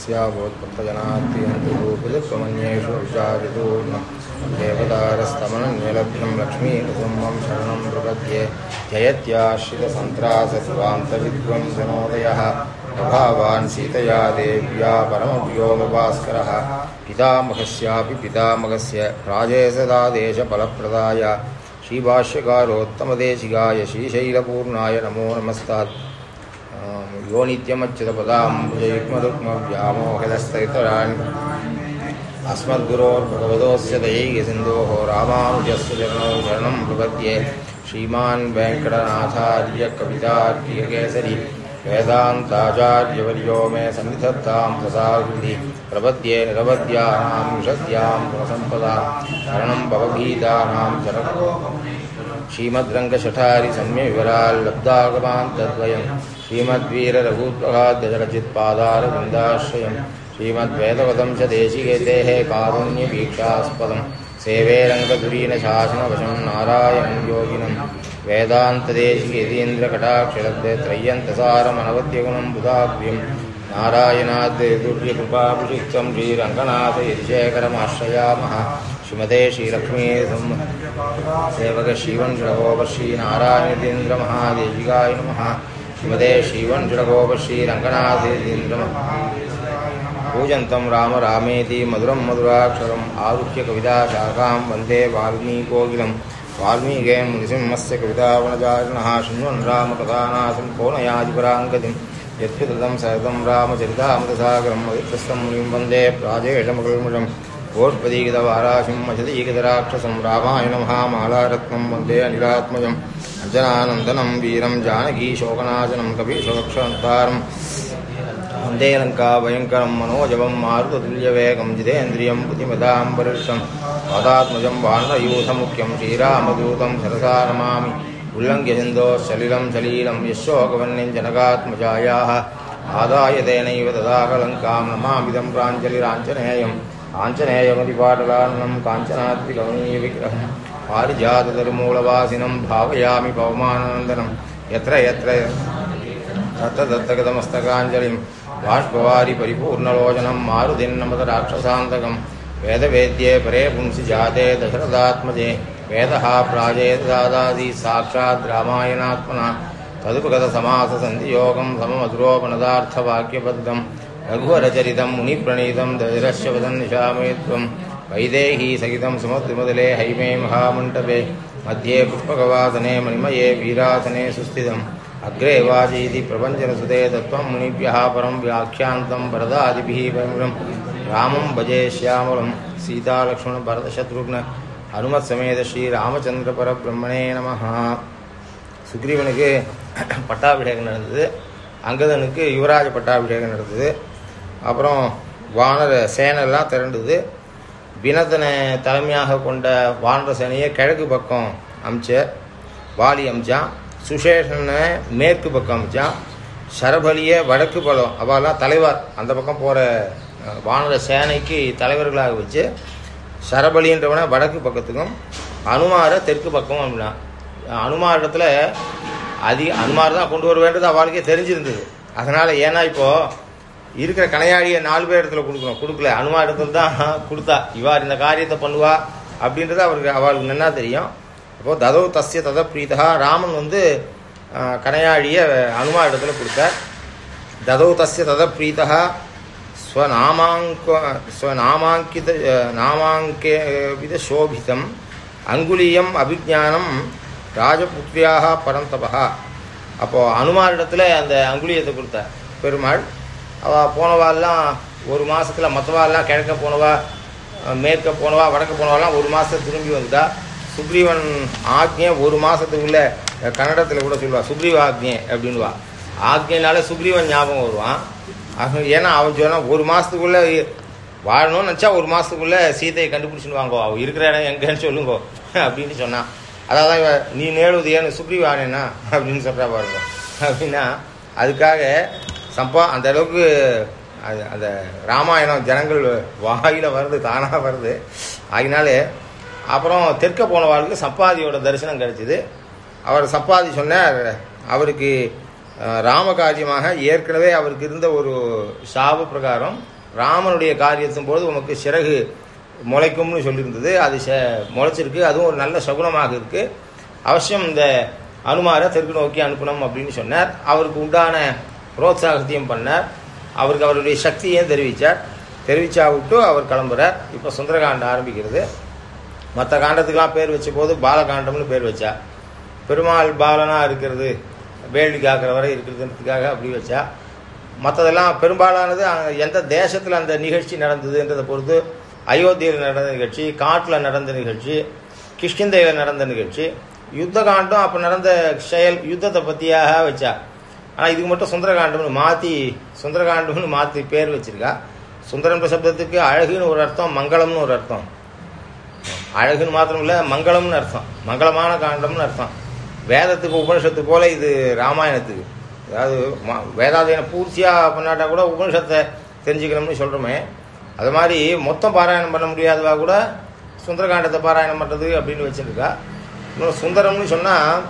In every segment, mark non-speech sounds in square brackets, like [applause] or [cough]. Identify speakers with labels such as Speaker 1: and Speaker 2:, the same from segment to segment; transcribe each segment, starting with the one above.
Speaker 1: तस्यावोत्पत्तजनात्यन्तरूपदत्वमन्येषु विचारितूर्णं देवदारस्तमननिलग्नं लक्ष्मीकुसुमं शरणं प्रपद्ये जयत्याश्रितसन्त्रासस्वान्तविद्वंसनोदयः प्रभावान् सीतया देव्या परमव्योमभास्करः पितामहस्यापि पितामहस्य राजेशदादेशफलप्रदाय श्रीभाष्यकारोत्तमदेशिकाय श्रीशैलपूर्णाय नमो नमस्तात् यो नित्यमच्युतपदाम्बुजयुग्मरुक्मव्यामोहदस्तैतराणि अस्मद्गुरोर्भगवतोऽस्य दयैकसिन्धोः रामानुजस्य चरणौ शरणं प्रपद्ये। श्रीमान् वेङ्कटनाथार्य कवितार्कियकेसरी वेदान्ताचार्यवर्यो मे सन्निधत्तां प्रसाहृदि प्रपद्ये निरवद्यानां विशद्यां गुणसम्पदा। शरणं चरण श्रीमद्रङ्गशठारि श्रीमद्वीररघुगजित्पादारविन्दाश्रयं श्रीमद्वेदवतं च देशिकेतेः कारुण्यवीक्षास्पदं सेवेरङ्गधुरीनशासनवशं नारायणं योगिनं वेदान्तदेशिकेतीन्द्रकटाक्षलब्धे त्रय्यन्तसारमनवद्यगुणं बुधाभ्यं नारायणाद्यदुर्यकृपाभिषिक्तं श्रीरङ्गनाथयतिशेखरमाश्रयामः श्रीमते श्रीलक्ष्मी सेवकशीवन् श्रवोपश्रीनारायणेन्द्रमहादेशिकाय नमः श्रीमते श्रीवन् षडगोप श्रीरङ्गनाथेन्द्र पूजन्तं राम रामेति मधुरं मधुराक्षरम्। आरुह्य कविताशाखां वंदे वाल्मीकोकिलं वाल्मीकें नृसिंहस्य कवितावनचारिणः शृण्वन् रामकथानाथं कोणयादिपराङ्गतिं यत्पितृतं सततं रामचरितामृतसागरं मदिप्रस्थं मुनिं वंदे प्राजेशमकल्मषम् गोष्पदीकृतवाराशिं मचदीकृतराक्षसं रामायणमहामालारत्नं वंदे अनिलात्मजम्। अञ्जनानन्दनं वीरं जानकीशोकनाशनं कपीशोक्षन्तारं वंदे लङ्काभयङ्करं मनोजवं मारुततुल्यवेगं जितेन्द्रियं बुद्धिमतां वरिष्ठं पादात्मजं वानरयूथमुख्यं श्रीरामदूतं सरसा नमामि। उल्लङ्घ्य सिन्धोः सलीलं यशोकवन्यं जनकात्मजायाः। आदाय तेनैव तदाकलङ्कां नमामिदं प्राञ्जलिराञ्जनेयम् आञ्जनेयमतिपाटलान्नं काञ्चनात्मिकमनीयविग्रहं पारिजातधर्मूलवासिनं भावयामि पवमानन्दनं यत्र यत्र दत्तदत्तगतमस्तकाञ्जलिं बाष्पवारि परिपूर्णलोचनं मारुदिन्नमत राक्षसान्तकं वेदवेद्ये परे पुंसि जाते दशरथात्मजे वेदः प्राजेतदादादि साक्षात् रामायणात्मना तदुपगतसमाससन्धियोगं सममधुरोपनदार्थवाक्यबद्धं रघुवरचरितं मुनिप्रणीतं दशरस्य वदन्निशामे त्वं வைதேகி சகிதம் சுமத்து முதலே ஹைமே மகாமண்டபே. மத்தியே புஷ்பகவாசனே மணிமயே வீராசனே சுஸ்திதம். அக்ரே வாஜீதி பிரபஞ்சனசுதே தத்துவம் முனிபியா பரம் வியாக்கியாந்தம் பரதாதிபிஹி பரமிடம் ராமம் பஜே சியாமலம் சீதாலக்ஷ்மண பரதசத்ருக்ன ஹனுமத் சமேத ஸ்ரீ ராமச்சந்திர பரபிரம்மணே நம சுக்ரீவனுக்கு பட்டாபிஷேகம் நடந்தது. அங்கதனுக்கு யுவராஜ பட்டாபிஷேகம் நடந்தது. அப்புறம் வானர சேனெல்லாம் திரண்டுது வினதனை தலைமையாக கொண்ட வானர சேனையை கிழக்கு பக்கம் அமிச்சார் வாலி அமிச்சான் சுசேஷனை மேற்கு பக்கம் அமைச்சான் சரபலியை வடக்கு பலம் அவெல்லாம் தலைவர். அந்த பக்கம் போகிற வானர சேனைக்கு தலைவர்களாக வச்சு சரபலின்றவனை வடக்கு பக்கத்துக்கும் அனுமாரை தெற்கு பக்கமும் அப்படின்னா அனுமார் இடத்துல அதிக அனுமார் தான் கொண்டு வர வேண்டியது அவளுக்கே தெரிஞ்சிருந்தது. அதனால் ஏன்னா இப்போது இருக்கிற கனையாடியை நாலு பேர் இடத்துல கொடுக்கணும். கொடுக்கல. அனுமா இடத்துல தான் கொடுத்தா. இவார் இந்த காரியத்தை பண்ணுவா அப்படின்றது அவருக்கு அவளுக்கு என்ன தெரியும். அப்போது ததோ தஸ்ய தத பிரீதா ராமன் வந்து கனையாழியை அனுமா இடத்துல கொடுத்தார். ததோ தஸ்ய தத பிரீதா ஸ்வநாமாங்க ஸ்வநாமாங்கித நாமாங்கே வித சோபிதம். அங்குலியம் அபிஜானம் ராஜபுத்திரியாக பரந்தபா அப்போது அனுமாரிடத்தில் அந்த அங்குலியத்தை கொடுத்தார். பெருமாள் அவள் போனவாள்லாம் ஒரு மாதத்தில் மற்றவாள்லாம் கிழக்க போனவா மேற்க போனவா வடக்க போனவாலாம் ஒரு மாதத்தை திரும்பி வந்தா சுக்ரீவன் ஆக்ஞை ஒரு மாதத்துக்குள்ளே கன்னடத்தில் கூட சொல்லுவாள் சுக்ரீவ ஆக்ஞை அப்படின்வா ஆக்ஞைனால சுக்ரீவன் ஞாபகம் வருவான். ஆக ஏன்னா அவன் சொன்னால் ஒரு மாதத்துக்குள்ளே வாழணும்னு நினச்சா ஒரு மாதத்துக்குள்ளே சீதையை கண்டுபிடிச்சின்னு வாங்கோ அவள் இருக்கிற இடம் எங்கேன்னு சொல்லுங்கோ அப்படின்னு சொன்னான் அதாவது இவன் நீ நேழுது ஏன்னு சுக்ரீவானேனா அப்படின்னு சொல்கிறா பாருங்க. அப்படின்னா அதுக்காக சம்பா அந்த அளவுக்கு அது அந்த ராமாயணம் ஜனங்கள் வாயில் வருது தானாக வருது. ஆகினாலே அப்புறம் தெற்க போனவாளுக்கு சப்பாதியோட தரிசனம் கிடைச்சிது. அவர் சப்பாதி சொன்னார் அவருக்கு ராம காரியமாக ஏற்கனவே அவருக்கு இருந்த ஒரு சாப பிரகாரம் ராமனுடைய காரியத்தின் போது உமக்கு சிறகு முளைக்கும்னு சொல்லியிருந்தது. அது ச முளைச்சிருக்கு. அதுவும் ஒரு நல்ல சகுனமாக இருக்குது அவசியம் இந்த அனுமாரை தெற்கு நோக்கி அனுப்பணும் அப்படின்னு சொன்னார். அவருக்கு உண்டான புரோத்சாகத்தையும் பண்ணார். அவருக்கு அவருடைய சக்தியையும் தெரிவித்தார் தெரிவிச்சா விட்டு அவர் கிளம்புறார். இப்போ சுந்தரகாண்டம் ஆரம்பிக்கிறது. மற்ற காண்டத்துக்கெல்லாம் பேர் வச்ச போது பாலகாண்டம்னு பேர் வச்சா. பெருமாள் பாலனாக இருக்கிறது. வேள்வி காக்கிற வரை இருக்கிறதுன்றதுக்காக அப்படி வச்சா. மற்றதெல்லாம் பெரும்பாலானது எந்த தேசத்தில் அந்த நிகழ்ச்சி நடந்ததுன்றதை பொறுத்து அயோத்தியில் நடந்த நிகழ்ச்சி காட்டில் நடந்த நிகழ்ச்சி கிஷ்கிந்தையில் நடந்த நிகழ்ச்சி யுத்த காண்டம் அப்போ நடந்த செயல் யுத்தத்தை பற்றியாக வச்சா. ஆனால் இதுக்கு மட்டும் சுந்தரகாண்டம்னு மாற்றி சுந்தரகாண்டம்னு மாற்றி பேர் வச்சிருக்கா. சுந்தரம் சப்தத்துக்கு அழகுன்னு ஒரு அர்த்தம் மங்களம்னு ஒரு அர்த்தம். அழகுன்னு மாத்திரம் இல்லை மங்களம்னு அர்த்தம். மங்களமான காண்டம்னு அர்த்தம். வேதத்துக்கு உபனிஷத்து போல இது ராமாயணத்துக்கு. அதாவது ம- வேதாதீன பூர்த்தியாக பண்ணாட்டா கூட உபனிஷத்தை தெரிஞ்சுக்கணும்னு சொல்கிறோமே அது மாதிரி மொத்தம் பாராயணம் பண்ண முடியாதவா கூட சுந்தரகாண்டத்தை பாராயணம் பண்ணுறது அப்படின்னு வச்சுருக்கா. இன்னொரு சுந்தரம்னு சொன்னால்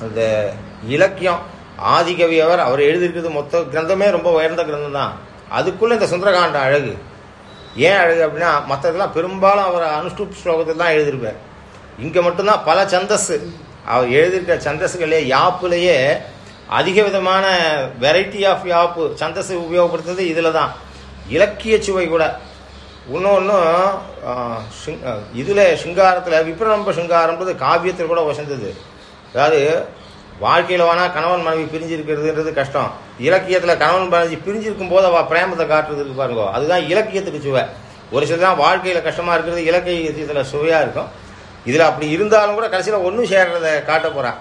Speaker 1: அந்த இலக்கியம் ஆதிகவி அவர் அவர் எழுதியிருக்கிறது மொத்த கிரந்தமே ரொம்ப உயர்ந்த கிரந்தம் தான். அதுக்குள்ளே இந்த சுந்தரகாண்டம் அழகு. ஏன் அழகு அப்படின்னா மற்றதெல்லாம் பெரும்பாலும் அவர் அனுஷ்டுப் ஸ்லோகத்தில் தான் எழுதியிருப்பார். இங்கே மட்டும்தான் பல சந்தஸ் அவர் எழுதியிருக்கிற சந்தஸ்களே யாப்புலேயே அதிக விதமான வெரைட்டி ஆஃப் யாப்பு சந்தஸை உபயோகப்படுத்துறது இதில் தான் இலக்கிய சுவை கூட. இன்னொன்றும் இதில் சிங்காரத்தில் விப்ரம்ப சிங்காரம்ன்றது காவியத்தில் கூட வசந்தது. அதாவது வாழ்க்கையில் வேணா கணவன் மனைவி பிரிஞ்சிருக்கிறதுன்றது கஷ்டம். இலக்கியத்தில் கணவன் மனைவி பிரிஞ்சிருக்கும் போது அவள் பிரேமத்தை காட்டுறதுக்கு பாருங்க. அதுதான் இலக்கியத்துக்கு சுவை. ஒரு சில தான் வாழ்க்கையில் கஷ்டமாக இருக்கிறது இலக்கியத்தில் சுவையாக இருக்கும். இதில் அப்படி இருந்தாலும் கூட கடைசியில் ஒன்றும் சேர்றத காட்ட போகிறான்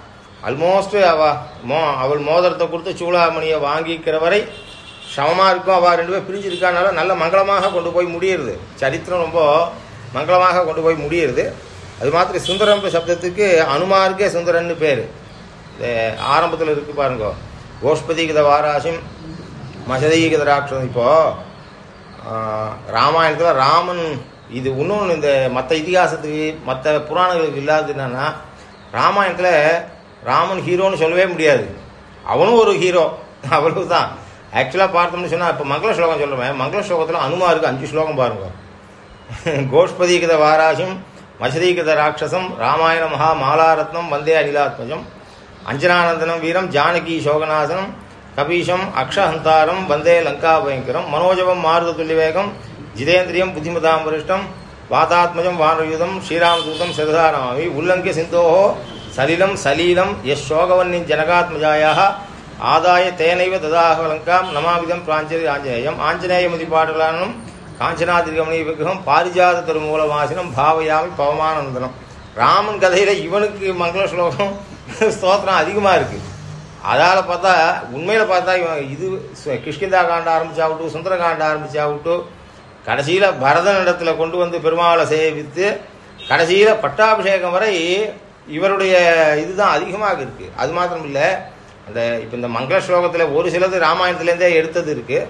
Speaker 1: ஆல்மோஸ்ட் அவ மோ அவள் மோதிரத்தை கொடுத்து சூளாமணியை வாங்கிக்கிற வரை சமமாக இருக்கும் அவள் ரெண்டு பேர் பிரிஞ்சிருக்கானால நல்ல மங்களமாக கொண்டு போய் முடியுது சரித்திரம் ரொம்ப மங்களமாக கொண்டு போய் முடியுது அது மாத்திரம் சுந்தரம் சப்தத்துக்கு அனுமாருக்கே சுந்தரன்னு பேர். ஆரம்பத்தில் இருக்கு பாருங்க. கோஷ்பதிகித வாராசிம் மசதீகித ராட்சம் இப்போ ராமாயணத்தில் ராமன் இது இன்னொன்று இந்த மற்ற இதிகாசத்துக்கு மற்ற புராணங்களுக்கு இல்லாதது என்னன்னா ராமாயணத்தில் ராமன் ஹீரோன்னு சொல்லவே முடியாது. அவனும் ஒரு ஹீரோ. அவ்வளவு தான் ஆக்சுவலாக பார்த்தோம்னு சொன்னால் இப்போ மங்கள ஸ்லோகம் சொல்லுவேன் மங்கள ஸ்லோகத்தில் அனுமாருக்கு அஞ்சு ஸ்லோகம் பாருங்க. கோஷ்பதீகித வாராசிம் மசதீகித ராட்சசம் ராமாயண மகா மாலாரத்னம் வந்தே அனிலாத்மஜம் அஞ்சனானந்தனம் வீரம் ஜானகி சோகநாசனம் கபீஷம் அக்ஷஹந்தாரம் வந்தே லங்கா பயங்கரம் மனோஜவம் மாருத துல்லிவேகம் ஜிதேந்திரியம் புத்திமதாம் வரிஷ்டம் வாதாத்மஜம் வானயுதம் ஸ்ரீராமதூதம் சிறதாராமி உல்லங்கிய சிந்தோஹோ சலிலம் சலீலம் எஸ் சோகவன்னின் ஜனகாத்மஜாயாக ஆதாய தேனைவ ததாக லங்காம் நமாவிதம் பிராஞ்சலி ஆஞ்சநேயம் ஆஞ்சநேய பாடலானும் காஞ்சனாதிரிகமணி விக்கிரகம் பாரிஜாத திருமூலவாசினம் பாவயாமி பவமானந்தனம். ராமன் கதையில் இவனுக்கு மங்கள ஸ்லோகம் [laughs] ஸ்தோத்திரம் அதிகமாக இருக்குது அதால் பார்த்தா உண்மையில் பார்த்தா இவன் இது சு- கிஷ்கிந்தா காண்ட ஆரம்பிச்சாகட்டும் சுந்தர காண்ட ஆரம்பிச்சாகட்டும் கடைசியில் பரதனிடத்தில் கொண்டு வந்து பெருமாளை சேவித்து கடைசியில் பட்டாபிஷேகம் வரை இவருடைய இதுதான் அதிகமாக இருக்குது அது மாத்திரம் இல்லை அந்த இப்போ இந்த மங்கள ஸ்லோகத்தில் ஒரு சிலது ராமாயணத்துலேருந்தே எடுத்தது இருக்குது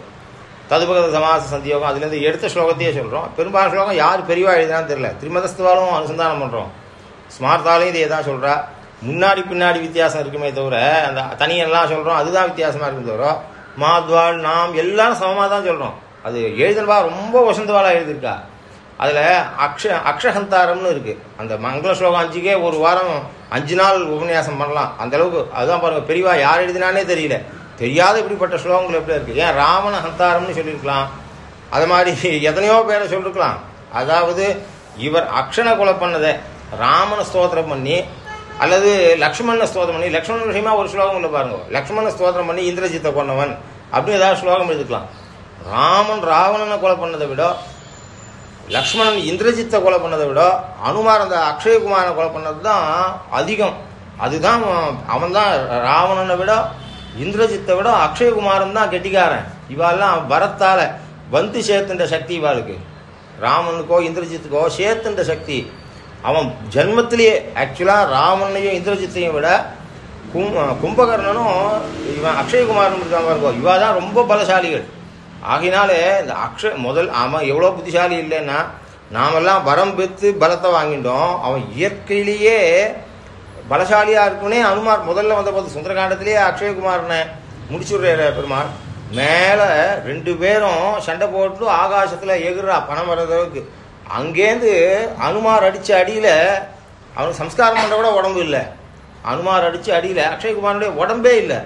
Speaker 1: ததுபகத சமாச சந்தியோகம் அதுலேருந்து எடுத்த ஸ்லோகத்தையே சொல்கிறோம் பெரும்பாலும் ஸ்லோகம் யார் பெரியவா எழுதினான்னு தெரியல. திருமதஸ்துவாலும் அனுசந்தானம் பண்ணுறோம் ஸ்மார்த்தாலையும் இதே தான் சொல்கிறா முன்னாடி பின்னாடி வித்தியாசம் இருக்குமே தவிர அந்த தனியெல்லாம் சொல்கிறோம் அதுதான் வித்தியாசமாக இருக்கும் தவிர மாத்வாள் நாம் எல்லாரும் சமமாக தான் சொல்கிறோம் அது எழுதுனவா ரொம்ப வசந்தவாளாக எழுதியிருக்கா. அதில் அக்ஷ அக்ஷஹந்தாரம்னு இருக்குது அந்த மங்கள ஸ்லோகம் அஞ்சுக்கே ஒரு வாரம் அஞ்சு நாள் உபன்யாசம் பண்ணலாம். அந்த அளவுக்கு அதுதான் பாருங்கள் பெரியவா யார் எழுதினானே தெரியல. தெரியாத இப்படிப்பட்ட ஸ்லோகங்கள் எப்படி இருக்குது ஏன் ராவண ஹந்தாரம்னு சொல்லியிருக்கலாம். அது மாதிரி எத்தனையோ பேரை சொல்லியிருக்கலாம் அதாவது இவர் அக்ஷனை கொலை பண்ணதை ராமனை ஸ்தோத்திரம் பண்ணி அல்லது லக்ஷ்மண ஸ்தோத்திரம் பண்ணி லக்ஷ்மண விஷயமா ஒரு ஸ்லோகம் இல்லை பாருங்க. லக்ஷ்மண ஸ்தோத்திரம் பண்ணி இந்திரஜித்தை கொண்டவன் அப்படின்னு ஏதாவது ஸ்லோகம் எழுதிக்கலாம். ராமன் ராவணனை கொலை பண்ணதை விட லக்ஷ்மணன் இந்திரஜித்தை கொலை பண்ணதை விட அனுமார் அந்த அக்ஷயகுமாரனை கொலை பண்ணது தான் அதிகம். அதுதான் அவன் தான் ராவணனை விட இந்திரஜித்தை விட அக்ஷயகுமாரன் தான் கெட்டிக்காரன். இவாளெல்லாம் பரத்தால வந்து சேர்த்துன்ற சக்தி இவாளுக்கு. ராமனுக்கோ இந்திரஜித்துக்கோ சேர்த்துன்ற சக்தி. அவன் ஜென்மத்திலேயே ஆக்சுவலாக ராமனையும் இந்திரஜித்தையும் விட கும் கும்பகர்ணனும் இவன் அக்ஷயகுமாரன் இருக்கான் பாருங்க. இவா தான் ரொம்ப பலசாலிகள். ஆகினாலே இந்த அக்ஷ முதல் அவன் எவ்வளோ புத்திசாலி இல்லைன்னா நாமெல்லாம் வரம் பெற்று பலத்தை வாங்கிட்டோம். அவன் இயற்கையிலேயே பலசாலியாக இருக்குன்னே அனுமார் முதல்ல வந்த போது சுந்தரகாண்டத்திலேயே அக்ஷயகுமாரனை முடிச்சுடுற பெருமாள். மேலே ரெண்டு பேரும் சண்டை போட்டு ஆகாசத்தில் எகுறா பணம் வர்றதுக்கு அங்கேருந்து அனுமார் அடித்த அடியில் அவனுக்கு சம்ஸ்காரம் பண்ணுற கூட உடம்பு இல்லை. அனுமார் அடித்து அடியில் அக்ஷயகுமாரனுடைய உடம்பே இல்லை.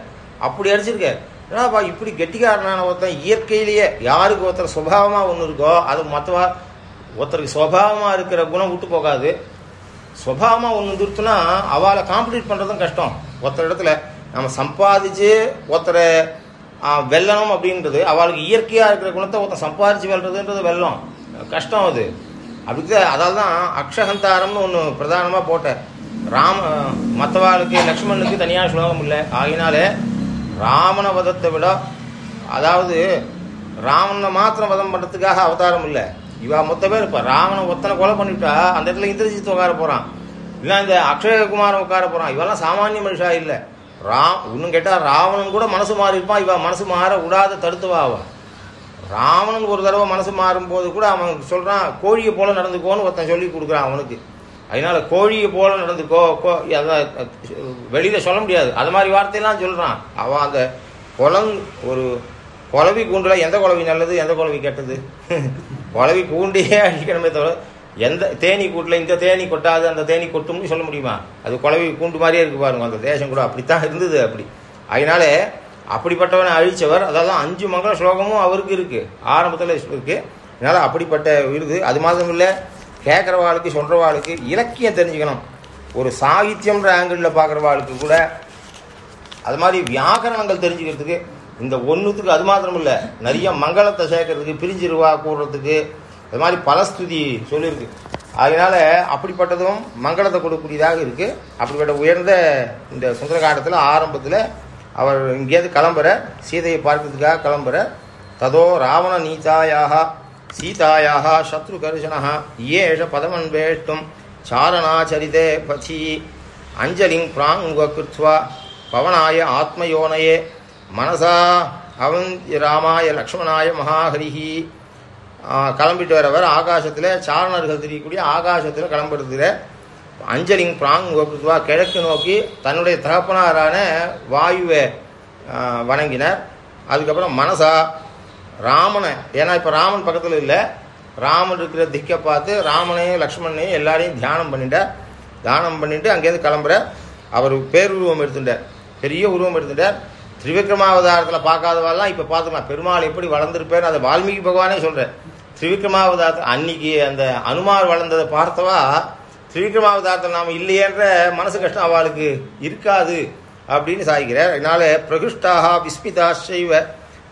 Speaker 1: அப்படி அடிச்சிருக்காரு ஏன்னாப்பா இப்படி கெட்டிக்காரனான ஒருத்தன் இயற்கையிலேயே யாருக்கு ஒருத்தர் சுபாவமாக ஒன்று இருக்கோ அது மற்றவா ஒருத்தருக்கு சுபாவமாக இருக்கிற குணம் விட்டு போகாது. சுபாவமாக ஒன்று நிறுத்துனா அவளை காம்படிட் பண்ணுறதும் கஷ்டம். ஒருத்தர் இடத்துல நம்ம சம்பாதிச்சு ஒருத்தரை வெல்லணும் அப்படின்றது அவளுக்கு இயற்கையாக இருக்கிற குணத்தை ஒருத்தன் சம்பாதிச்சு வெல்றதுன்றது வெல்லம். கஷ்டம் அது. அதுக்கு அதால் தான் அக்ஷகந்தாரம்னு ஒன்று பிரதானமாக போட்டேன் ராம மற்றவாளுக்கு லக்ஷ்மணனுக்கு தனியாக ஸ்லோகம் இல்லை. ஆகினாலே ராமன வதத்தை விட அதாவது ராமனை மாத்திரம் வதம் பண்ணுறதுக்காக அவதாரம் இல்லை. இவா மொத்த பேர் இப்போ ராமனை ஒத்தனை கொலை பண்ணிவிட்டா அந்த இடத்துல இந்திரஜித் உட்கார போகிறான் இல்லை இந்த அக்ஷயகுமாரன் உட்கார போகிறான் இவெல்லாம் சாமானிய மனுஷா இல்லை. ராம் இன்னும் கேட்டால் ராவணன் கூட மனசு மாறி இருப்பான் இவன் மனசு மாற விடாத தடுத்துவா அவன். ராவணன் ஒரு தடவை மனசு மாறும்போது கூட அவன் சொல்கிறான் கோழியை போல நடந்துக்கோன்னு ஒருத்தன் சொல்லி கொடுக்குறான் அவனுக்கு. அதனால் கோழியை போல நடந்துக்கோ கோ அதான் வெளியில் சொல்ல முடியாது. அது மாதிரி வார்த்தையெல்லாம் சொல்கிறான் அவன் அந்த குளம் ஒரு குழவி கூண்டுல எந்த குழவி நல்லது எந்த குழவி கெட்டது? குழவி கூண்டையே அடிக்கணுமே தவிர எந்த தேனி கூட்டில் இந்த தேனி கொட்டாது அந்த தேனி கொட்டும்னு சொல்ல முடியுமா? அது குழவி கூண்டு மாதிரியே இருக்கு பாருங்க அந்த தேசம் கூட அப்படித்தான் இருந்தது அப்படி. அதனால அப்படிப்பட்டவனை அழிச்சவர் அதெல்லாம் அஞ்சு மங்கள ஸ்லோகமும் அவருக்கு இருக்கு. ஆரம்பத்தில் இருக்கு. அதனால அப்படிப்பட்ட விருது. அது மாத்திரம் இல்லை கேட்குறவாளுக்கு சொல்கிறவாளுக்கு இலக்கியம் தெரிஞ்சுக்கணும். ஒரு சாகித்யம்ன்ற ஆங்கிளில் பார்க்குறவாளுக்கு கூட அது மாதிரி வியாக்கரணங்கள் தெரிஞ்சுக்கிறதுக்கு இந்த ஒன்றுத்துக்கு அது மாத்திரம் இல்லை நிறைய மங்களத்தை சேர்க்கறதுக்கு பிரிஞ்சிருவா கூடுறதுக்கு அது மாதிரி பலஸ்துதி சொல்லியிருக்கு. அதனால் அப்படிப்பட்டதும் மங்களத்தை கொடுக்கக்கூடியதாக இருக்குது அப்படிப்பட்ட உயர்ந்த இந்த சுந்தரகாண்டத்தில் ஆரம்பத்தில் அவர் இங்கேருந்து கிளம்புற சீதையை பார்க்கறதுக்காக கிளம்புற. ததோ ராவண நீதாயாக சீதாயாக சத்ருகர்ஷணः ஏஷ பதமன்வேஷ்டும் சாரணாச்சரிதே பசி. அஞ்சலிங் பிராங்குவா பவனாய ஆத்மயோனையே மனசா அவன் ராமாய லக்ஷ்மணாய மகாஹரிஹி. கிளம்பிட்டு வரவர் ஆகாசத்தில் சாரணர்கள் தெரியக்கூடிய ஆகாசத்தில் கிளம்புறதுல அஞ்சலிங் பிராங் வகுத்துவா கிழக்கு நோக்கி தன்னுடைய தகப்பனாரான வாயுவை வணங்கினார். அதுக்கப்புறம் மனசா ராமனை ஏன்னா இப்போ ராமன் பக்கத்தில் இல்லை ராமன் இருக்கிற திக்கை பார்த்து ராமனையும் லக்ஷ்மணையும் எல்லாரையும் தியானம் பண்ணிட்டார். தியானம் பண்ணிட்டு அங்கேருந்து கிளம்புற அவர் பேருருவம் எடுத்துட்டார். பெரிய உருவம் எடுத்துட்டார். திரிவிக்ரமாவதாரத்தில் பார்க்காதவாலாம் இப்போ பார்த்துக்கலாம். பெருமாள் எப்படி வளர்ந்துருப்பேன்னு அதை வால்மீகி பகவானே சொல்கிறேன் திரிவிக்ரமாவதாரத்தில் அன்னைக்கு அந்த அனுமார் வளர்ந்ததை பார்த்தவா திரிவிக்ரமாவதாரத்தில் நாம் இல்லையேன்ற மனசு கஷ்டம் அவளுக்கு இருக்காது அப்படின்னு சாய்கிறார் அதனால பிரகிருஷ்டாக விஸ்மிதாஷைவ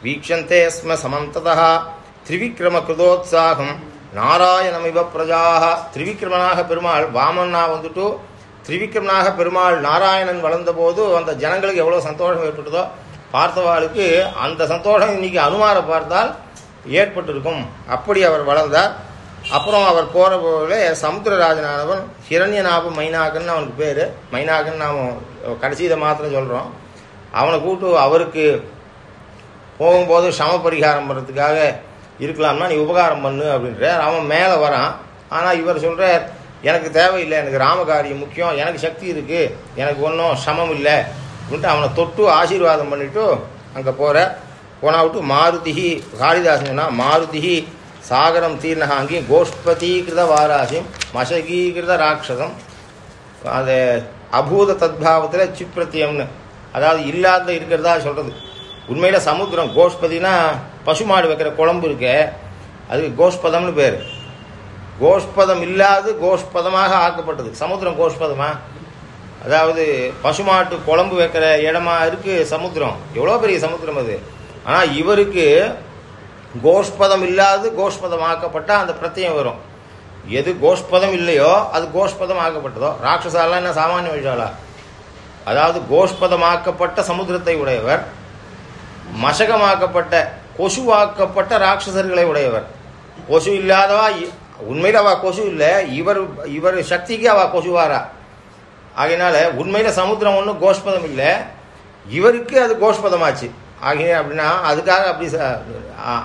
Speaker 1: வீக்ஷந்தே ஸ்ம சமந்ததா திரிவிக்ரம கிருதோத்சாகம் நாராயணமிவ பிரஜாக திரிவிக்ரமனாக பெருமாள் வாமன்னா வந்துட்டு திரிவிக்ரமனாக பெருமாள் நாராயணன் வளர்ந்தபோது அந்த ஜனங்களுக்கு எவ்வளோ சந்தோஷம் ஏற்பட்டதோ பார்த்தவாளுக்கு அந்த சந்தோஷம் இன்னைக்கு அனுமாரை பார்த்தால் ஏற்பட்டிருக்கும். அப்படி அவர் வளர்ந்தார். அப்புறம் அவர் போகிற போல சமுத்திரராஜனானவன் ஹிரண்யநாப மைனாகன் அவனுக்கு பேர். மைனாகன் நாம் கடைசியில மாத்திரம் சொல்கிறோம் அவனை கூட்டு அவருக்கு போகும்போது சம பரிகாரம் பண்ணுறதுக்காக இருக்கலாம்னா நீ உபகாரம் பண்ணு அப்படின்ற அவன் மேலே வரான். ஆனால் இவர் சொல்கிறார் எனக்கு தேவையில்லை எனக்கு ராமகாரியம் முக்கியம் எனக்கு சக்தி இருக்குது எனக்கு ஒன்றும் சமம் இல்லை. அப்படின்ட்டு அவனை தொட்டு ஆசீர்வாதம் பண்ணிவிட்டு அங்கே போகிற போனா விட்டு மாருதிஹி காளிதாசன் சொன்னால் மாருதிஹி சாகரம் தீர்ணகா அங்கேயும் கோஷ்பதீகிருத வாராசியம் மசகீகிருத ராட்சதம் அது அபூத தத்பாவத்தில் சிப்பிரத்தியம்னு. அதாவது இல்லாத இருக்கிறதா சொல்கிறது உண்மையில் சமுத்திரம் கோஷ்பதினா பசுமாடு வைக்கிற குழம்பு இருக்கே அதுக்கு கோஷ்பதம்னு பேர். கோஷ்பதம் இல்லாது கோஷ்பதமாக ஆக்கப்பட்டது. சமுத்திரம் கோஷ்பதமா? அதாவது பசுமாட்டு குழம்பு வைக்கிற இடமா இருக்குது சமுத்திரம். எவ்வளோ பெரிய சமுத்திரம் அது. ஆனால் இவருக்கு கோஷ்பதம் இல்லாது கோஷ்பதம் ஆக்கப்பட்டால் அந்த பிரத்தியம் வரும். எது கோஷ்பதம் இல்லையோ அது கோஷ்பதம் ஆக்கப்பட்டதோ ராட்சசாலாம் என்ன சாமானிய விஷாலா? அதாவது கோஷ்பதமாக்கப்பட்ட சமுத்திரத்தை உடையவர் மசகமாக்கப்பட்ட கொசுவாக்கப்பட்ட ராட்சசர்களை உடையவர். கொசு இல்லாதவா இ- உண்மையில அவ கொசு இல்லை இவர் இவர் சக்திக்கு அவ கொசுவாரா? ஆகையினால உண்மையில் சமுத்திரம் ஒன்றும் கோஷ்பதம் இல்லை. இவருக்கு அது கோஷ்பதமாச்சு. ஆகிய அப்படின்னா அதுக்காக அப்படி ச-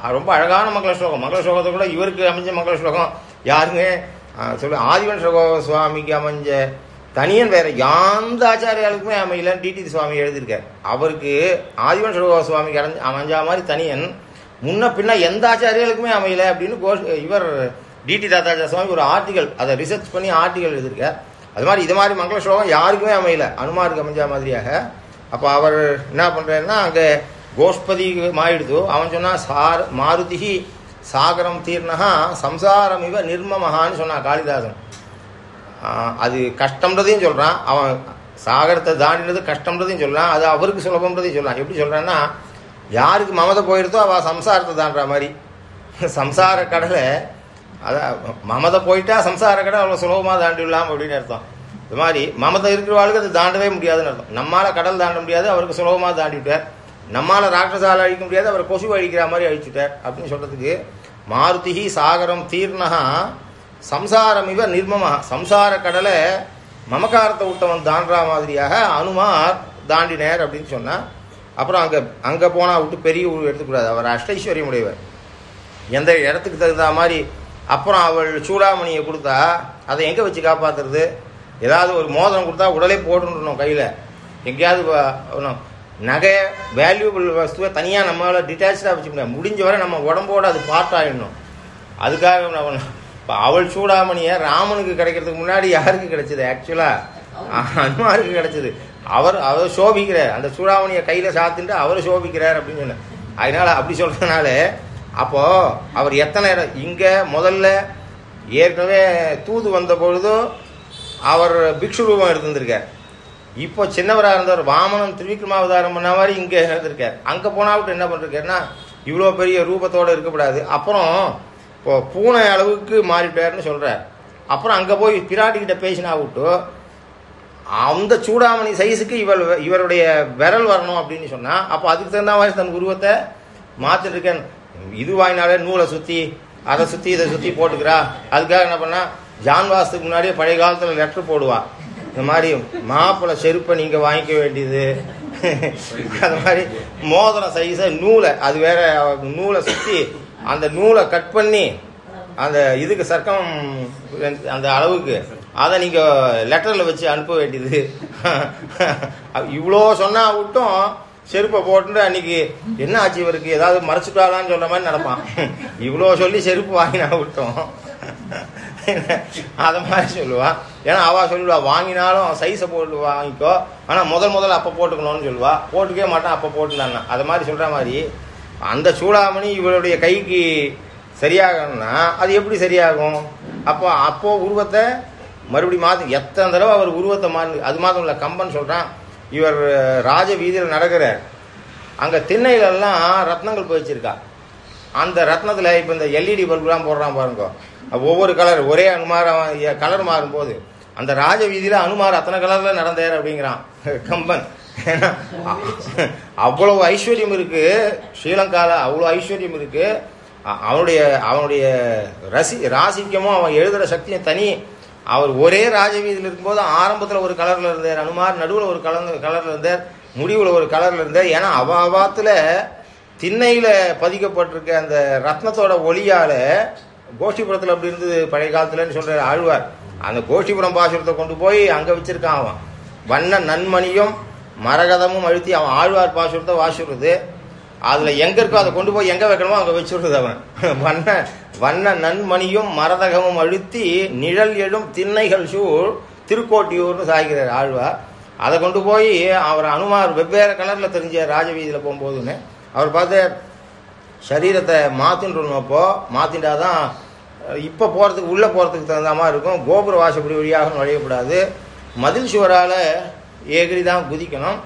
Speaker 1: ரொம்ப அழகான மங்கள ஸ்லோகம். மங்கள ஸ்லோகத்தை கூட இவருக்கு அமைஞ்ச மங்கள ஸ்லோகம். யாருங்க? ஆ, சொல்லு ஆதிவன் சகோ சுவாமிக்கு அமைஞ்ச தனியன் வேற எந்த ஆச்சாரியாளுக்குமே அமையல டிடி சுவாமி எழுதியிருக்கார். அவருக்கு ஆதிவன் சகோ சுவாமிக்கு அடைஞ்ச அமைஞ்சா மாதிரி தனியன் முன்ன பின்ன எந்த ஆச்சாரியாளுக்குமே அமையல அப்படின்னு கோஷ் இவர் டிடி தாத்தாஜா சுவாமி ஒரு ஆர்டிகல் அதை ரிசர்ச் பண்ணி ஆர்டிகல் எழுதியிருக்கார். அது மாதிரி இது மாதிரி மங்கள ஸ்லோகம் யாருக்குமே அமையல. அனுமாருக்கு அமைஞ்ச மாதிரியாக. அப்போ அவர் என்ன பண்ணுறாருன்னா அங்கே கோஷ்பதி மாயிடுது. அவன் சொன்னா சார் மாருதிஹி சாகரம் தீர்ணஹா சம்சாரம் இவ நிர்மமஹான்னு சொன்னான் காளிதாசன். அது கஷ்டம்ன்றதையும் சொல்கிறான் அவன் சாகரத்தை தாண்டினது கஷ்டம்ன்றதையும் சொல்கிறான் அது அவருக்கு சுலபம்ன்றதையும் சொல்கிறான் எப்படி சொல்கிறான்னா யாருக்கு மமதை போயிடுதோ அவள் சம்சாரத்தை தாண்டுற மாதிரி. சம்சார கடலை அதான் மமதை போயிட்டா சம்சார கடை அவ்வளோ சுலபமாக தாண்டிடலாம் அப்படின்னு அர்த்தம். இது மாதிரி மமதை இருக்கிறவாளுக்கு அது தாண்டவே முடியாதுன்னு அர்த்தம். நம்மளால் கடல் தாண்ட முடியாது அவருக்கு சுலபமாக தாண்டிவிட்டார். நம்மால் ராட்சசால அழிக்க முடியாது அவர் கொசு அழிக்கிற மாதிரி அழிச்சுட்டார் அப்படின்னு சொல்கிறதுக்கு மாருதிஹி சாகரம் தீர்ணஹா சம்சாரம் இவ நிர்மமா சம்சார கடலை மமகாரத்தை விட்டவன் தாண்டா மாதிரியாக அனுமார் தாண்டினார் அப்படின்னு சொன்னால் அப்புறம் அங்கே அங்கே போனால் விட்டு பெரிய ஊர் எடுத்துக்கூடாது. அவர் அஷ்டைஸ்வரியம் உடையவர் எந்த இடத்துக்கு தகுந்த மாதிரி அப்புறம் அவள் சூடாமணியை கொடுத்தா அதை எங்கே வச்சு காப்பாத்துறது? ஏதாவது ஒரு மோதிரம் கொடுத்தா உடலே போட்டுருணும் கையில். எங்கேயாவது நகையை நகை வேல்யூபிள் வஸ்துவை தனியாக நம்மளால் டிட்டாச்சாக வச்சுக்க முடியாது. முடிஞ்ச வரை நம்ம உடம்போட அது பார்ட் ஆகிடணும் அதுக்காக என்ன இப்போ அவள் சூடாமணியை ராமனுக்கு கிடைக்கிறதுக்கு முன்னாடி யாருக்கு கிடைச்சது? ஆக்சுவலாக அனுமாருக்கு கிடைச்சது. அவர் அவர் சோபிக்கிறார். அந்த சூடாமணியை கையில் சாத்திட்டு அவர் சோபிக்கிறார் அப்படின்னு சொன்னார் அதனால் அப்படி சொல்கிறதுனால அப்போ அவர் எத்தனை இடம் இங்கே முதல்ல ஏற்கனவே தூது வந்த பொழுதும் அவர் பிக்ஷு ரூபம் எடுத்திருந்திருக்கார். இப்போ சின்னவராக இருந்தவர் வாமனம் திருவிக்ரமாவதாரம் பண்ண மாதிரி இங்கே இருந்திருக்கார். அங்கே போனாவிட்டு என்ன பண்ணிருக்காருன்னா இவ்வளோ பெரிய ரூபத்தோடு இருக்கக்கூடாது. அப்புறம் இப்போ பூனை அளவுக்கு மாறிட்டார்னு சொல்கிறார் அப்புறம் அங்கே போய் பிராட்டிக்கிட்ட பேசினா விட்டு அந்த சூடாமணி சைஸுக்கு இவள் இவருடைய விரல் வரணும் அப்படின்னு சொன்னால் அப்போ அதுக்கு தகுந்த மாதிரி தன் உருவத்தை மாற்றிட்டுருக்கேன் இது வாங்கினாலே நூலை சுற்றி அதை சுற்றி இதை சுற்றி போட்டுக்கிறா. அதுக்காக என்ன பண்ணா ஜான் வாசத்துக்கு முன்னாடியே பழைய காலத்தில் லெட்ரு போடுவாள் இந்த மாதிரி மாப்பிள்ளை செருப்பை நீங்கள் வாங்கிக்க வேண்டியது. அது மாதிரி மோதிரம் சைஸை நூலை அது வேற நூலை சுற்றி அந்த நூலை கட் பண்ணி அந்த இதுக்கு சர்க்கம் அந்த அளவுக்கு அதை நீங்கள் லெட்டரில் வச்சு அனுப்ப வேண்டியது. இவ்வளோ சொன்னா விட்டும் செருப்பை போட்டுட்டு அன்னைக்கு என்ன ஆச்சு இவருக்கு? ஏதாவது மறைச்சிட்டாலான்னு சொன்ன மாதிரி நடப்பான். இவ்வளோ சொல்லி செருப்பு வாங்கினா விட்டோம். [laughs] அதை மாதிரி சொல்லுவாள் ஏன்னா அவள் சொல்லுவா வாங்கினாலும் சைஸை போட்டு வாங்கிக்கோ. ஆனால் முதல் முதல்ல அப்போ போட்டுக்கணும்னு சொல்லுவா. போட்டுக்கவே மாட்டான் அப்போ போட்டுலான்னா அதை மாதிரி சொல்கிற மாதிரி அந்த சூடாமணி இவளுடைய கைக்கு சரியாகணும்னா அது எப்படி சரியாகும்? அப்போ அப்போது உருவத்தை மறுபடியும் மாற்றி எத்தனை தடவை அவர் உருவத்தை மாறி அது மாதம் இல்லை கம்பன் சொல்கிறான் இவர் ராஜ வீதியில் நடக்கிறார் அங்கே திண்ணையிலெல்லாம் ரத்னங்கள் போய் வச்சுருக்கா. அந்த ரத்னத்தில் இப்போ இந்த எல்இடி பல்புலாம் போடுறான் பாருங்க. ஒவ்வொரு கலர் ஒரே அனுமாரம் கலர் மாறும் போது அந்த ராஜ வீதியில் அனுமார் அத்தனை கலரில் நடந்தார் அப்படிங்கிறான்? கம்பன். ஏன்னா, அவ்வளவு ஐஸ்வர்யம் இருக்கு. ஸ்ரீலங்கால அவ்வளோ ஐஸ்வர்யம் இருக்கு. அவனுடைய அவனுடைய ரசி ராசிக்கமும் அவன் எழுதுற சக்தியும் தனி. அவர் ஒரே ராஜவீதியில் இருக்கும்போது ஆரம்பத்தில் ஒரு கலர்ல இருந்தார். அனுமார் நடுவில் ஒரு கலர் கலர்ல இருந்தார். முடிவில் ஒரு கலர்ல இருந்தார். ஏன்னா அவ அவாத்துல திண்ணையில பதிக்கப்பட்டிருக்க அந்த ரத்னத்தோட ஒளியால கோஷ்டிபுரத்தில் அப்படி இருந்தது பழைய காலத்துலன்னு சொல்ற ஆழ்வார். அந்த கோஷ்டிபுரம் பாசுரத்தை கொண்டு போய் அங்க வச்சிருக்கான் அவன். வண்ண நன்மணியும் மரகதமும் அழுத்தி அவன் ஆழ்வார் பாசுரத்தை வாசிடுறது அதுல எங்க இருக்கோ அதை கொண்டு போய் எங்க வைக்கணுமோ அங்க வச்சுடுறது அவன். வண்ண வண்ண நன்மணியும் மரதகமும் அழுத்தி நிழல் எழும் திண்ணைகள் சூழ் திருக்கோட்டியூர்னு சாய்கிறார் ஆழ்வார். அதை கொண்டு போய் அவர் அனுமார் வெவ்வேறு கலர்ல தெரிஞ்ச ராஜவீதியில போகும்போதுன்னு அவர் பார்த்து சரீரத்தை மாத்தின்றப்போ மாத்திட்டாதான் இப்போ போகிறதுக்கு உள்ளே போகிறதுக்கு தகுந்த மாதிரி இருக்கும். கோபுர வாசப்படி வழியாக நுழையக்கூடாது மதில் சுவரால் ஏகிரி தான் குதிக்கணும்.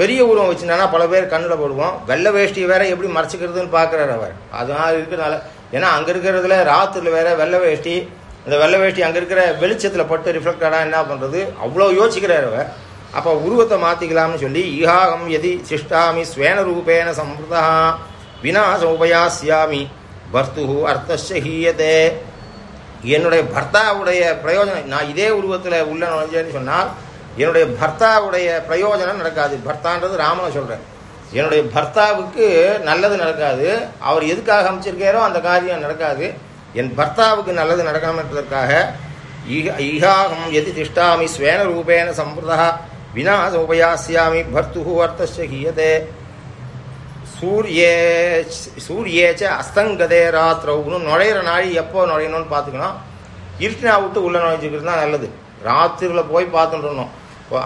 Speaker 1: பெரிய உருவம் வச்சுருந்தானா பல பேர் கண்ணில் போடுவோம். வெள்ளை வேஷ்டியை வேற எப்படி மறைச்சிக்கிறதுன்னு பார்க்குறாரு அவர். அதனால் இருக்கிறனால ஏன்னா அங்கே இருக்கிறதுல ராத்திரில் வேற வெள்ளை வேஷ்டி அந்த வெள்ளை வேஷ்டி அங்கே இருக்கிற வெளிச்சத்தில் பட்டு ரிஃப்ளெக்டடாக என்ன பண்ணுறது அவ்வளோ யோசிக்கிறார் அவர். அப்போ உருவத்தை மாற்றிக்கலாம்னு சொல்லி ஈஹாகம் எதி சிஷ்டாமி ஸ்வேன ரூபேன சம்பிரதா வினாச உபயாசியாமி பர்த்து அர்த்தஸ்ய ஹீயதே. என்னுடைய பர்த்தாவுடைய பிரயோஜனம் நான் இதே உருவத்தில் உள்ள நுழைஞ்சேன்னு சொன்னால் என்னுடைய பர்த்தாவுடைய பிரயோஜனம் நடக்காது. பர்த்தான்றது ராமனை சொல்கிறேன் என்னுடைய பர்த்தாவுக்கு நல்லது நடக்காது. அவர் எதுக்காக அமைச்சிருக்காரோ அந்த காரியம் நடக்காது. என் பர்த்தாவுக்கு நல்லது நடக்கணும் என்பதற்காக ஈக ஈகாகம் எதி திஷ்டாமி ஸ்வேன ரூபேண சம்பிரதா வினாசோபயாஸ்யாமி பர்த்து அர்த்தஸ்ய ஹீயதே. சூரியே சூரியேச்ச அஸ்தங்கதே ராத்திரவுன்னு நுழையிற நாள் எப்போ நுழையணும்னு பார்த்துக்கணும். இருட்டினா விட்டு உள்ளே நுழைஞ்சிக்கிறது தான் நல்லது. ராத்திரியில் போய் பார்த்துட்டுருணும்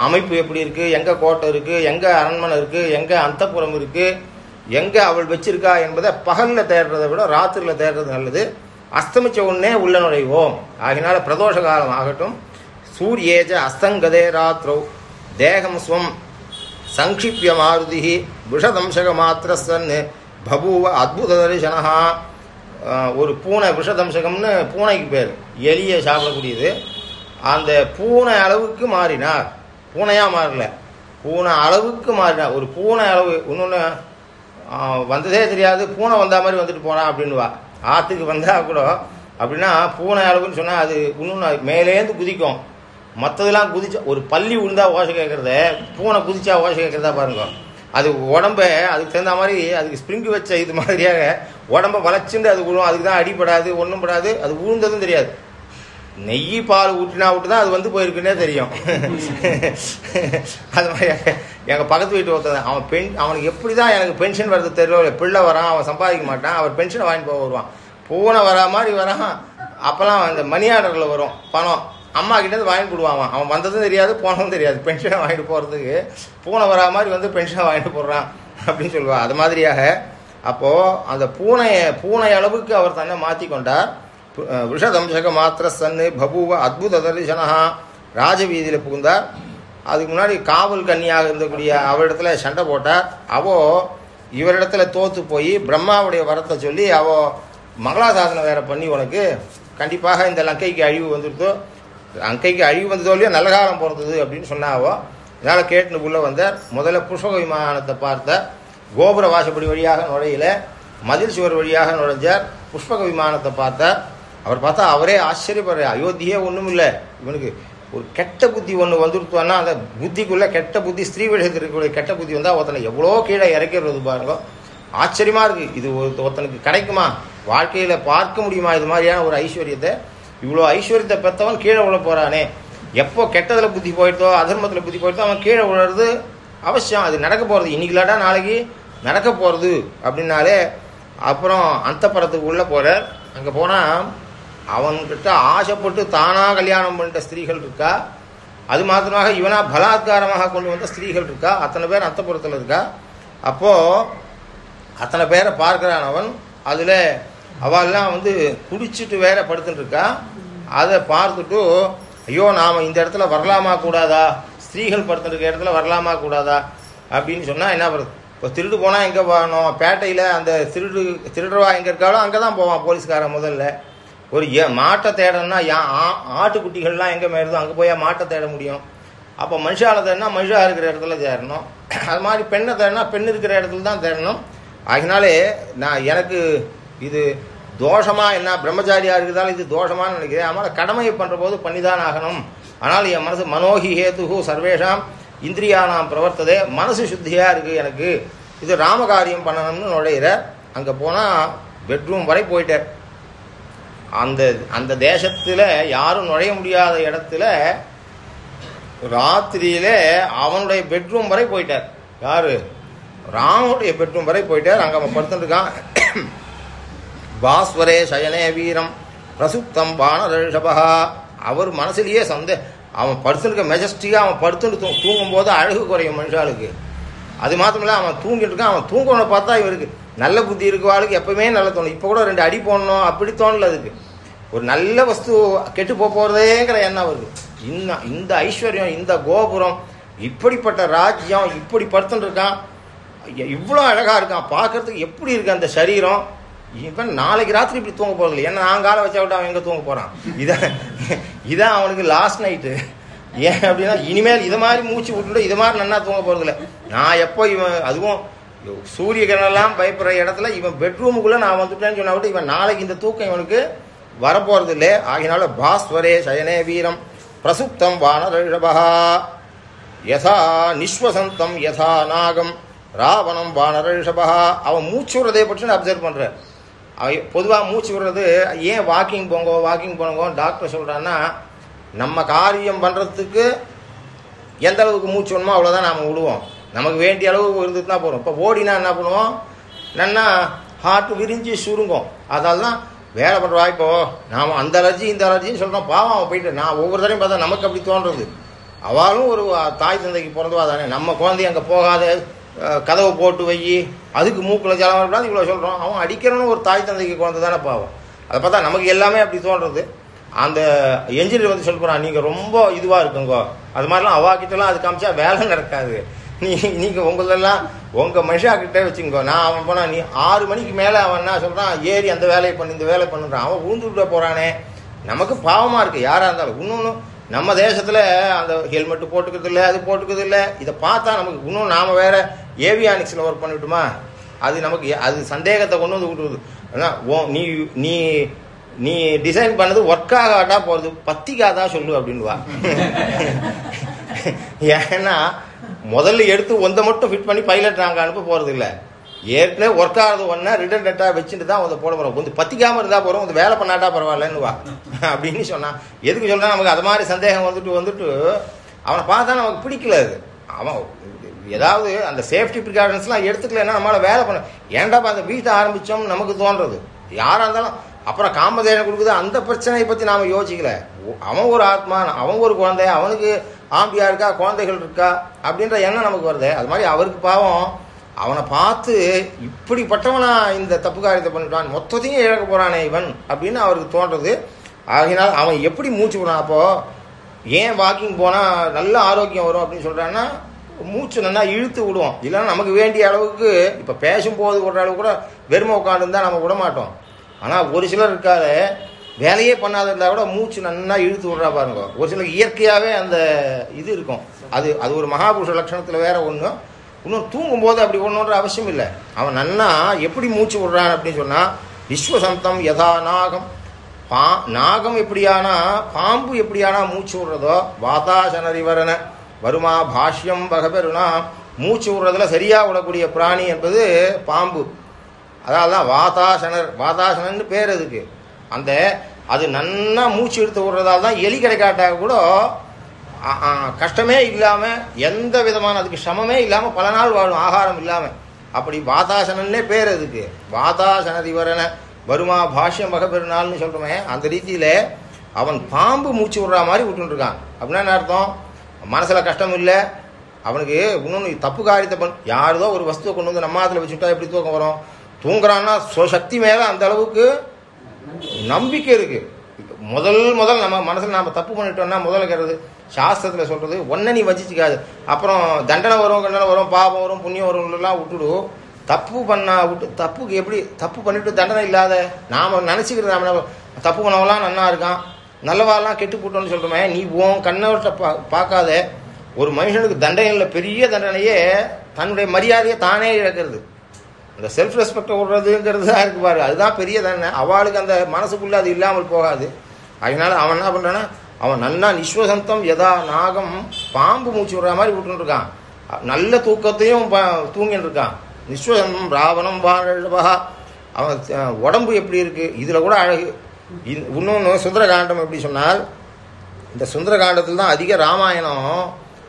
Speaker 1: அமைப்பு எப்படி இருக்குது எங்கே கோட்டை இருக்குது எங்கே அரண்மனை இருக்குது எங்கே அந்தப்புறம் இருக்குது எங்கே அவள் வச்சிருக்கா என்பதை பகலில் தேடுறதை விட ராத்திரியில் தேடுறது நல்லது. அஸ்தமிச்ச உடனே உள்ள நுழைவோம். ஆகினால பிரதோஷ காலம் ஆகட்டும். சூரியேஜ அஸ்தங்கதே ராத்திரௌ. தேகம் ஸ்வம் சங்கிப்பிய மாருதி விஷதம்சக பபூவ அத்புத தரிசனஹா ஒரு பூனை விஷதம்சகம்னு பூனைக்கு பேர். எலியை சாப்பிடக்கூடியது. அந்த பூனை அளவுக்கு மாறினார். பூனையாக மாறல. பூனை அளவுக்கு மாறினார். ஒரு பூனை அளவு இன்னொன்று வந்ததே தெரியாது. பூனை வந்த மாதிரி வந்துட்டு போனான் அப்படின்னுவா. ஆற்றுக்கு வந்தால் கூட அப்படின்னா பூனை அளவுன்னு சொன்னால் அது இன்னொன்று மேலேருந்து குதிக்கும். மற்றதெல்லாம் குதிச்சா ஒரு பள்ளி விழுந்தா ஓசை கேட்குறத பூனை குதிச்சா ஓசை கேட்குறதா பாருங்க. அது உடம்ப அதுக்கு தகுந்த மாதிரி அதுக்கு ஸ்ப்ரிங்கு வச்ச இது மாதிரியாக உடம்ப வளைச்சுண்டு அது விழும் அதுக்கு தான் அடிப்படாது ஒன்றும் படாது அது விழுந்ததும் தெரியாது. நெய் பால் ஊட்டினா விட்டு தான் அது வந்து போயிருக்குன்னே தெரியும். அது மாதிரி எங்கள் பக்கத்து வீட்டு ஒருத்தன் அவன் பெண் அவனுக்கு எப்படி தான் எனக்கு பென்ஷன் வர்றது தெரியல பிள்ளை வரான் அவன் சம்பாதிக்க மாட்டான் அவர் பென்ஷனை வாங்கிட்டு போக வருவான். பூனை வரா மாதிரி வரான். அப்போல்லாம் அந்த மணி ஆர்டரில் வரும் பணம். அம்மா கிட்டேருந்து வாங்கி கொடுவான் அவன் வந்ததும் தெரியாது போனதும் தெரியாது. பென்ஷனை வாங்கிட்டு போகிறதுக்கு பூனை வரா மாதிரி வந்து பென்ஷனை வாங்கிட்டு போடுறான் அப்படின்னு சொல்லுவாள் அது மாதிரியாக அப்போது அந்த பூனையை பூனை அளவுக்கு அவர் தன்னை மாற்றி கொண்டார். விஷதம்சக மாத்திர சன்னு பபுவ அத்புத தரிசனா ராஜவீதியில் புகுந்தார். அதுக்கு முன்னாடி காவல் கன்னியாக இருந்தக்கூடிய அவரிடத்துல சண்டை போட்டார். அவோ இவரிடத்துல தோத்து போய் பிரம்மாவுடைய வரத்தை சொல்லி அவோ மங்களாசாசனம் வேற பண்ணி உனக்கு. கண்டிப்பாக இந்த லங்கைக்கு அழிவு வந்துருத்தோ அங்கைக்கு அழிவு வந்ததோலையோ நல்ல காலம் பிறந்தது அப்படின்னு சொன்னாவோ இதனால் கேட்டுனுக்குள்ளே வந்தார். முதல்ல புஷ்பக விமானத்தை பார்த்த கோபுர வாசப்படி வழியாக நுழையில மதில் சுவர் வழியாக நுழைஞ்சார். புஷ்பக விமானத்தை பார்த்தார் அவர் பார்த்தா அவரே ஆச்சரியப்படுற அயோத்தியே ஒன்றும் இல்லை. இவனுக்கு ஒரு கெட்ட புத்தி ஒன்று வந்துருத்தோன்னா அந்த புத்திக்குள்ளே கெட்ட புத்தி ஸ்திரீ வேடத்தில் இருக்கக்கூடிய கெட்ட புத்தி வந்தால் ஒருத்தனை எவ்வளோ கீழே இறக்கிறது பாருங்க. ஆச்சரியமாக இருக்குது இது ஒரு ஒருத்தனுக்கு கிடைக்குமா? வாழ்க்கையில் பார்க்க முடியுமா? இது மாதிரியான ஒரு ஐஸ்வர்யத்தை இவ்வளோ ஐஸ்வர்யத்தை பெற்றவன் கீழே விழ போகிறானே எப்போ கெட்டதில் புத்தி போயிடுதோ அதர்மத்தில் புத்தி போயிடுதோ அவன் கீழே விழுறது அவசியம். அது நடக்க போகிறது இன்னைக்கு இல்லாட்டா நாளைக்கு நடக்க போகிறது அப்படின்னாலே அப்புறம் அந்த படத்துக்கு உள்ளே போகிறார் அங்கே போனால் அவன்கிட்ட ஆசைப்பட்டு தானாக கல்யாணம் பண்ணிட்ட ஸ்திரீகள் இருக்கா? அது மாத்திரமாக இவனா பலாத்காரமாக கொண்டு வந்த ஸ்திரீகள் இருக்கா? அத்தனை பேர் அந்தப்புறத்தில் இருக்கா? அப்போது அத்தனை பேரை பார்க்கிறான் அவன். அதில் அவெல்லாம் வந்து குடிச்சிட்டு வேற படுத்துட்டுருக்கா அதை பார்த்துட்டு ஐயோ நாம் இந்த இடத்துல வரலாமா கூடாதா? ஸ்திரீகள் படுத்துருக்க இடத்துல வரலாமா கூடாதா? அப்படின்னு சொன்னால் என்ன பண்ணுறது இப்போ திருடு போனால் எங்கே போகணும்? பேட்டையில் அந்த திருடு திருடுறவா எங்கே இருக்காலோ அங்கே தான் போவான் போலீஸ்காரன் முதல்ல. ஒரு ஏ மாட்டை தேடணும்னா யா ஆட்டுக்குட்டிகள்லாம் எங்கே மேடுதோ அங்கே போய் மாட்டை தேட முடியும். அப்போ மனுஷால தேடினா மனுஷா இருக்கிற இடத்துல தேடணும். அது மாதிரி பெண்ணை தேடினா பெண் இருக்கிற இடத்துல தான் தேடணும். அதனாலே நான் எனக்கு இது தோஷமா என்ன? பிரம்மச்சாரியா இருக்குதாலும் இது தோஷமானு நினைக்கிறேன். அதனால் கடமையை பண்ணுற போது பண்ணிதான் ஆகணும். ஆனால் என் மனசு மனோகி ஹேதுகு சர்வேஷாம் இந்திரியானாம் பிரவர்த்ததே. மனசு சுத்தியாக இருக்குது எனக்கு. இது ராமகாரியம் பண்ணணும்னு நுழையிற. அங்கே போனால் பெட்ரூம் வரை போயிட்டார். அந்த அந்த தேசத்தில் யாரும் நுழைய முடியாத இடத்துல ராத்திரியில அவனுடைய பெட்ரூம் வரை போயிட்டார். யாரு? ராமனுடைய பெட்ரூம் வரை போயிட்டார். அங்கே அவன் படுத்துட்டுருக்கான் பாஸ்வரே சயனே வீரம். பிரசுப்தம் வானரிஷபா அவர் மனசுலேயே சந்தே அவன் படுத்துருக்க மெஜஸ்டிக்காக அவன் படுத்துட்டு தூ தூங்கும்போது அழகு குறையும் மனுஷாளுக்கு. அது மாத்திரமில்ல அவன் தூங்கிட்டு இருக்கான் அவன் தூங்கணும் பார்த்தா இவருக்கு நல்ல புத்தி இருக்கவாளுக்கு எப்பவுமே நல்ல தோணும். இப்போ கூட ரெண்டு அடி போடணும் அப்படி தோணல அதுக்கு. ஒரு நல்ல வஸ்து கெட்டு போக போகிறதேங்கிற எண்ணம் வருது இந்த இந்த ஐஸ்வர்யம் இந்த கோபுரம் இப்படிப்பட்ட ராஜ்யம் இப்படி படுத்துட்டு இருக்கான். இவ்வளோ அழகாக இருக்கான். பார்க்கறதுக்கு எப்படி இருக்கு அந்த சரீரம்? இவன் நாளைக்கு ராத்திரி இப்படி தூங்க போகிறது இல்லை ஏன்னா நான் காலை வச்சா விட்டு அவன் எங்கே தூங்க போகிறான் இதான் இதான் அவனுக்கு லாஸ்ட் நைட்டு ஏன் அப்படின்னா இனிமேல் இது மாதிரி மூச்சு விட்டுட்டு இது மாதிரி நன்னா தூங்க போகிறதில்ல நான் எப்போ இவன் அதுவும் சூரிய கிரணெல்லாம் பயப்படுற இடத்துல இவன் பெட்ரூமுக்குள்ளே நான் வந்துட்டேன்னு சொன்னா விட்டு இவன் நாளைக்கு இந்த தூக்கம் இவனுக்கு வரப்போகிறது இல்லை ஆகினால பாஸ்வரே சயனே வீரம். பிரசுப்தம் வானரிஷபா யதா நிஸ்வசந்தம் யதா நாகம். ராவணம் வானரிஷபா அவன் மூச்சு விடுறதை பற்றி நான் அப்சர்வ் பண்ணுறேன் பொதுவாக மூச்சு விடுறது ஏன் வாக்கிங் போங்க வாக்கிங் போனோங்கோ டாக்டர் சொல்கிறான்னா நம்ம காரியம் பண்ணுறதுக்கு எந்த அளவுக்கு மூச்சு வேணுமோ அவ்வளோதான் நாம் விடுவோம். நமக்கு வேண்டிய அளவு இருந்துட்டு தான் போகிறோம் இப்போ ஓடினா என்ன பண்ணுவோம்? என்னென்னா ஹார்ட் விரிஞ்சு சுருங்கும். அதால் தான் வேலை பண்ணுற இப்போ நாம் அந்த அலர்ஜி இந்த அலர்ஜின்னு சொல்கிறோம் பாவம் அவன் போயிட்டு நான் ஒவ்வொரு தடையும் பார்த்தா நமக்கு அப்படி தோன்றது. அவளும் ஒரு தாய் தந்தைக்கு பிறந்தவா தானே. நம்ம குழந்தை அங்கே போகாத கதவை போட்டு வை. அதுக்கு மூக்கில் ஜலம் வரப்படாது இவ்வளோ சொல்கிறோம் அவன் அடிக்கிறவனும் ஒரு தாய் தந்தைக்கு குழந்தை தானே பாவம். அதை பார்த்தா நமக்கு எல்லாமே அப்படி தோன்றது. அந்த என்ஜினியர் வந்து சொல்கிறான் நீங்கள் ரொம்ப இதுவாக இருக்குங்கோ. அது மாதிரிலாம் அவாக்கிட்டலாம் அது காமிச்சா வேலை நடக்காது. நீ நீங்கள் உங்களெல்லாம் உங்கள் மனுஷா கிட்டே வச்சுங்கோ. நான் அவன் போனால் நீ ஆறு மணிக்கு மேலே அவன் என்ன சொல்கிறான் ஏறி அந்த வேலையை பண்ணு இந்த வேலை பண்ணுறான் அவன் விழுந்துட்டு போகிறானே நமக்கு பாவமாக இருக்குது யாராக இருந்தாலும். இன்னொன்று நம்ம தேசத்தில் அந்த ஹெல்மெட்டு போட்டுக்கிறது இல்லை அது போட்டுக்கிறது இல்லை. இதை பார்த்தா நமக்கு இன்னும் நாம் வேற ஏவியானிக்ஸில் ஒர்க் பண்ணிவிட்டுமா? அது நமக்கு அது சந்தேகத்தை கொண்டு வந்து விட்டுருது. ஆனா, ஓ நீ நீ நீ டிசைன் பண்ணது ஒர்க் ஆகாட்டா போகிறது பத்திக்காதான் சொல்லு அப்படின்வா ஏன்னா முதல்ல எடுத்து ஒன்றை மட்டும் ஃபிட் பண்ணி பைலட் நாங்கள் அனுப்ப போகிறது இல்லை. ஏற்கனவே ஒர்க் ஆகிறது ஒன்றா ரிட்டன் டெட்டாக வச்சுட்டு தான் வந்து போட போகிறோம் கொஞ்சம் பத்திக்காமல் இருந்தால் போகிறோம் கொஞ்சம் வேலை பண்ணாட்டா பரவாயில்லன்னு வா அப்படின்னு சொன்னான் எதுக்கு சொன்னால் நமக்கு அது மாதிரி சந்தேகம் வந்துட்டு வந்துட்டு அவனை பார்த்தா நமக்கு பிடிக்கல அது. அவன் ஏதாவது அந்த சேஃப்டி ப்ரிகாஷன்ஸ்லாம் எடுத்துக்கலன்னா நம்மளால வேலை பண்ண ஏன்டாப்பா அந்த வீட்டை ஆரம்பித்தோம் நமக்கு தோன்றது? யாராக இருந்தாலும் அப்புறம் காமதேனம் கொடுக்குது அந்த பிரச்சனையை பற்றி நாம் யோசிக்கல. அவன் ஒரு ஆத்மா அவன் ஒரு குழந்தை அவனுக்கு ஆம்பியா இருக்கா குழந்தைகள் இருக்கா அப்படின்ற எண்ணம் நமக்கு வருது. அது மாதிரி அவருக்கு பாவம். அவனை பார்த்து இப்படிப்பட்டவனா இந்த தப்பு காரியத்தை பண்ணிட்டான் மொத்தத்தையும் இழக்க போறானே இவன் அப்படின்னு அவருக்கு தோன்றது. ஆகினால் அவன் எப்படி மூச்சு விடுறான் அப்போ? ஏன் வாக்கிங் போனால் நல்ல ஆரோக்கியம் வரும் அப்படின்னு சொல்கிறான்னா மூச்சு நல்லா இழுத்து விடுவோம். இல்லைன்னா நமக்கு வேண்டிய அளவுக்கு இப்போ பேசும்போது விடுற அளவுக்கு கூட வெறுமை உட்காந்துருந்தா நம்ம விட மாட்டோம். ஆனால் ஒரு சிலர் இருக்காது வேலையே பண்ணாத இருந்தால் கூட மூச்சு நல்லா இழுத்து விடுறா பாருங்க. ஒரு சிலருக்கு இயற்கையாகவே அந்த இது இருக்கும். அது அது ஒரு மகாபுருஷ லட்சணத்தில் வேற ஒன்று இன்னும் தூங்கும்போது அப்படி ஒன்றுன்ற அவசியம் இல்லை. அவன் நன்னா எப்படி மூச்சு விடுறான் அப்படின்னு சொன்னால் விஸ்வசந்தம் யதா நாகம். பா நாகம் எப்படியானா பாம்பு எப்படியானா மூச்சு விடுறதோ வாதாசனரிவரன வருமா பாஷ்யம் வகபெருனா மூச்சு விடுறதுல சரியாக விடக்கூடிய பிராணி என்பது பாம்பு. அதாவது தான் வாதாசனர் வாதாசனன்னு பேர் அதுக்கு. அந்த அது நன்னா மூச்சு எடுத்து விடுறதால தான் எலி கிடைக்காட்டாக கூட கஷ்டமே இல்லாமல் எந்த விதமான அதுக்கு சிரமமே இல்லாமல் பல நாள் வாழும் ஆகாரம் இல்லாமல் அப்படி வாதாசனன்னே பேர் அதுக்கு. வாதாசனதிவரன வருமா பாஷ்யம் மகபெருநாள்னு சொல்கிறோமே அந்த ரீதியில் அவன் பாம்பு மூச்சு விடுற மாதிரி விட்டுருக்கான். அப்படின்னா என்ன அர்த்தம்? மனசில் கஷ்டம் இல்லை. அவனுக்கு இன்னொன்று தப்பு காரியத்தை பண் யாருதோ ஒரு வஸ்துவை கொண்டு வந்து நம்ம அதில் வச்சுட்டா எப்படி தூக்கம் வரும்? தூங்குறான்னா சுவசக்தி மேலே அந்த அளவுக்கு நம்பிக்கை இருக்குது முதல் முதல் நம்ம மனசில் நாம் தப்பு பண்ணிட்டோம்னா முதலுக்கிறது சாஸ்திரத்தில் சொல்கிறது ஒன்றை நீ வச்சிக்காது அப்புறம் தண்டனை வரும் கண்டனை வரும் பாவம் வரும் புண்ணியம் வரும்லாம் விட்டுடு. தப்பு பண்ணா விட்டு தப்புக்கு எப்படி தப்பு பண்ணிட்டு தண்டனை இல்லாத நாம் நினச்சிக்கிறது நாம தப்பு பண்ணவெல்லாம் நன்னா இருக்கான். நல்லவாலாம் கெட்டு போட்டோம்னு சொல்கிறோமே நீ உன் கண்ணவர்கிட்ட பா பார்க்காத. ஒரு மனுஷனுக்கு தண்டனையில் பெரிய தண்டனையே தன்னுடைய மரியாதையை தானே இழக்கிறது. அந்த செல்ஃப் ரெஸ்பெக்டை விடுறதுங்கிறது தான் இருக்கு பாரு. அதுதான் பெரிய தண்டனை. அவளுக்கு அந்த மனசுக்குள்ளே அது இல்லாமல் போகாது. அதனால அவன் என்ன பண்ணுறான்னா அவன் நன்னா நிஸ்வசந்தம் எதா நாகம் பாம்பு மூச்சு விடுற மாதிரி விட்டுருக்கான் நல்ல தூக்கத்தையும் ப- தூங்கிட்டு இருக்கான் நிஸ்வசந்தம் ராவணம் வாழவா அவன் உடம்பு எப்படி இருக்குது இதில் கூட அழகு. இன்- சுந்தரகாண்டம் எப்படி சொன்னால் இந்த சுந்தரகாண்டத்தில் தான் அதிக ராமாயணம்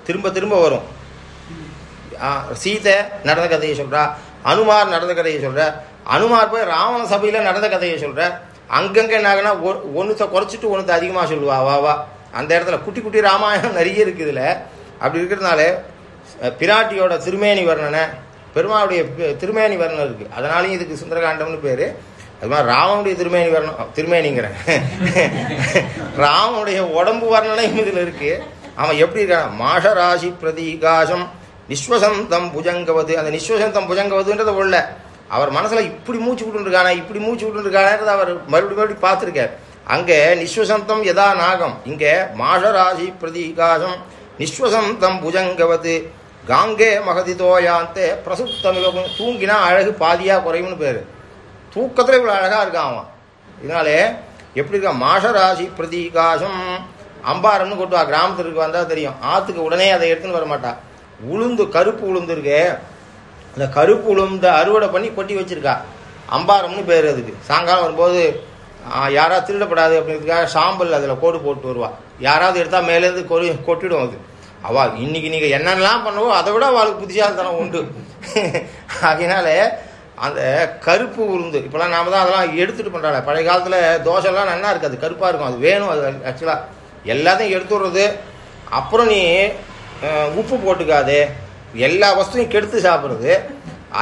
Speaker 1: திரும்ப திரும்ப வரும். சீதை நடந்த கதையை சொல்றா அனுமார் நடந்த கதையை சொல்கிறார் அனுமார் போய் ராவண சபையில் நடந்த கதையை சொல்கிறார் அங்கங்கே என்ன ஆகுனா ஒன்றுத்தை குறைச்சிட்டு ஒன்றுத்தை அதிகமாக சொல்லுவா வா வா. அந்த இடத்துல குட்டி குட்டி ராமாயணம் நிறைய இருக்குது இதில். அப்படி இருக்கிறதுனால பிராட்டியோட திருமேனி வர்ணனை பெருமாளுடைய திருமேனி வர்ணனை இருக்குது அதனாலையும் இதுக்கு சுந்தரகாண்டம்னு பேர். அது மாதிரி ராமனுடைய திருமேனி வர்ணம். திருமேனிங்கிறேன். [laughs] ராமனுடைய உடம்பு வர்ணனையும் இதில் இருக்கு. அவன் எப்படி இருக்கான்? மாஷராசி பிரதிகாசம். நிஸ்வசந்தம் புஜங்கவது. அந்த நிஸ்வசந்தம் புஜங்கவதுன்றது உள்ள. அவர் மனசில் இப்படி மூச்சு விட்டுருக்கானா? இப்படி மூச்சு விட்டுருக்கானது அவர் மறுபடியும் மறுபடியும் பார்த்துருக்கார். அங்கே நிஸ்வசந்தம் எதா நாகம். இங்கே மாஷராசி பிரதிகாசம். நிஸ்வசந்தம் புஜங்கவது. காங்கே மகதிதோயாந்தே பிரசுப்தமிக தூங்கினா அழகு பாதியாக குறையும்னு பேர். தூக்கத்தில் இவ்வளோ அழகாக இருக்கான் அவன். இதனாலே எப்படி இருக்கான்? மாஷராசி பிரதீகாசம். அம்பாரம்னு கொட்டுவா. கிராமத்துக்கு வந்தால் தெரியும். ஆற்றுக்கு உடனே அதை எடுத்துன்னு வர மாட்டா. உளுந்து கருப்பு உளுந்து இருக்கே. அந்த கருப்பு உளுந்த அறுவடை பண்ணி கொட்டி வச்சுருக்கா. அம்பாரம்னு பேர் அதுக்கு. சாயங்காலம் வரும்போது யாராவது திருடப்படாது அப்படிங்கிறதுக்காக சாம்பல் அதில் கோடு போட்டு வருவா. யாராவது எடுத்தால் மேலேருந்து கொரு கொட்டிடும் அது. அவள் இன்றைக்கி நீங்கள் என்னென்னலாம் பண்ணுவோ அதை விட அவளுக்கு புத்திசாலித்தனம் உண்டு. அதனால அந்த கருப்பு உருந்து இப்போலாம் நாம் தான் அதெல்லாம் எடுத்துகிட்டு பண்ணுறாங்க பழைய காலத்தில் தோசைலாம் நல்லா இருக்காது. கருப்பாக இருக்கும். அது வேணும் அது ஆக்சுவலாக எல்லாத்தையும் எடுத்து விடுறது. அப்புறம் நீ உப்பு போட்டுக்காது. எல்லா வஸ்துவையும் கெடுத்து சாப்பிட்றது.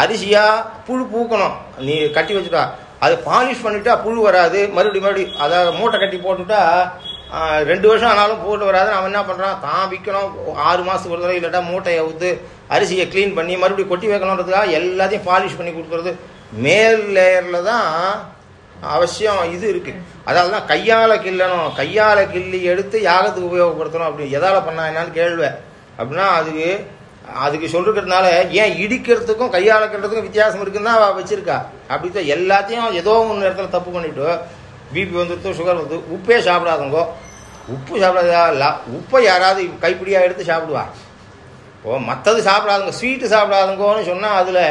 Speaker 1: அரிசியாக புழு பூக்கணும். நீ கட்டி வச்சுட்டா. அது பாலிஷ் பண்ணிட்டா புழு வராது. மறுபடியும் மறுபடியும் அதை மூட்டை கட்டி போட்டுட்டா ரெண்டு வருஷம் ஆனாலும் போட்டு வராது அவன் என்ன பண்ணுறான் தான் விற்கணும். ஆறு மாதத்துக்கு ஒரு தடவை இல்லாட்டா மூட்டையை ஊற்று அரிசியை க்ளீன் பண்ணி மறுபடியும் கொட்டி வைக்கணுன்றதுக்காக எல்லாத்தையும் பாலிஷ் பண்ணி கொடுக்குறது. மேல் லேயரில் தான் அவசியம் இது இருக்குது அதாவது தான் கையால் கிள்ளணும். கையால் கிள்ளி எடுத்து யாகத்துக்கு உபயோகப்படுத்தணும். அப்படி எதால் பண்ணா என்னான்னு கேள்வேன் அப்படின்னா அதுக்கு அதுக்கு சொல்லிருக்கிறதுனால ஏன் இடிக்கிறதுக்கும் கையால் கிள்றதுக்கும் வித்தியாசம் இருக்குன்னு தான் அவ வச்சிருக்கா. அப்படி தான் எல்லாத்தையும் ஏதோ ஒன்று இடத்துல தப்பு பண்ணிவிட்டு பிபி வந்துடுத்து சுகர் வந்து உப்பே சாப்பிடாதுங்கோ. உப்பு சாப்பிடாதா? உப்பை யாராவது கைப்பிடியாக எடுத்து சாப்பிடுவா. ஓ மற்றது சாப்பிடாதுங்க. ஸ்வீட்டு சாப்பிடாதுங்கோன்னு சொன்னால் அதில்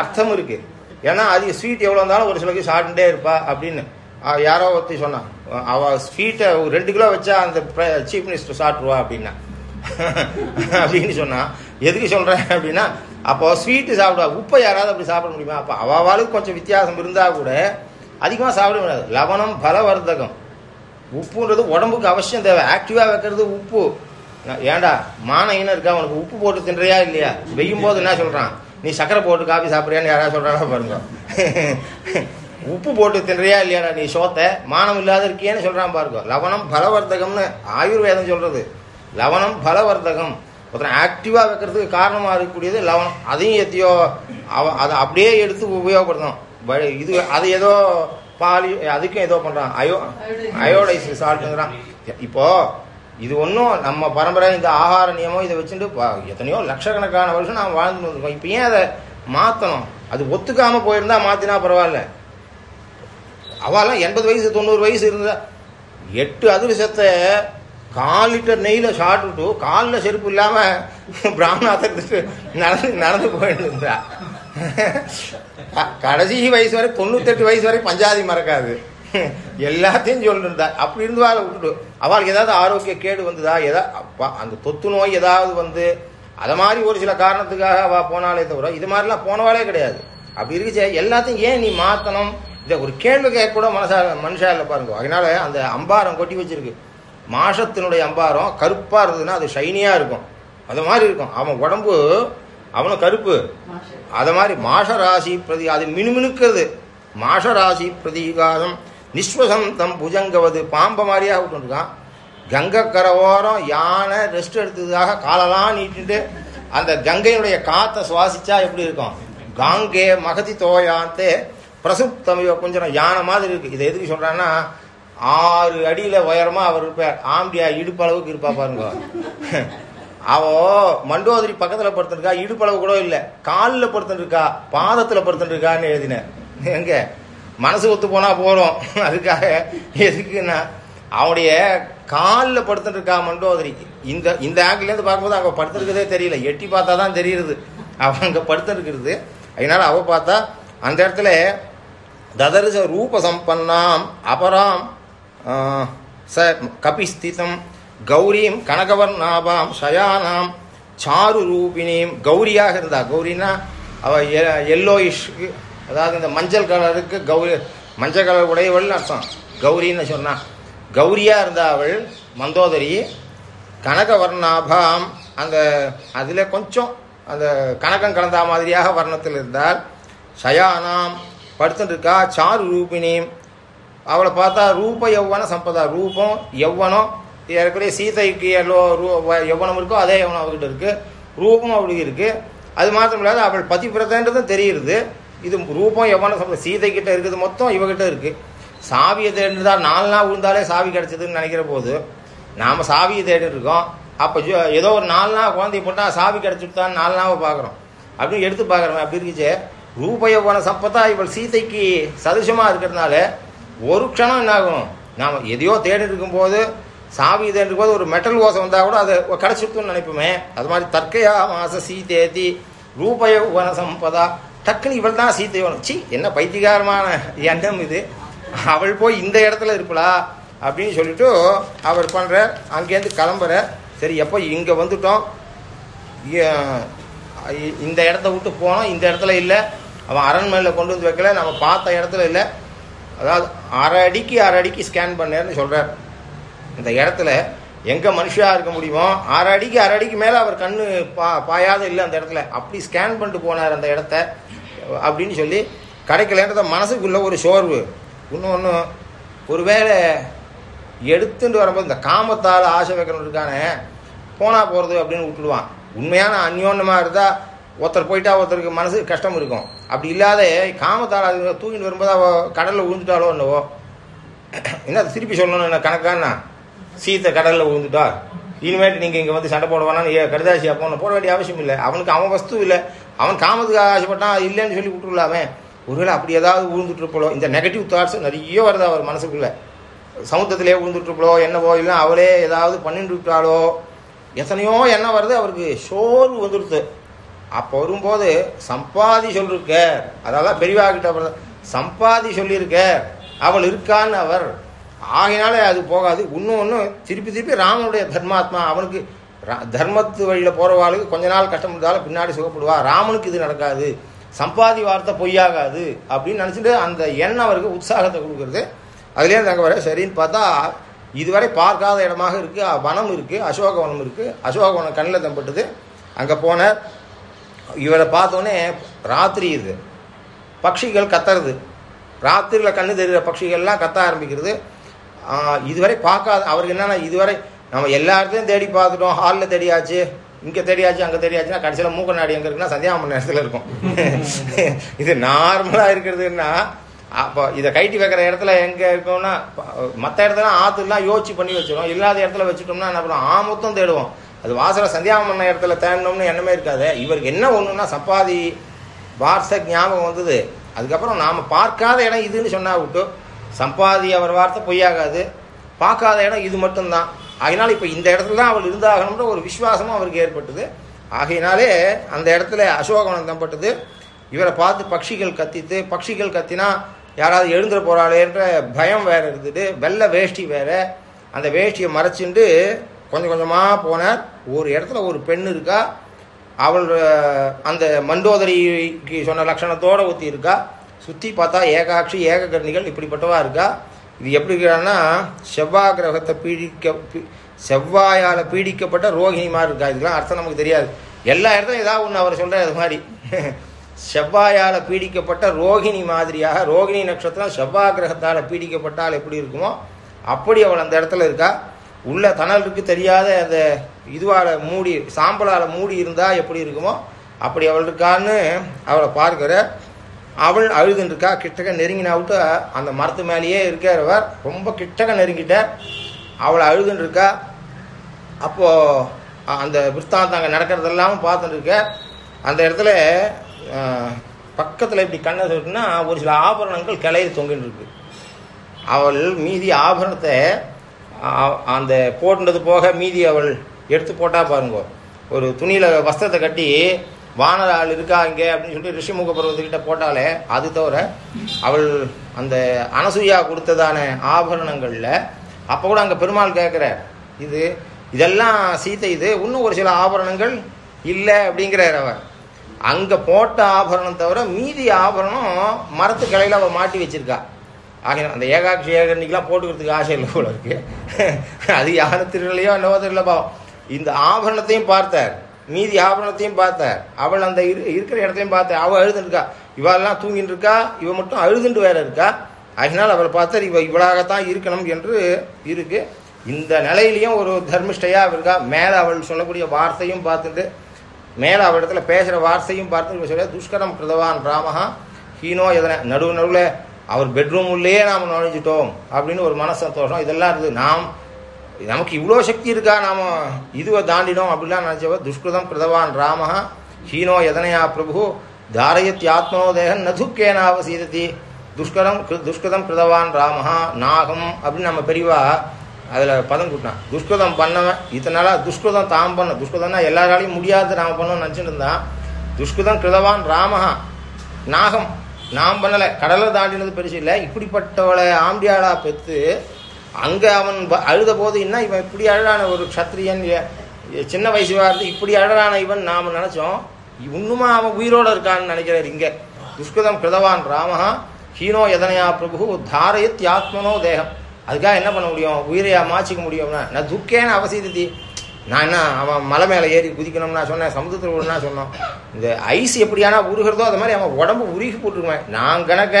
Speaker 1: அர்த்தம் இருக்குது ஏன்னா அது ஸ்வீட் எவ்வளோ இருந்தாலும் ஒரு சிலருக்கு சாப்பிட்டுட்டே இருப்பா அப்படின்னு. யாரோ ஒருத்தி சொன்னான் அவள் ஸ்வீட்டை ரெண்டு கிலோ வச்சா அந்த சீஃப் மினிஸ்டர் சாப்பிட்ருவா அப்படின்னா. [laughs] அப்படின்னு சொன்னா எதுக்கு சொல்கிறேன் அப்படின்னா அப்போ ஸ்வீட்டு சாப்பிடுவா. உப்பை யாராவது அப்படி சாப்பிட முடியுமா? அப்போ அவளுக்கு கொஞ்சம் வித்தியாசம் இருந்தால் கூட அதிகமாக சாப்பிட முடியாது. லவணம் பலவர்த்தகம் உப்புன்றது உடம்புக்கு அவசியம் தேவை. ஆக்டிவாக வைக்கிறது உப்பு. நான் ஏன்டா மான இனம் இருக்கா? உனக்கு உப்பு போட்டு தின்றியா இல்லையா? வெய்யும் போது என்ன சொல்கிறான் நீ சக்கரை போட்டு காபி சாப்பிட்றியான்னு யாராவது சொல்கிறாரா பாருங்க. உப்பு போட்டு தின்றியா இல்லையாடா நீ சோத்தை? மானம் இல்லாத இருக்கியேன்னு சொல்கிறான் பாருங்க. லவணம் பலவர்த்தகம்னு ஆயுர்வேதம் சொல்கிறது லவணம் பலவர்த்தகம். ஒருத்தன் ஆக்டிவாக வைக்கிறதுக்கு காரணமாக இருக்கக்கூடியது லவணம் அதையும் எத்தையோ அவ அதை அப்படியே எடுத்து உபயோகப்படுத்தணும் இது அது ஏதோ பாலி அதுக்கும் ஏதோ பண்ணுறான் அயோ அயோடைஸ் சால்ட்டுங்கிறான் இப்போ இது ஒன்றும் நம்ம பரம்பரை இந்த ஆகார நியமம் இதை வச்சுட்டு எத்தனையோ லட்சக்கணக்கான வருஷம் நாம் வாழ்ந்து வந்திருக்கோம். இப்போ ஏன் அதை மாற்றணும் அது ஒத்துக்காமல் போயிருந்தா மாற்றினா பரவாயில்ல. அவெல்லாம் எண்பது வயசு தொண்ணூறு வயசு இருந்தா எட்டு அதிர்ஷத்தை கால் லிட்டர் நெய்யில் சாப்பிட்டுட்டு காலில் செருப்பு இல்லாமல் பிராமணாத்திரத்துக்கு நடந்து நடந்து போயிட்டு இருந்தா. கடைசி வயசு வரை தொண்ணூத்தெட்டு வயசு வரை பஞ்சாதி மறக்காது. [laughs] எல்லாத்தையும் சொல்லிருந்தா அப்படி இருந்து வாழ விட்டுட்டு அவளுக்கு ஏதாவது ஆரோக்கிய கேடு வந்ததா? எதா அப்பா அந்த தொத்து நோய் ஏதாவது வந்து அதை மாதிரி ஒரு சில காரணத்துக்காக அவ போனாலே தவிர இது மாதிரிலாம் போனவாளே கிடையாது. அப்படி இருக்குச்சே. எல்லாத்தையும் ஏன் நீ மாற்றணும் இதை ஒரு கேள்வி கேட்க கூட மனசா மனுஷா இல்லை பாருங்க. அதனால அந்த அம்பாரம் கொட்டி வச்சிருக்கு. மாஷத்தினுடைய அம்பாரம் கருப்பாக இருந்ததுன்னா அது ஷைனியாக இருக்கும். அது மாதிரி இருக்கும். அவன் உடம்பு அவனும் கருப்பு. அது மாதிரி மாஷ ராசி பிரதி அது மினுமினுக்கிறது. மாஷ ராசி பிரதிகாரம். நிஸ்வசந்தம் புஜங்கவது பாம்ப மாதிரியாக விட்டுருக்கான் கங்கை கரவோரம் யானை ரெஸ்ட் எடுத்ததுக்காக காலெல்லாம் நீட்டிட்டு அந்த கங்கையினுடைய காற்றை சுவாசிச்சா எப்படி இருக்கும்? காங்கே மகதி தோயாந்தே பிரசுப்தமையோ கொஞ்சம் யானை மாதிரி இருக்குது இதை எதுக்கு சொல்கிறான்னா ஆறு அடியில் உயரமாக அவர் இருப்பார். ஆம்பியா இடுப்பு அளவுக்கு இருப்பா பாருங்க. அவோ மண்டோதரி பக்கத்தில் படுத்துருக்கா இடுப்பளவு கூட இல்லை. காலில் படுத்துருக்கா பாதத்தில் படுத்துருக்கான்னு எழுதினேன் எங்கே? மனசு ஒத்து போனா போறோம். [laughs] அதுக்காக எதுக்குன்னா அவனுடைய காலில் படுத்துருக்கா மண்டோதரிக்கு. இந்த இந்த ஆங்கிலேருந்து இருந்து பார்க்கும்போது அவங்க படுத்துருக்கதே தெரியல. எட்டி பார்த்தா தான் தெரியுது. அவன் அங்கே படுத்துருக்கிறது. அதனால அவ பார்த்தா அந்த இடத்துல ததர்ச ரூப சம்பன்னாம் அபராம் ச கபிஸ்திதம் கௌரியும் கனகவர்ணாபாம் ஷயானாம் சாரு ரூபினியும் கௌரியாக இருந்தா. கௌரினா அவ எல்லோயிஷ் அதாவது இந்த மஞ்சள் கலருக்கு கௌரி மஞ்சள் கலர் உடையவள்னு அர்த்தம். கௌரின்னு சொன்னான் கௌரியாக இருந்தா அவள் மந்தோதரி கனகவர்ணாபாம் அந்த அதில் கொஞ்சம் அந்த கனகம் கலந்த மாதிரியாக வர்ணத்தில் இருந்தால் சயானாம் படுத்துட்டுருக்கா சாரு ரூபினியும் அவளை பார்த்தா ரூப யௌவன சம்பதா ரூபம் யௌவனம். ஏற்கனவே சீதைக்கு எல்லோ ரூ வ- யௌவனம் இருக்கோ அதே யௌவனம் அவர்கிட்ட இருக்கு. ரூபம் அவளுக்கு இருக்குது அது மாத்திரம் இல்லாத அவள் பதிவிரதன்றதும் தெரியுது. இது ரூபம் எவ்வளோ சம்பதம் சீதை கிட்ட இருக்குது மொத்தம் இவகிட்ட இருக்குது சாவியை தேடினதா நாலு நாள் விழுந்தாலே சாவி கிடச்சிதுன்னு நினைக்கிற போது நாம் சாவியை தேடி இருக்கோம். அப்போ ஏதோ ஒரு நாலு நாள் குழந்தைய போட்டால் சாவி கிடைச்சிட்டான்னு நாலு நாவை பார்க்குறோம். அப்படின்னு எடுத்து பார்க்குறோம். அப்படி இருந்துச்சு ரூபயவன சம்பத்தா இவள் சீதைக்கு சதுசமாக இருக்கிறதுனால ஒரு க்ஷணம் என்ன ஆகும்? நாம் எதையோ தேடி இருக்கும்போது சாவி தேடிருக்கும் போது ஒரு மெட்டல் ஓசை வந்தால் கூட அதை கிடச்சிருத்துன்னு நினைப்போமே. அது மாதிரி தற்கையா மாச சீதேதி ரூபய ரூபயவன சம்பதா டக்குன்னு இவள் தான் சீத்தை வேணும் சி என்ன பைத்தியகாரமான எண்ணம் இது. அவள் போய் இந்த இடத்துல இருப்பலா அப்படின்னு சொல்லிட்டு அவர் பண்ணுற அங்கேருந்து கிளம்புற சரி எப்போ இங்கே வந்துட்டோம். இந்த இடத்த விட்டு போனோம். இந்த இடத்துல இல்லை. அவன் அரண்மனையில் கொண்டு வந்து வைக்கல. நம்ம பார்த்த இடத்துல இல்லை. அதாவது அரை அடிக்கு அரை அடிக்கு ஸ்கேன் பண்ணேன்னு சொல்கிறார் இந்த இடத்துல எங்கே மனுஷா இருக்க முடியுமோ? அரை அடிக்கு அரை அடிக்கு மேலே அவர் கண்ணு பா பாயாத இல்லை அந்த இடத்துல. அப்படி ஸ்கேன் பண்ணிட்டு போனார் அந்த இடத்த. அப்படின்னு சொல்லி கிடைக்கலன்றத மனசுக்குள்ள ஒரு சோர்வு. இன்னொன்று ஒருவேளை எடுத்துட்டு வரும்போது இந்த காமத்தால் ஆசை வைக்கணும் போனால் போகிறது அப்படின்னு விட்டுடுவான். உண்மையான அந்யோன்யமாக இருந்தால் ஒருத்தர் போயிட்டா ஒருத்தருக்கு மனசு கஷ்டம் இருக்கும். அப்படி இல்லாத காமத்தால் அது தூங்கிட்டு வரும்போது அவள் கடலில் விழுந்துட்டாலோ என்னவோ. என்ன திருப்பி சொல்லணும் என்ன கணக்கானா சீத்தை கடலில் விழுந்துட்டா. இனிமேட்டு நீங்கள் இங்கே வந்து சண்டை போட வேணாம்னு ஏ கடுதாசியா போட வேண்டிய அவசியம் இல்லை. அவனுக்கு அவன் வஸ்து இல்லை. அவன் காமத்துக்கு ஆசைப்பட்டான் இல்லைன்னு சொல்லி விட்டுருலாமே ஒருவேளை அப்படி ஏதாவது விழுந்துட்டு இந்த நெகட்டிவ் தாட்ஸ் நிறைய வருது அவர் மனசுக்குள்ள? சமுத்திரத்திலே விழுந்துட்டு இருப்பளோ என்னவோ இல்லை அவளே ஏதாவது பண்ணிட்டு விட்டாலோ எத்தனையோ எண்ணம் வருது அவருக்கு. சோர்வு வந்துடுது அப்போ வரும்போது சம்பாதி சொல்லிருக்க அதாவது பெரியவா கிட்ட சம்பாதி சொல்லியிருக்க அவள் இருக்கான்னு அவர். ஆகினாலே அது போகாது. இன்னும் ஒன்று திருப்பி திருப்பி ராமனுடைய தர்மாத்மா அவனுக்கு தர்மத்து வழியில் போகிறவாளுக்கு கொஞ்ச நாள் கஷ்டம் இருந்தாலும் பின்னாடி சுகப்படுவா. ராமனுக்கு இது நடக்காது. சம்பாதி வார்த்தை பொய்யாகாது அப்படின்னு நினச்சிட்டு அந்த எண்ணம் அவருக்கு உற்சாகத்தை கொடுக்குறது. அதுலேயே நாங்கள் வர சரின்னு பார்த்தா இதுவரை பார்க்காத இடமாக இருக்குது வனம் இருக்குது அசோகவனம் இருக்குது அசோகவனம் கண்ணில் தம்பட்டுது அங்கே போனார். இவரை பார்த்தோன்னே ராத்திரி இது. பட்சிகள் கத்துறது. ராத்திரியில் கண்ணு தெரிகிற பட்சிகள்லாம் கத்த ஆரம்பிக்கிறது. இதுவரை பார்க்காத அவருக்கு என்னென்னா இதுவரை நம்ம எல்லா இடத்துலையும் தேடி பார்த்துட்டோம். ஹாலில் தேடியாச்சு இங்கே தேடியாச்சு அங்கே தேடியாச்சுன்னா கடைசியில் மூக்க நாடி எங்கே இருக்குன்னா சந்தியாமன் நேரத்தில் இருக்கும். [laughs] இது நார்மலாக இருக்கிறதுன்னா அப்போ இதை கைட்டி வைக்கிற இடத்துல எங்கே இருக்கோம்னா மற்ற இடத்துல ஆற்றுலாம் யோசிச்சு பண்ணி வச்சிடும் இல்லாத இடத்துல வச்சுட்டோம்னா என்ன பண்ணுவோம்? ஆமொத்தம் தேடுவோம். அது வாசல சந்தியாமன்ன இடத்துல தேடணும்னு எண்ணமே இருக்காது. இவருக்கு என்ன ஒன்றுன்னா சப்பாதி வார்த்தை ஞாபகம் வந்தது. அதுக்கப்புறம் நாம் பார்க்காத இடம் இதுன்னு சொன்னால் விட்டு சம்பாதி அவர் வார்த்தை பொய்யாகாது. பார்க்காத இடம் இது மட்டும்தான். அதனால இப்போ இந்த இடத்துல தான் அவள் இருந்தாகணும்ன்ற ஒரு விசுவாசமும் அவருக்கு ஏற்பட்டது. ஆகையினாலே அந்த இடத்துல அசோகவனம் தம்பட்டது. இவரை பார்த்து பட்சிகள் கத்தித்து பட்சிகள் கத்தினா யாராவது எழுந்துட போகிறாளேன்ற பயம் வேற இருந்தது வெள்ளை வேஷ்டி வேற. அந்த வேஷ்டியை மறைச்சிண்டு கொஞ்சம் கொஞ்சமாக போனார். ஒரு இடத்துல ஒரு பெண் இருக்கா. அவள் அந்த மண்டோதரிக்கு சொன்ன லட்சணத்தோடு ஒத்தி இருக்கா. சுற்றி பார்த்தா ஏகாட்சி ஏககர்ணிகள் இப்படிப்பட்டவா இருக்கா. இது எப்படி இருக்கிறான்னா செவ்வாய் கிரகத்தை பீடிக்க செவ்வாயால் பீடிக்கப்பட்ட ரோகிணி மாதிரி இருக்கா? இதுக்கெல்லாம் அர்த்தம் நமக்கு தெரியாது. எல்லா இடத்துலையும் ஏதாவது ஒன்று அவர் சொல்கிறார் அது மாதிரி. [laughs] செவ்வாயால் பீடிக்கப்பட்ட ரோகிணி மாதிரியாக ரோகிணி நட்சத்திரம் செவ்வாய் கிரகத்தால் பீடிக்கப்பட்டால் எப்படி இருக்குமோ அப்படி அவள் அந்த இடத்துல இருக்கா. உள்ள தணலுக்கு தெரியாத அந்த இதுவால் மூடி சாம்பலால் மூடி இருந்தால் எப்படி இருக்குமோ அப்படி அவள் இருக்கான்னு அவளை பார்க்கிற அவள் அழுதுன்னு இருக்கா கிட்டக்க நெருங்கினா விட்டு அந்த மரத்து மேலேயே இருக்கிறவர் ரொம்ப கிட்டக்க நெருங்கிட்டார் அவளை அழுதுன்றிருக்கா. அப்போது அந்த விற்த்தாந்தம் அங்கே நடக்கிறதெல்லாம் பார்த்துட்டுருக்க அந்த இடத்துல பக்கத்தில் இப்படி கண்ணை இருக்குன்னா ஒரு சில ஆபரணங்கள் கிளையில் தொங்கின்னு இருக்கு அவள் மீதி ஆபரணத்தை அந்த போட்டுனது போக மீதி அவள் எடுத்து போட்டால் பாருங்க. ஒரு துணியில் வஸ்திரத்தை கட்டி வானர ஆள் இருக்கா இங்கே அப்படின்னு சொல்லிட்டு ரிஷிமுக பருவத்துக்கிட்ட போட்டாலே அது தவிர அவள் அந்த அனசூயா கொடுத்ததான ஆபரணங்கள்ல அப்போ கூட அங்கே பெருமாள் கேட்குறார் இது இதெல்லாம் சீத்தை இது இன்னும் ஒரு சில ஆபரணங்கள் இல்லை அப்படிங்கிறார் அவர். அங்கே போட்ட ஆபரணம் தவிர மீதி ஆபரணம் மரத்து கிளையில அவள் மாட்டி வச்சிருக்கா. ஆகிய அந்த ஏகாட்சி ஏகர்ணிக்கெலாம் போட்டுக்கிறதுக்கு ஆசை இல்லை போல இருக்கு. அது யாரும் திருநிலையோ என்னவோ தெரியல பாவம். இந்த ஆபரணத்தையும் பார்த்தார். மீதி ஆபரணத்தையும் பார்த்த அவள் அந்த இரு இருக்கிற இடத்தையும் பார்த்தேன் அவள் அழுதுருக்கா இவெல்லாம் தூங்கிட்டு இருக்கா இவ மட்டும் அழுதுண்டு வேற இருக்கா? அதனால் அவளை பார்த்தா இவ இவளாகத்தான் இருக்கணும் என்று இருக்கு. இந்த நிலையிலையும் ஒரு தர்மிஷ்டையா இருக்கா? மேலே அவள் சொல்லக்கூடிய வார்த்தையும் பார்த்துட்டு மேலே அவள் இடத்துல பேசுகிற வார்த்தையும் பார்த்து சொல்ல துஷ்கரம் கிருதவான் ராமஹா ஹீனோ எதனை நடுவு நடுவில் அவர் பெட்ரூம் உள்ளேயே நாம் நுழைஞ்சிட்டோம். அப்படின்னு ஒரு மன சந்தோஷம். இதெல்லாம் இருக்குது. நாம் நமக்கு இவ்வளோ சக்தி இருக்கா? நாம் இதுவை தாண்டினோம் அப்படிலாம் நினச்சவ துஷ்கிருதம் கிருதவான் ராம ஹீனோ எதனையா பிரபு தாரயத் ஆத்மனோ தேகன் நதுக்கேனாவ சீததி துஷ்கரம் கிரு- துஷ்கிருதம் கிருதவான் ராமஹா நாகம் அப்படின்னு நம்ம பெரியவா அதில் பதம் கூட்டினான். துஷ்கிருதம் பண்ணவன் இதனால துஷ்கிருதம் தாம் பண்ண துஷ்கிருதம்னா எல்லாராலையும் முடியாது நாம் பண்ணோம்னு நினச்சிட்டு இருந்தான். துஷ்கிருதம் கிருதவான் ராமஹா நாகம். நாம் பண்ணலை. கடலை தாண்டினது பெருசு இல்லை. இப்படிப்பட்டவளை ஆம்பியாளா பெற்று அங்கே அவன் ப- அழுத போது என்ன இவன் இப்படி அழகான ஒரு க்ஷத்ரியன் சின்ன வயசு இருந்து இப்படி அழகான இவன் நாம் நினச்சோம் இன்னுமா அவன் உயிரோடு இருக்கான்னு நினைக்கிறார் இங்கே. துஷ்கிருதம் கிருதவான் ராமஹா ஹீனோ எதனையா பிரபு தாரயத் ஆத்மனோ தேகம். அதுக்காக என்ன பண்ண முடியும்? உயிரையா மாச்சிக்க முடியும்னா நான் துக்கேன அவசியத்தி நான் என்ன அவன் மலை மேலே ஏறி குதிக்கணும்னா சொன்னேன் சமுத்திரத்தில் விடனா சொன்னோம். இந்த ஐஸ் எப்படியானா உருகிறதோ அது மாதிரி அவன் உடம்பு உருகி போட்டுருவேன். நான் கணக்க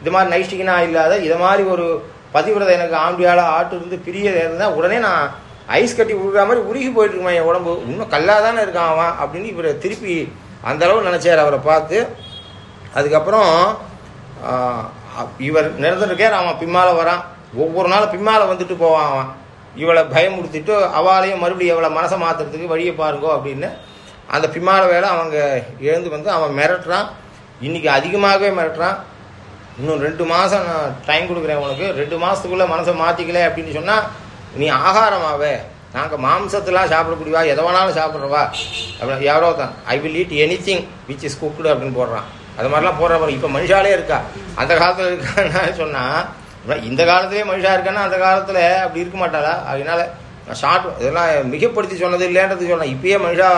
Speaker 1: இது மாதிரி நைஷ்டிகனா இல்லாத இது மாதிரி ஒரு பதிவிரதை எனக்கு ஆம்பியால ஆட்டு இருந்து பிரிய இருந்தால் உடனே நான் ஐஸ் கட்டி உருகிற மாதிரி உருகி போயிட்டு என் உடம்பு? இன்னும் கல்லாக தானே இருக்கான் அவன் அப்படின்னு இவர் திருப்பி அந்த அளவு நினச்சார். அவரை பார்த்து அதுக்கப்புறம் இவர் நிறந்துருக்கார் அவன் பின்னால் வரான். ஒவ்வொரு நாளும் பின்னால வந்துட்டு போவான் அவன். இவளை பயமுறுத்திட்டு அவளையும் மறுபடியும் இவளை மனசை மாற்றுறதுக்கு வழியை பாருங்கோ அப்படின்னு அந்த பின்னால் வேலை அவங்க எழுந்து வந்து அவன் மிரட்டுறான். இன்னைக்கு அதிகமாகவே மிரட்டுறான். இன்னும் ரெண்டு மாதம் நான் டைம் கொடுக்குறேன் உனக்கு. ரெண்டு மாதத்துக்குள்ளே மனசை மாற்றிக்கல அப்படின்னு சொன்னால் நீ ஆகாரமாவே. நாங்கள் மாம்சத்தெலாம் சாப்பிடக்கூடியவா எதை வேணாலும் சாப்பிட்றவா. அப்படி யாரோ தான் I will eat anything which is cooked அப்படின்னு போடுறான். அது மாதிரிலாம் போடுற இப்போ மனுஷாலே இருக்கா? அந்த காலத்தில் இருக்கான்னு சொன்னால் இந்த காலத்துலேயே மனுஷா இருக்கான்னா அந்த காலத்தில் அப்படி இருக்க மாட்டாளா? அதனால நான் ஷார்ட் இதெல்லாம் மிகப்படுத்தி சொன்னது இல்லைன்றது சொன்னேன் இப்பயே மனுஷா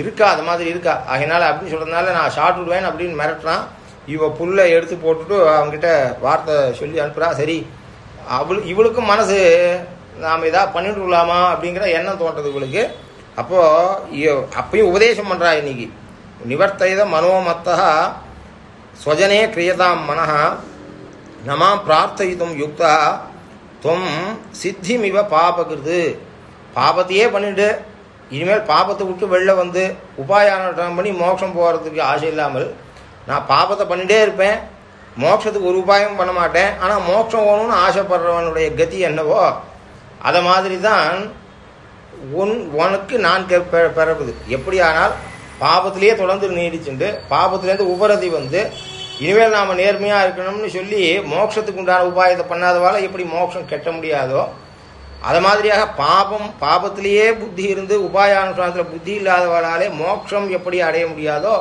Speaker 1: இருக்கா? அது மாதிரி இருக்கா? அதனால் அப்படின்னு சொல்கிறதுனால நான் ஷார்ட் விடுவேன் அப்படின்னு மிரட்டுறான். இவ புல்லை எடுத்து போட்டுட்டு அவங்ககிட்ட வார்த்தை சொல்லி அனுப்புறா. சரி அவளு இவளுக்கும் மனசு நாம் இதாக பண்ணிட்டு விடலாமா அப்படிங்கிற எண்ணம் தோன்றது இவளுக்கு. அப்போது அப்பயும் உபதேசம் பண்ணுறா இன்னைக்கு. நிவர்த்தைத மனோமத்தா ஸ்வஜனே கிரியதாம் மனஹா நமாம் பிரார்த்தயித்தும் யுக்தா துவம் சித்திமிவ பாபகிருது. பாபத்தையே பண்ணிட்டு இனிமேல் பாபத்தை விட்டு வெளில வந்து உபாயானம் பண்ணி மோட்சம் போகிறதுக்கு ஆசை இல்லாமல் நான் பாபத்தை பண்ணிட்டே இருப்பேன். மோட்சத்துக்கு ஒரு உபாயம் பண்ண மாட்டேன். ஆனால் மோட்சம் போகணும்னு ஆசைப்படுறவனுடைய கதி என்னவோ அதை மாதிரி தான் உன் உனக்கு நான் கெ- பெ- பிறப்புது எப்படியானால் பாபத்திலேயே தொடர்ந்து நீடிச்சுண்டு பாபத்திலேருந்து உபரதி வந்து இனிமேல் நாம் நேர்மையாக இருக்கணும்னு சொல்லி மோட்சத்துக்கு உண்டான உபாயத்தை பண்ணாதவால எப்படி மோட்சம் கெட்ட முடியாதோ அது மாதிரியாக பாபம் பாபத்திலேயே புத்தி இருந்து உபாயானுஷ்டானத்தில் புத்தி இல்லாதவளாலே மோட்சம் எப்படி அடைய முடியாதோ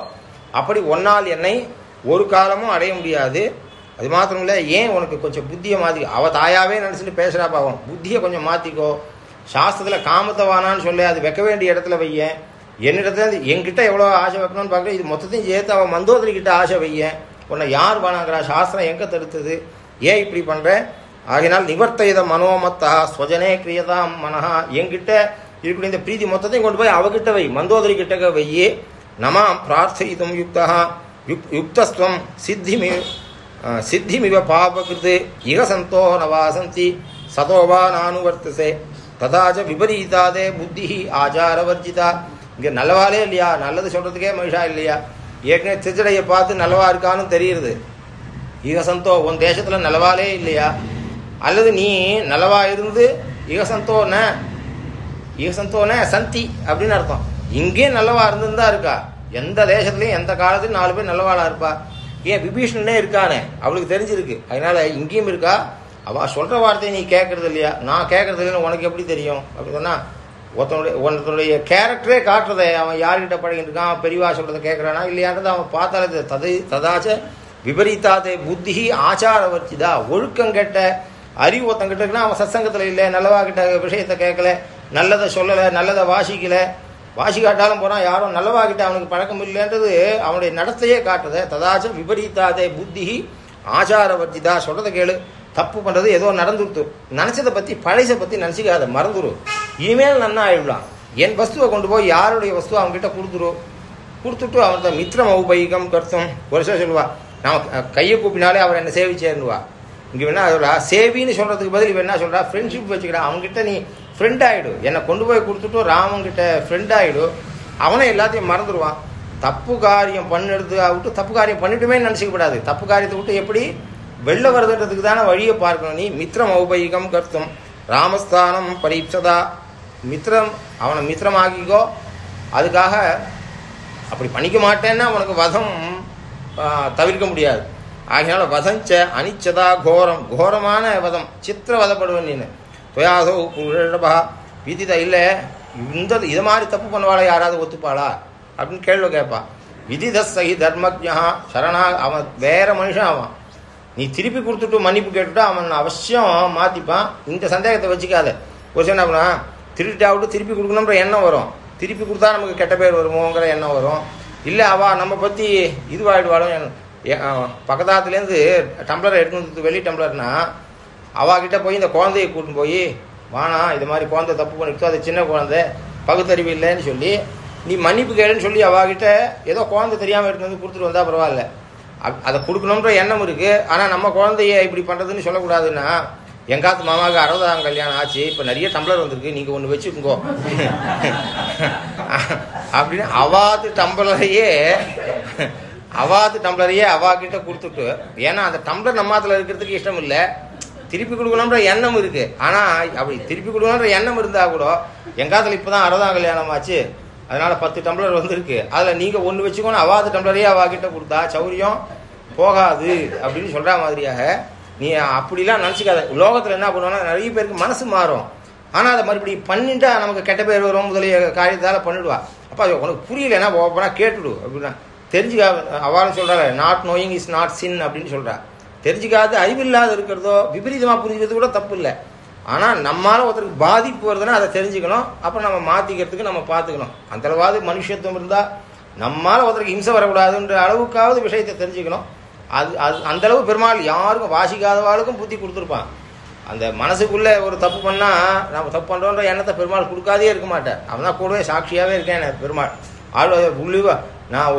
Speaker 1: அப்படி ஒன்னால் என்னை ஒரு காலமும் அடைய முடியாது. அது மாத்திரம் இல்லை ஏன் உனக்கு கொஞ்சம் புத்தியை மாற்றி அவ தாயாவே நினச்சிட்டு பேசுகிறா பாவம். புத்தியை கொஞ்சம் மாற்றிக்கோ சாஸ்திரத்தில் காமத்தை வானான்னு சொல்லி அது வைக்க வேண்டிய இடத்துல வையேன் என்னிடத்துல என்கிட்ட எவ்வளோ ஆசை வைக்கணும்னு பார்க்குறேன் இது மொத்தத்தையும் சேர்த்து அவன் மந்தோதரி கிட்ட ஆசை வையேன் உன்னை யார் வானாங்கிறா? சாஸ்திரம் எங்கே தடுத்தது? ஏன் இப்படி பண்ணுறேன் ஆகினால் நிவர்த்தைத மனோமத்தா ஸ்வஜனே கிரியதாம் மனஹா. என்கிட்ட இருக்கக்கூடிய இந்த பிரீதி மொத்தத்தையும் கொண்டு போய் அவகிட்ட வை மந்தோதரி கிட்டக்க வையே. நமாம் பிரார்த்தயிதும் யுக்தா யுக் யுக்தஸ்துவம் சித்திமி சித்திமிவ பாபகிருது இக சந்தோ நவாசந்தி சதோவா நானுவர்த்தசே ததாச்ச விபரீதாதே புத்தி ஆச்சாரவர்ஜிதா இங்கே நல்லவாளே இல்லையா? நல்லது சொல்கிறதுக்கே மனுஷா இல்லையா? ஏற்கனவே திருச்சடையை பார்த்து நல்லவா இருக்கான்னு தெரியுது ஈகசந்தோ உன் தேசத்தில் நல்லவாலே இல்லையா? அல்லது நீ நல்லவா இருந்து ஈகசந்தோன ஈகசந்தோன சந்தி அப்படின்னு அர்த்தம். இங்கே நல்லவா இருந்துன்னு இருக்கா? எந்த தேசத்துலையும் எந்த காலத்துலையும் நாலு பேர் நல்லவாளா இருப்பா. ஏன் விபீஷணனே இருக்கானே? அவளுக்கு தெரிஞ்சிருக்கு. அதனால இங்கேயும் இருக்கா? அவ சொல்ற வார்த்தையை நீ கேட்கறது இல்லையா? நான் கேட்கறது இல்லைன்னு உனக்கு எப்படி தெரியும்? அப்படி சொன்னா ஒருத்தனுடைய ஒருத்தனுடைய கேரக்டரே காட்டுறதை அவன் யார்கிட்ட பழகிட்டு இருக்கான்? அவன் பெரியவா சொல்கிறத கேட்கறானா? இல்லையான்றது அவன் பார்த்தாலே தது ததை ததாச்ச விபரீதாதே புத்தி ஆச்சாரவர்த்திதா. ஒழுக்கம் கெட்ட அறிவு ஒருத்தங்கிட்ட இருக்குன்னா அவன் சத்சங்கத்தில் இல்லை நல்லவா கிட்ட விஷயத்தை கேட்கல நல்லதை சொல்லலை நல்லதை வாசிக்கலை வாசி காட்டாலும் போறான் யாரும் நல்லவாகிட்ட அவனுக்கு பழக்கம் இல்லைன்றது அவனுடைய நடத்தையே காட்டுது ததாச்ச விபரீதாதே புத்தி ஆச்சாரவர்த்திதா சொல்றதை கேளு. தப்பு பண்றது ஏதோ நடந்துருத்து. நினைச்சதை பத்தி பழைசை பத்தி நினைச்சிக்காத மறந்துரு. இனிமேல் நன்னா ஆயிடலாம். என் வஸ்துவை கொண்டு போய் யாருடைய வஸ்துவை அவன்கிட்ட கொடுத்துரு. கொடுத்துட்டு அவன் மித்திரம் ஔபைகம் கருத்தம். ஒரு சார் சொல்லுவா. நான் கையை கூப்பினாலே அவர் என்ன சேவிச்சேன்னுவா. இங்கே வேணா அதோட சேவின்னு சொல்றதுக்கு பதில் இவன் என்ன சொல்றா? ஃப்ரெண்ட்ஷிப் வச்சுக்கிறா. அவன்கிட்ட நீ ஃப்ரெண்ட் ஆகிடும் என்னை கொண்டு போய் கொடுத்துட்டு ராமன்கிட்ட ஃப்ரெண்ட் ஆகிடும் அவனே எல்லாத்தையும் மறந்துடுவான் தப்பு காரியம் பண்ணிடுது விட்டு தப்பு காரியம் பண்ணிட்டுமே நினச்சிக்கப்படாது. தப்பு காரியத்தை விட்டு எப்படி? வெளில வருதுன்றதுக்கு தானே வழியை பார்க்கணும். நீ மித்திரம் ஔபயிகம் கருத்தும். ராமஸ்தானம் பரீட்சதா. மித்திரம் அவனை மித்திரமாக்கிக்கோ அதுக்காக அப்படி பண்ணிக்க மாட்டேன்னா உனக்கு வதம் தவிர்க்க முடியாது. ஆகையால வதஞ்ச அனிச்சதா கோரம். கோரமான வதம். சித்திர வதப்படுவன் நீனு. துயாசோ புருஷபா விதிதா இல்லை. இந்த இதை மாதிரி தப்பு பண்ணுவாளா யாராவது ஒத்துப்பாளா? அப்படின்னு கேள்வி கேட்பா சகி தர்மஜா சரணா அவன் வேற மனுஷன் அவன். நீ திருப்பி கொடுத்துட்டு மன்னிப்பு கேட்டுட்டு அவன் அவசியம் மாற்றிப்பான் இந்த சந்தேகத்தை வச்சுக்காத. ஒரு சில என்ன பண்ணுவா, திருட்டாவிட்டு திருப்பி கொடுக்கணுன்ற எண்ணம் வரும். திருப்பி கொடுத்தா நமக்கு கெட்ட பேர் வருமோங்கிற எண்ணம் வரும். இல்லை அவா நம்ம பற்றி இதுவாகிடுவாளும் பக்கத்தாத்துலேருந்து டம்ளரை எடுத்து வெளி டம்ளர்னா அவாகிட்ட போய் இந்த குழந்தைய கூட்டின்னு போய் வானா இது மாதிரி குழந்தை தப்பு பண்ணிட்டு அது சின்ன குழந்தை பகுத்தறிவு இல்லைன்னு சொல்லி நீ மன்னிப்பு கேளுன்னு சொல்லி அவாகிட்ட ஏதோ குழந்தை தெரியாமல் எடுத்து வந்து கொடுத்துட்டு வந்தால் பரவாயில்ல. அப் அதை கொடுக்கணுன்ற எண்ணம் இருக்குது ஆனால் நம்ம குழந்தைய இப்படி பண்ணுறதுன்னு சொல்லக்கூடாதுன்னா எங்காத்து மாமாவுக்கு அறுபதாம் கல்யாணம் ஆச்சு. இப்போ நிறைய டம்ளர் வந்திருக்கு. நீங்கள் ஒன்று வச்சுக்கோங்க. [laughs] அப்படின்னு அவாது டம்ளரையே அவாது டம்ளரையே அவா கிட்ட கொடுத்துட்டு ஏன்னா அந்த டம்ளர் நம்மத்தில் இருக்கிறதுக்கு இஷ்டம் இல்லை திருப்பி கொடுக்கணுன்ற எண்ணம் இருக்கு. ஆனா அப்படி திருப்பி கொடுக்கணுன்ற எண்ணம் இருந்தா கூட எங்காத்துல இப்பதான் அறுபதாம் கல்யாணம் ஆச்சு அதனால பத்து டம்ளர் வந்திருக்கு. அதுல நீங்க ஒண்ணு வச்சுக்கணும் அவாது டம்ளரையே அவா கிட்ட கொடுத்தா சௌரியம் போகாது அப்படின்னு சொல்ற மாதிரியாக நீ அப்படிலாம் நினச்சிக்காத. லோகத்துல என்ன பண்ணுவாங்கன்னா நிறைய பேருக்கு மனசு மாறும். ஆனா அதை மறுபடியும் பண்ணிட்டா நமக்கு கெட்ட பேர் வரும் முதலிய காரியத்தால பண்ணிடுவா. அப்ப அது உனக்கு புரியலன்னா ஓப்பனா கேட்டுடு அப்படின்னா. தெரிஞ்சுக்க அவளும் சொல்றாரு not knowing is not sin அப்படின்னு சொல்கிறா தெரிஞ்சுக்காத அறிவில்லாத இருக்கிறதோ விபரீதமாக புரிஞ்சுக்கிறது கூட தப்பு இல்லை ஆனால் நம்மளால் ஒருத்தருக்கு பாதிப்பு வருதுன்னா அதை தெரிஞ்சுக்கணும். அப்புறம் நம்ம மாற்றிக்கிறதுக்கு நம்ம பார்த்துக்கணும். அந்தளவாவது மனுஷத்துவம் இருந்தால் நம்மால் ஒருத்தருக்கு ஹிம்சை வரக்கூடாதுன்ற அளவுக்காவது விஷயத்தை தெரிஞ்சுக்கணும். அது அது அந்தளவு பெருமாள் யாருக்கும் வாசிக்காதவாளுக்கும் புத்தி கொடுத்துருப்பான். அந்த மனசுக்குள்ளே ஒரு தப்பு பண்ணால் நம்ம தப்பு பண்ணுறோன்ற எண்ணத்தை பெருமாள் கொடுக்காதே இருக்க மாட்டேன் அவன் தான் கூடவே சாட்சியாகவே இருக்கேன் எனக்கு பெருமாள். ஆள் உள்ளுவா நான்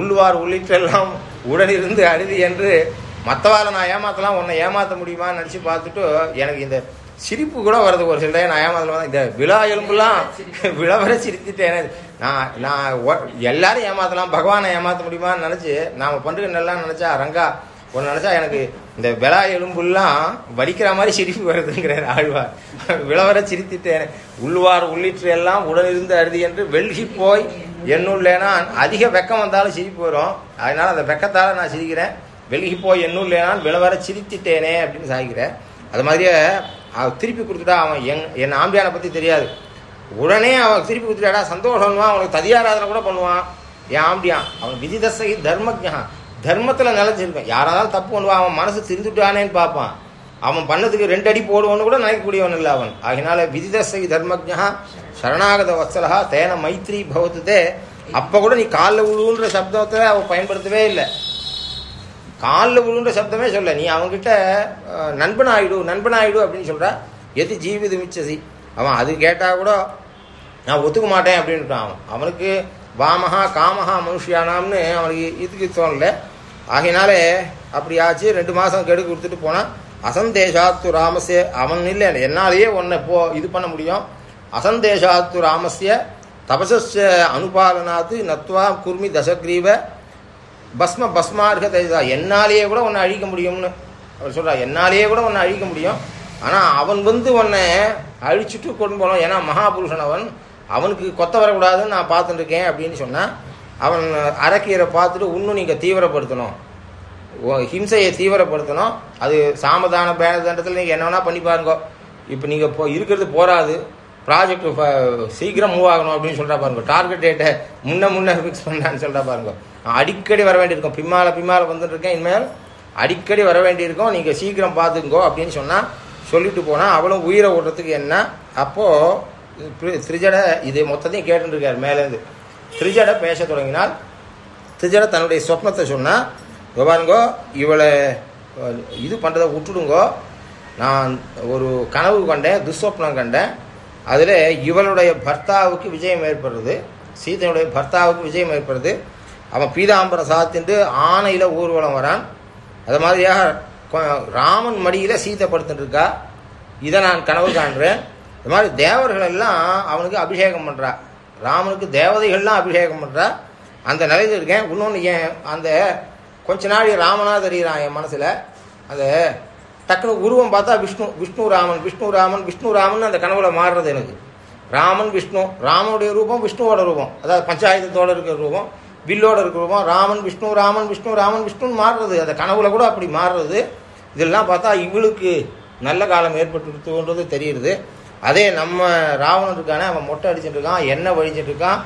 Speaker 1: உள்ளுவார் உள்ளிட்டெல்லாம் உடனிருந்து அழுதி என்று மற்றவாளை நான் ஏமாத்தலாம் உன்னை ஏமாத்த முடியுமான்னு நினச்சி பார்த்துட்டு எனக்கு இந்த சிரிப்பு கூட வருது ஒரு சில நான் ஏமாத்தலாம் இந்த விழா எலும்புலாம் விழவர சிரித்துட்டேன் நான் நான் ஒ- எல்லாரும் ஏமாத்தலாம் பகவானை ஏமாத்த முடியுமான்னு நினச்சி நாம் பண்ணுறதுன்னெல்லாம் நினச்சா ரங்கா ஒன்று நினச்சா எனக்கு இந்த விழா எலும்புலாம் வலிக்கிற மாதிரி சிரிப்பு வருதுங்கிறார் ஆழ்வார். விளவர சிரித்துட்டேன். உள்ளுவார் உள்ளிட்டு எல்லாம் உடனிருந்து அருதி என்று வெல்கி போய் என்னுள்ளேனா அதிக வெக்கம் வந்தாலும் சிரிப்பு வரும். அதனால அந்த வெக்கத்தால் நான் சிரிக்கிறேன். வெளுகி போய் என்னுள்ளேனான் விளவர சிரித்திட்டேனே அப்படின்னு சாய்க்கிறேன் அது மாதிரியே அவன் திருப்பி கொடுத்துட்டா அவன் எங் என் ஆம்பியானை பற்றி தெரியாது. உடனே அவன் திருப்பி கொடுத்துட்டாடா சந்தோஷமா அவனுக்கு ததியாராதனை கூட பண்ணுவான். என் ஆம்பியான் அவன் விதிதசகி தர்மஜான் தர்மத்தில் நிலைச்சிருக்கான். யாராவது தப்பு பண்ணுவான் அவன் மனசு திருந்துட்டானேன்னு பார்ப்பான். அவன் பண்ணதுக்கு ரெண்டு அடி போடுவோன்னு கூட நினைக்கக்கூடியவன் இல்லை அவன். ஆகினால விதிதசகி தர்மஜா சரணாகத வத்சலா தேன மைத்ரி பவத்துதே அப்போ கூட நீ காலில் உழுவுன்ற சப்தத்தை அவன் பயன்படுத்தவே இல்லை. காலில் விழுன்ற சப்தமே சொல்ல. நீ அவன்கிட்ட அஹ், நண்பனாயிடு அப்படின்னு சொல்கிற எது ஜீவித மிச்சசி? அவன் அது கேட்டால் கூட நான் ஒத்துக்க மாட்டேன் அப்படின்ட்டான் அவன். அவனுக்கு வாமஹா காமஹா மனுஷியானாம்னு அவனுக்கு இதுக்கு தோணல. ஆகையினாலே அப்படி ஆச்சு ரெண்டு மாதம் கெடு கொடுத்துட்டு போனான் அசந்தேஷாத்து ராமசே அவன் இல்லை. என்னாலேயே உன்னை போ இது பண்ண முடியும். அசந்தேஷாத்து ராமஸ்ய தபசஸ்ய அனுபாலனாத்து நத்வா குர்மி தசக்ரீவ பஸ்ம பஸ்மார்க என்னாலேயே கூட உன்னை அழிக்க முடியும்னு. அவர் சொல்றா என்னாலேயே கூட உன்னை அழிக்க முடியும். ஆனால் அவன் வந்து உன்னை அழிச்சுட்டு கொண்டு போனோம். ஏன்னா மகாபுருஷன் அவன் அவனுக்கு கொத்த வரக்கூடாதுன்னு நான் பார்த்துட்டு இருக்கேன் அப்படின்னு சொன்னால் அவன் அரக்கீரை பார்த்துட்டு இன்னும் நீங்கள் தீவிரப்படுத்தணும். ஹிம்சையை தீவிரப்படுத்தணும். அது சாமதான பேனதண்டத்தில் நீங்கள் என்ன வேணால் பண்ணி பாருங்க. இப்போ நீங்கள் இப்போ இருக்கிறது போராது. ப்ராஜெக்ட் சீக்கிரம் மூவ் ஆகணும் அப்படின்னு சொல்கிறா பாருங்க. டார்கெட் டேட்டை முன்ன முன்ன ஃபிக்ஸ் பண்ணான்னு சொல்கிறா பாருங்க. அடிக்கடி வர வேண்டியிருக்கும். பின்னால பின்னால வந்துட்டுருக்கேன் இனிமேல் அடிக்கடி வர வேண்டியிருக்கும். நீங்கள் சீக்கிரம் பார்த்துக்கோ அப்படின்னு சொன்னால் சொல்லிட்டு போனால் அவளும் உயிரை ஓட்டுறதுக்கு என்ன? அப்போது திரிஜட இது மொத்தத்தையும் கேட்டுருக்கார் மேலேருந்து திரிஜட பேச தொடங்கினால் திரிஜட தன்னுடைய சொப்னத்தை சொன்னால் "இதோ பாருங்கோ இவளை இது பண்ணுறதை விட்டுடுங்கோ. நான் ஒரு கனவு கண்டேன் துஸ்வப்னம் கண்டேன். அதில் இவனுடைய பர்த்தாவுக்கு விஜயம் ஏற்படுறது சீதனுடைய பர்த்தாவுக்கு விஜயம் ஏற்படுறது. அவன் பீதாம்பர சாத்தின்று ஆணையில் ஊர்வலம் வரான். அது மாதிரியாக ராமன் மடியில் சீதை படுத்துட்டு இதை நான் கனவு காண்றேன். இது மாதிரி தேவர்கள் எல்லாம் அவனுக்கு அபிஷேகம் பண்ணுறா ராமனுக்கு தேவதைகள்லாம் அபிஷேகம் பண்ணுறா அந்த நிலையில் இருக்கேன். இன்னொன்று ஏன் அந்த கொஞ்ச நாள் ராமனாக தெரிகிறான் என் மனசில். அந்த டக்குனு உருவம் பார்த்தா விஷ்ணு விஷ்ணு ராமன் விஷ்ணு ராமன் விஷ்ணு ராமன் அந்த கனவுல மாறுறது எனக்கு. ராமன் விஷ்ணு ராமனுடைய ரூபம் விஷ்ணுவோட ரூபம். அதாவது பஞ்சாயத்தோட இருக்கிற ரூபம் வில்லோட இருக்கிற ரூபம் ராமன் விஷ்ணு ராமன் விஷ்ணு ராமன் விஷ்ணுன்னு மாறுறது. அந்த கனவுல கூட அப்படி மாறுறது. இதெல்லாம் பார்த்தா இவளுக்கு நல்ல காலம் ஏற்பட்டுன்றது தெரியுது. அதே நம்ம ராவணன் இருக்கானே அவன் மொட்டை அடிச்சிட்டு இருக்கான் எண்ணெய் வழிஞ்சிட்டு இருக்கான்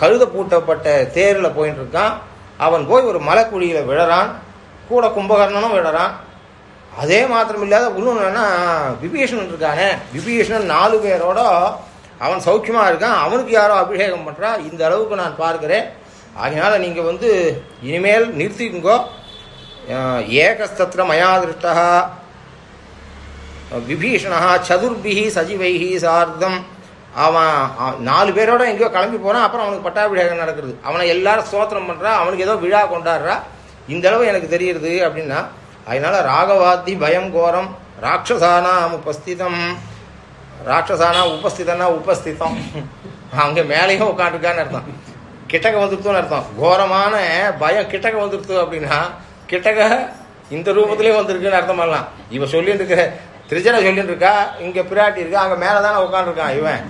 Speaker 1: கழுத பூட்டப்பட்ட தேரில் போயிட்டு இருக்கான். அவன் போய் ஒரு மலைக்குழியில் விழறான். கூட கும்பகர்ணனும் விழறான். அதே மாத்திரம் இல்லாத இன்னொன்று என்னன்னா விபீஷணன் இருக்கானே விபீஷணன் நாலு பேரோட அவன் சௌக்கியமாக இருக்கான். அவனுக்கு யாரோ அபிஷேகம் பண்ணுறா இந்த அளவுக்கு நான் பார்க்கிறேன். அதனால் நீங்கள் வந்து இனிமேல் நிறுத்திக்குங்கோ. ஏகஸ்தத்திர ஏகஸ்தத்ர மயா திருஷ்டா விபீஷணா சதுர்பிஹி சஜிவைஹி சார்த்தம். அவன் நாலு பேரோட எங்கேயோ கிளம்பி போகிறான் அப்புறம் அவனுக்கு பட்டாபிஷேகம் நடக்கிறது. அவனை எல்லாரும் சோத்திரம் பண்றா. அவனுக்கு ஏதோ விழா கொண்டாடுறா. இந்த அளவு எனக்கு தெரியுது அப்படின்னா அதனால ராகவாத்தி பயம் கோரம் ராட்சசானாம் உபஸ்திதம் ராட்சசானா உபஸ்திதம்னா உபஸ்திதம். அவங்க மேலேயும் உட்காந்துருக்கான்னு அர்த்தம். கிட்டக்க வந்துருத்தோன்னு அர்த்தம். கோரமான பயம் கிட்டக்க வந்துருத்து அப்படின்னா கிட்டக்க இந்த ரூபத்திலேயே வந்திருக்குன்னு அர்த்தம் பண்ணலாம் இவன் சொல்லிட்டு இருக்கிற திருஜனை சொல்லிட்டு இருக்கா இங்க பிராட்டி இருக்கா அங்க மேல தானே உட்காந்துருக்கான் இவன்.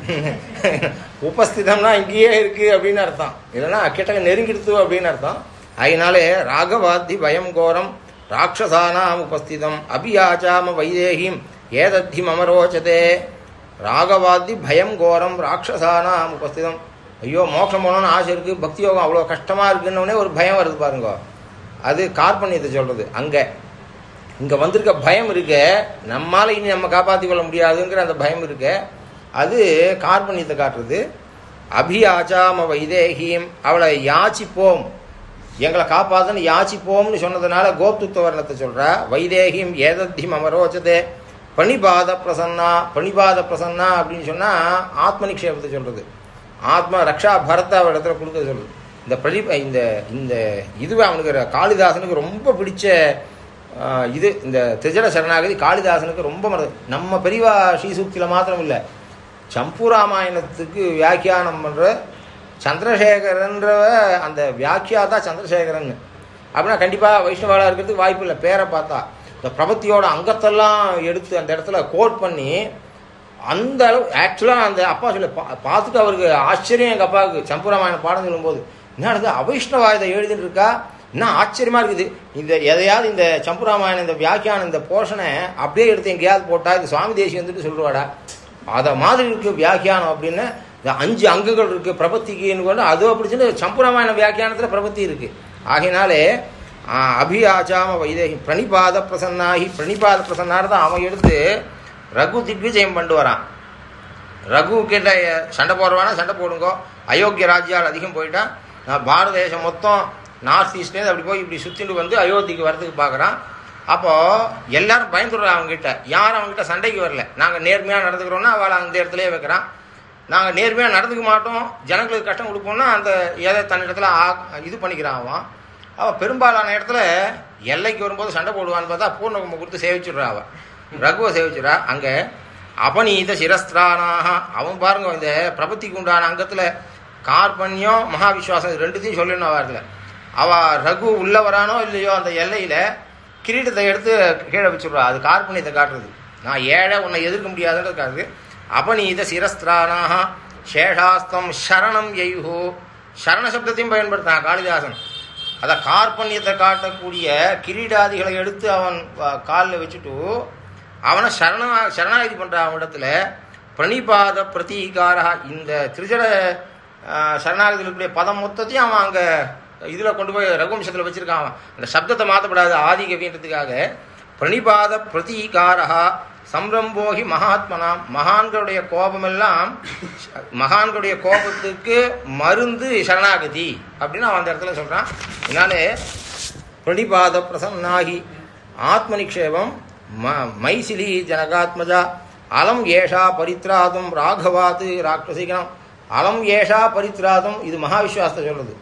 Speaker 1: உபஸ்திதம்னா இங்கேயே இருக்கு அப்படின்னு அர்த்தம். இல்லைன்னா கிட்டக்க நெருங்கிடுத்து அப்படின்னு அர்த்தம். அதனாலே ராகவாத்தி பயம் கோரம் ராட்சசானாம் உபஸ்திதம் அபியாச்சாம வைதேகிம் ஏதத்தி மமரோச்சதே ராகவாதி பயம் கோரம் ராட்சசானாம் உபஸ்திதம் ஐயோ மோட்சம் போகணும்னு ஆசை இருக்குது பக்தி யோகம் அவ்வளோ கஷ்டமாக இருக்குன்னு ஒரு பயம் வருது பாருங்க. அது கார்பண்யத்தை சொல்கிறது அங்கே. இங்கே வந்திருக்க பயம் இருக்க நம்மால் இனி நம்ம காப்பாற்றி கொள்ள முடியாதுங்கிற அந்த பயம் இருக்க அது கார்பண்யத்தை காட்டுறது. அபியாச்சாம வைதேகியும் அவளை யாச்சிப்போம். எங்களை காப்பாத்துன்னு யாச்சிப்போம்னு சொன்னதுனால கோப்துத்த வர்ணத்தை சொல்றா வைதேகியும் ஏதத்தியம் அமரோச்சதே பணிபாத பிரசன்னா பணிபாத பிரசன்னா அப்படின்னு சொன்னா ஆத்ம நிக்ஷேபத்தை சொல்றது. ஆத்மா ரக்ஷா பரத்தை அவர் இடத்துல கொடுக்க சொல்றது. இந்த பிரதி இந்த இந்த இதுவே அவனுக்கு காளிதாசனுக்கு ரொம்ப பிடிச்ச இது. இந்த திஜட சரணாகதி காளிதாசனுக்கு ரொம்ப மனது நம்ம பெரியவா ஸ்ரீசூக்தியில் மாத்திரம் இல்லை சம்பு ராமாயணத்துக்கு வியாக்கியானம் பண்ணுற சந்திரசேகரன்ற அந்த வியாக்கியாதா சந்திரசேகரன் அப்படின்னா கண்டிப்பா வைஷ்ணவாலா இருக்கிறதுக்கு வாய்ப்பு இல்லை பேரை பார்த்தா. இந்த பிரபத்தியோட அங்கத்தெல்லாம் எடுத்து அந்த இடத்துல கோட் பண்ணி அந்த அளவு ஆக்சுவலாக அந்த அப்பா சொல்ல பா பார்த்துட்டு அவருக்கு ஆச்சரியம் எங்கள் அப்பாவுக்கு. சம்புராமாயணம் பாடம் சொல்லும்போது என்ன அவைஷ்ணவா இதை எழுதிட்டு இருக்கா? என்ன ஆச்சரியமாக இருக்குது? இந்த எதையாவது இந்த சம்புராமாயணம் இந்த வியாக்கியானம் இந்த போர்ஷனை அப்படியே எடுத்து எங்கேயாவது போட்டால் இது சுவாமி தேசி வந்துட்டு சொல்லுவாடா. அதை மாதிரி இருக்கு வியாக்கியானம் அப்படின்னு இந்த அஞ்சு அங்குகள் இருக்கு பிரபத்திக்குன்னு அதுவும் அது அப்படிச்சுன்னு சம்புராமாயண வியாக்கியானத்தில் பிரபத்தி இருக்கு. ஆகையினாலே அபியாச்சாம வைதேகி பிரணிபாத பிரசன்னாகி பிரணிபாத பிரசன்னார் தான் அவன் எடுத்து ரகு திக்விஜயம் பண்ணிட்டு வரான். ரகு கிட்ட சண்டை போடுறவானா சண்டை போடுங்கோ. அயோக்கிய ராஜ்யால் அதிகம் போயிட்டான் நான் பாரத தேசம் மொத்தம் நார்த் ஈஸ்ட்லேருந்து அப்படி போய் இப்படி சுற்றிட்டு வந்து அயோத்திக்கு வரதுக்கு பார்க்குறான் அப்போது எல்லாரும் பயந்துடுறான் அவங்ககிட்ட யாரும் அவங்ககிட்ட சண்டைக்கு வரல. நாங்கள் நேர்மையாக நடந்துக்கிறோன்னா அவளை அந்த இடத்துலயே வைக்கிறான். நாங்கள் நேர்மையாக நடந்துக்க மாட்டோம். ஜனங்களுக்கு கஷ்டம் கொடுப்போம்னா அந்த எதை தன்னிடத்தில் ஆ- இது பண்ணிக்கிறான் அவன். அவன் பெரும்பாலான இடத்துல எல்லைக்கு வரும்போது சண்டை போடுவான்னு பார்த்தா பூர்ணகும்பம் கொடுத்து சேவிச்சுடுறா அவன். ரகுவை சேவிச்சுடுறா. அங்கே அபநீத சிரஸ்திரானாக. அவன் பாருங்க இந்த பிரபத்திக்கு உண்டான அங்கத்தில் கார்பண்யம் மகாவிஸ்வாசம் ரெண்டுத்தையும் சொல்லணும் அவ இடத்துல. அவள் ரகு உள்ள வரானோ இல்லையோ அந்த எல்லையில் கிரீடத்தை எடுத்து கீழே வச்சுடுறா. அது கார்பண்யத்தை காட்டுறது. நான் ஏழை உன்னை எதிர்க்க முடியாதுன்றது காட்டுது அபநீத சிரஸ்திரானாக சேஷாஸ்தம் சரணம் எய்ஹோ. சரண சப்தத்தையும் பயன்படுத்தான் காளிதாசன். அதை கார்பண்யத்தை காட்டக்கூடிய கிரீடாதிகளை எடுத்து அவன் காலில் வச்சுட்டு அவனை சரணா சரணாகதி பண்ணுறான் அவனிடத்துல பிரணிபாத பிரதீகாரா இந்த திருஜட சரணாகதியில் இருக்கக்கூடிய பதம் மொத்தத்தையும் அவன் அங்கே இதில் கொண்டு போய் ரகுவம்சத்தில் வச்சுருக்கான் அவன். அந்த சப்தத்தை மாற்றப்படாது ஆதி கவின்றதுக்காக பிரணிபாத பிரதீகாரா சம்ரம்போகி மகாத்மனாம். மகான்களுடைய கோபமெல்லாம் மகான்களுடைய கோபத்துக்கு மருந்து சரணாகதி அப்படின்னு அவன் அந்த இடத்துல சொல்கிறான் என்னாலே பிரணிபாத பிரசன்னாகி. ஆத்ம நிக்ஷேபம் ம- மைசிலி ஜனகாத்மஜா. அலம் ஏஷா பரித்ராதம் ராகவாத்து ராட்சசிகனம் அலம் ஏஷா பரித்ராதம் இது மகாவிஸ்வாசத்தை சொல்கிறது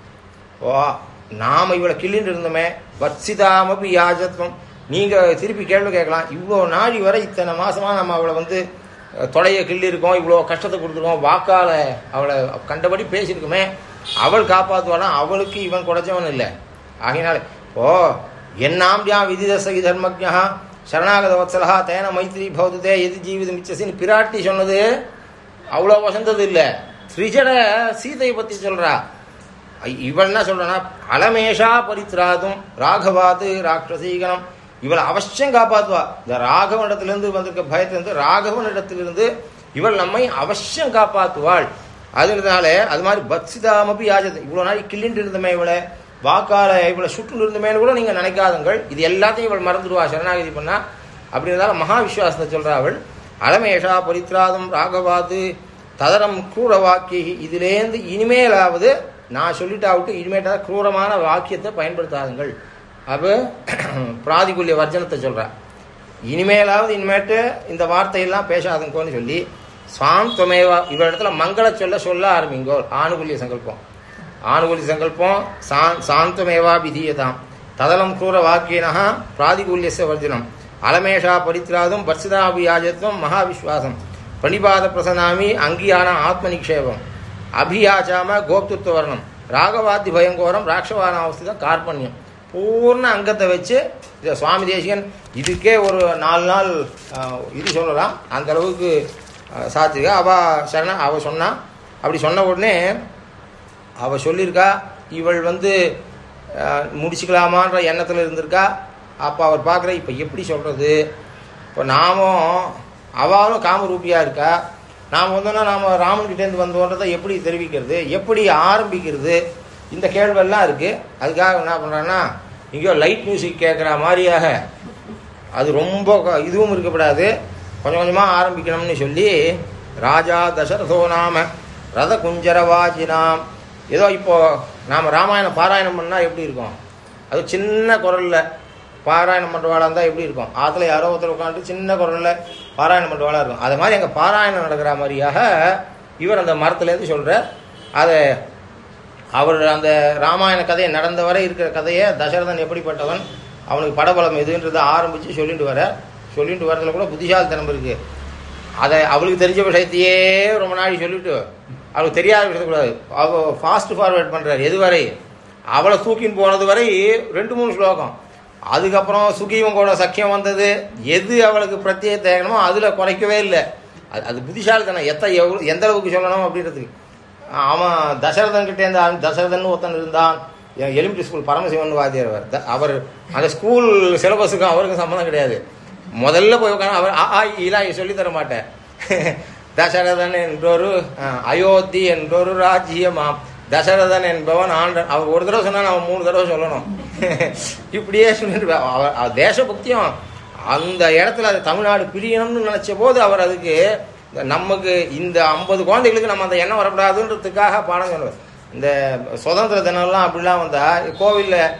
Speaker 1: ஓ நாம இவளை கிள்ளின்னு இருந்தோமே. வத்சிதாமபி யாஜத்வம். நீங்கள் திருப்பி கேள்வி கேட்கலாம். இவ்வளோ நாடி வரை இத்தனை மாதமாக நம்ம அவளை வந்து தொலைய கிள்ளியிருக்கோம் இவ்வளோ கஷ்டத்தை கொடுத்துருக்கோம் வாக்கால் அவளை கண்டபடி பேசியிருக்குமே அவள் காப்பாற்றுவானா அவளுக்கு இவன் குறைச்சவன் இல்லை. ஆகையினால ஓ என்னாம்பியாம் விதிதசகி தர்மஜா சரணாகத வத்சலா தேன மைத்திரி பௌத்ததே எது ஜீவிதம் இச்சசின்னு பிராட்டி சொன்னது அவ்வளோ வசந்தது இல்லை. ஸ்ரீஜட சீதையை பற்றி சொல்கிறா இவன் இவள் என்ன சொல்கிறனா அலமேஷா பரித்ராதும் ராகவாது ராட்சசீகனம் இவளை அவசியம் காப்பாத்துவா. இந்த ராகவனிடத்திலிருந்து வந்திருக்க பயத்திலிருந்து ராகவனிடத்திலிருந்து இவள் நம்மை அவசியம் காப்பாத்துவாள். அதனால அது மாதிரி பக்சிதாமப்பி யாஜது இவ்வளோ நாள் கிள்ளிட்டு இருந்தமே இவளை வாக்கால இவளை சுட்டு இருந்தமே கூட நீங்கள் நினைக்காதுங்கள். இது எல்லாத்தையும் இவள் மறந்துடுவா சரணாகதி பண்ணா. அப்படி இருந்தாலும் மகா விஸ்வாசத்தை சொல்றா அவள் அலமேஷா பரித்ராதம் ராகவாது ததரம் குரூர வாக்கி இதுலேருந்து இனிமேலாவது நான் சொல்லிட்டாவிட்டு இனிமேட்டா கிரூரமான வாக்கியத்தை பயன்படுத்தாதுங்கள். அப்போ பிராதிகுல்ய வர்ஜனத்தை சொல்றா. இனிமேலாவது இனிமேட்டு இந்த வார்த்தையெல்லாம் பேசாதுங்கோன்னு சொல்லி சாந்தமேவா இடத்துல மங்கள சொல்ல சொல்ல ஆரம்பிங்கோ. ஆணுகுல்ய சங்கல்பம். ஆணுகுல்ய சங்கல்பம் சா சாந்தமேவா விதீயதாம். ததலம் கிரூர வாக்கியனா பிராதிகூல்யச வர்ஜனம். அலமேஷா பரித்ராதும் பர்சிதாபியாஜத்துவம் மகாவிஸ்வாசம். பணிபாத பிரசனாமி அங்கியான ஆத்மநிக்ஷேபம். அபியாச்சாம கோப்துத்துவர்ணம் ராகவாதி பயங்கோரம் ராட்சவான அவஸ்திதம் கார்பண்யம் பூர்ண அங்கத்தை வச்சு இதை சுவாமி தேசிகன் இதுக்கே ஒரு நாலு நாள் இது சொல்லலாம். அந்த அளவுக்கு ஆஹ், அவள் அவ அவள் சொன்னான் அப்படி சொன்ன உடனே அவள் சொல்லியிருக்கா இவள் வந்து முடிச்சுக்கலாமான்ற எண்ணத்தில் இருந்திருக்கா. அப்போ அவர் பார்க்குற இப்போ எப்படி சொல்கிறது இப்போ நாமும் அவளும் காமரூபியாக இருக்கா? நாம் வந்தோன்னா நாம் ராமன்கிட்டேருந்து வந்தோன்றதை எப்படி தெரிவிக்கிறது? எப்படி ஆரம்பிக்கிறது? இந்த கேள்வெல்லாம் இருக்குது அதுக்காக என்ன பண்ணுறான்னா எங்கேயோ லைட் மியூசிக் கேட்குற மாதிரியாக. அது ரொம்ப க- இதுவும் இருக்கக்கூடாது கொஞ்சம் கொஞ்சமாக ஆரம்பிக்கணும்னு சொல்லி ராஜா தசரதோ நாம ரத குஞ்சரவாஜினாம் ஏதோ இப்போது நாம் ராமாயணம் பாராயணம் பண்ணால் எப்படி இருக்கும்? அது சின்ன குரலில் பாராயணம் பண்ணுறவாளாக இருந்தால் எப்படி இருக்கும்? ஆற்றுல யாரோ ஒருத்தர் உட்காந்துட்டு சின்ன குரலில் பாராயணம் பண்ணுறவாளாக இருக்கும். அது மாதிரி எங்கள் பாராயணம் நடக்கிற மாதிரியாக இவர் அந்த மரத்துலேருந்து சொல்கிறார் அதை அவர் அந்த ராமாயண கதையை நடந்த வரை இருக்கிற கதையை தசரதன் எப்படிப்பட்டவன் அவனுக்கு படபலம் எதுன்றதை ஆரம்பித்து சொல்லிட்டு வர சொல்லிட்டு வரதுல கூட புத்திசாலித்தனம் இருக்குது அதை அவளுக்கு தெரிஞ்ச விஷயத்தையே ரொம்ப நாடி சொல்லிட்டு அவளுக்கு தெரியாத விஷயக்கூடாது அவ ஃபாஸ்ட் ஃபார்வேர்ட் பண்ணுறாரு எது வரை அவளை தூக்கின்னு போனது வரை ரெண்டு மூணு ஸ்லோகம். அதுக்கப்புறம் சுகியும் கூட சக்கியம் வந்தது. எது அவளுக்கு பிரத்யேக தேகணுமோ அதில் குறைக்கவே இல்லை. அது அது புத்திசாலித்தனம். எத்த எவ்வளோ எந்த அளவுக்கு சொல்லணும் அப்படின்றதுக்கு. அவன் தசரதன் கிட்டே இருந்தான் தசரதன் ஒருத்தன் இருந்தான். எலிமெண்ட்ரி ஸ்கூல் பரமசிவன் வாத்தியார் அவர். த- அவர் அந்த ஸ்கூல் சிலபஸுக்கும் அவருக்கும் சம்மந்தம் கிடையாது. முதல்ல போய் உட்காந்து அவர் ஆ, ஆ சொல்லி தர மாட்டேன். [laughs] தசரதன் என்றொரு அயோத்தி என்றொரு ராஜ்யமாம். தசரதன் என்பவன் ஆண்டன். அவர் ஒரு தடவை சொன்னால் அவன் மூணு தடவை சொல்லணும். [laughs] இப்படியே சொல்லிட்டு அவர் அவர் தேசபக்தியும் அந்த இடத்துல அது தமிழ்நாடு பிரியணும்னு நினைச்ச போது அவர் அதுக்கு நமக்கு இந்த ஐம்பது குழந்தைகளுக்கு நம்ம அந்த எண்ணம் வரக்கூடாதுன்றதுக்காக பாடம் சொல்லுவார் இந்த சுதந்திர தினம்லாம் அப்படிலாம் வந்தால் கோவிலில்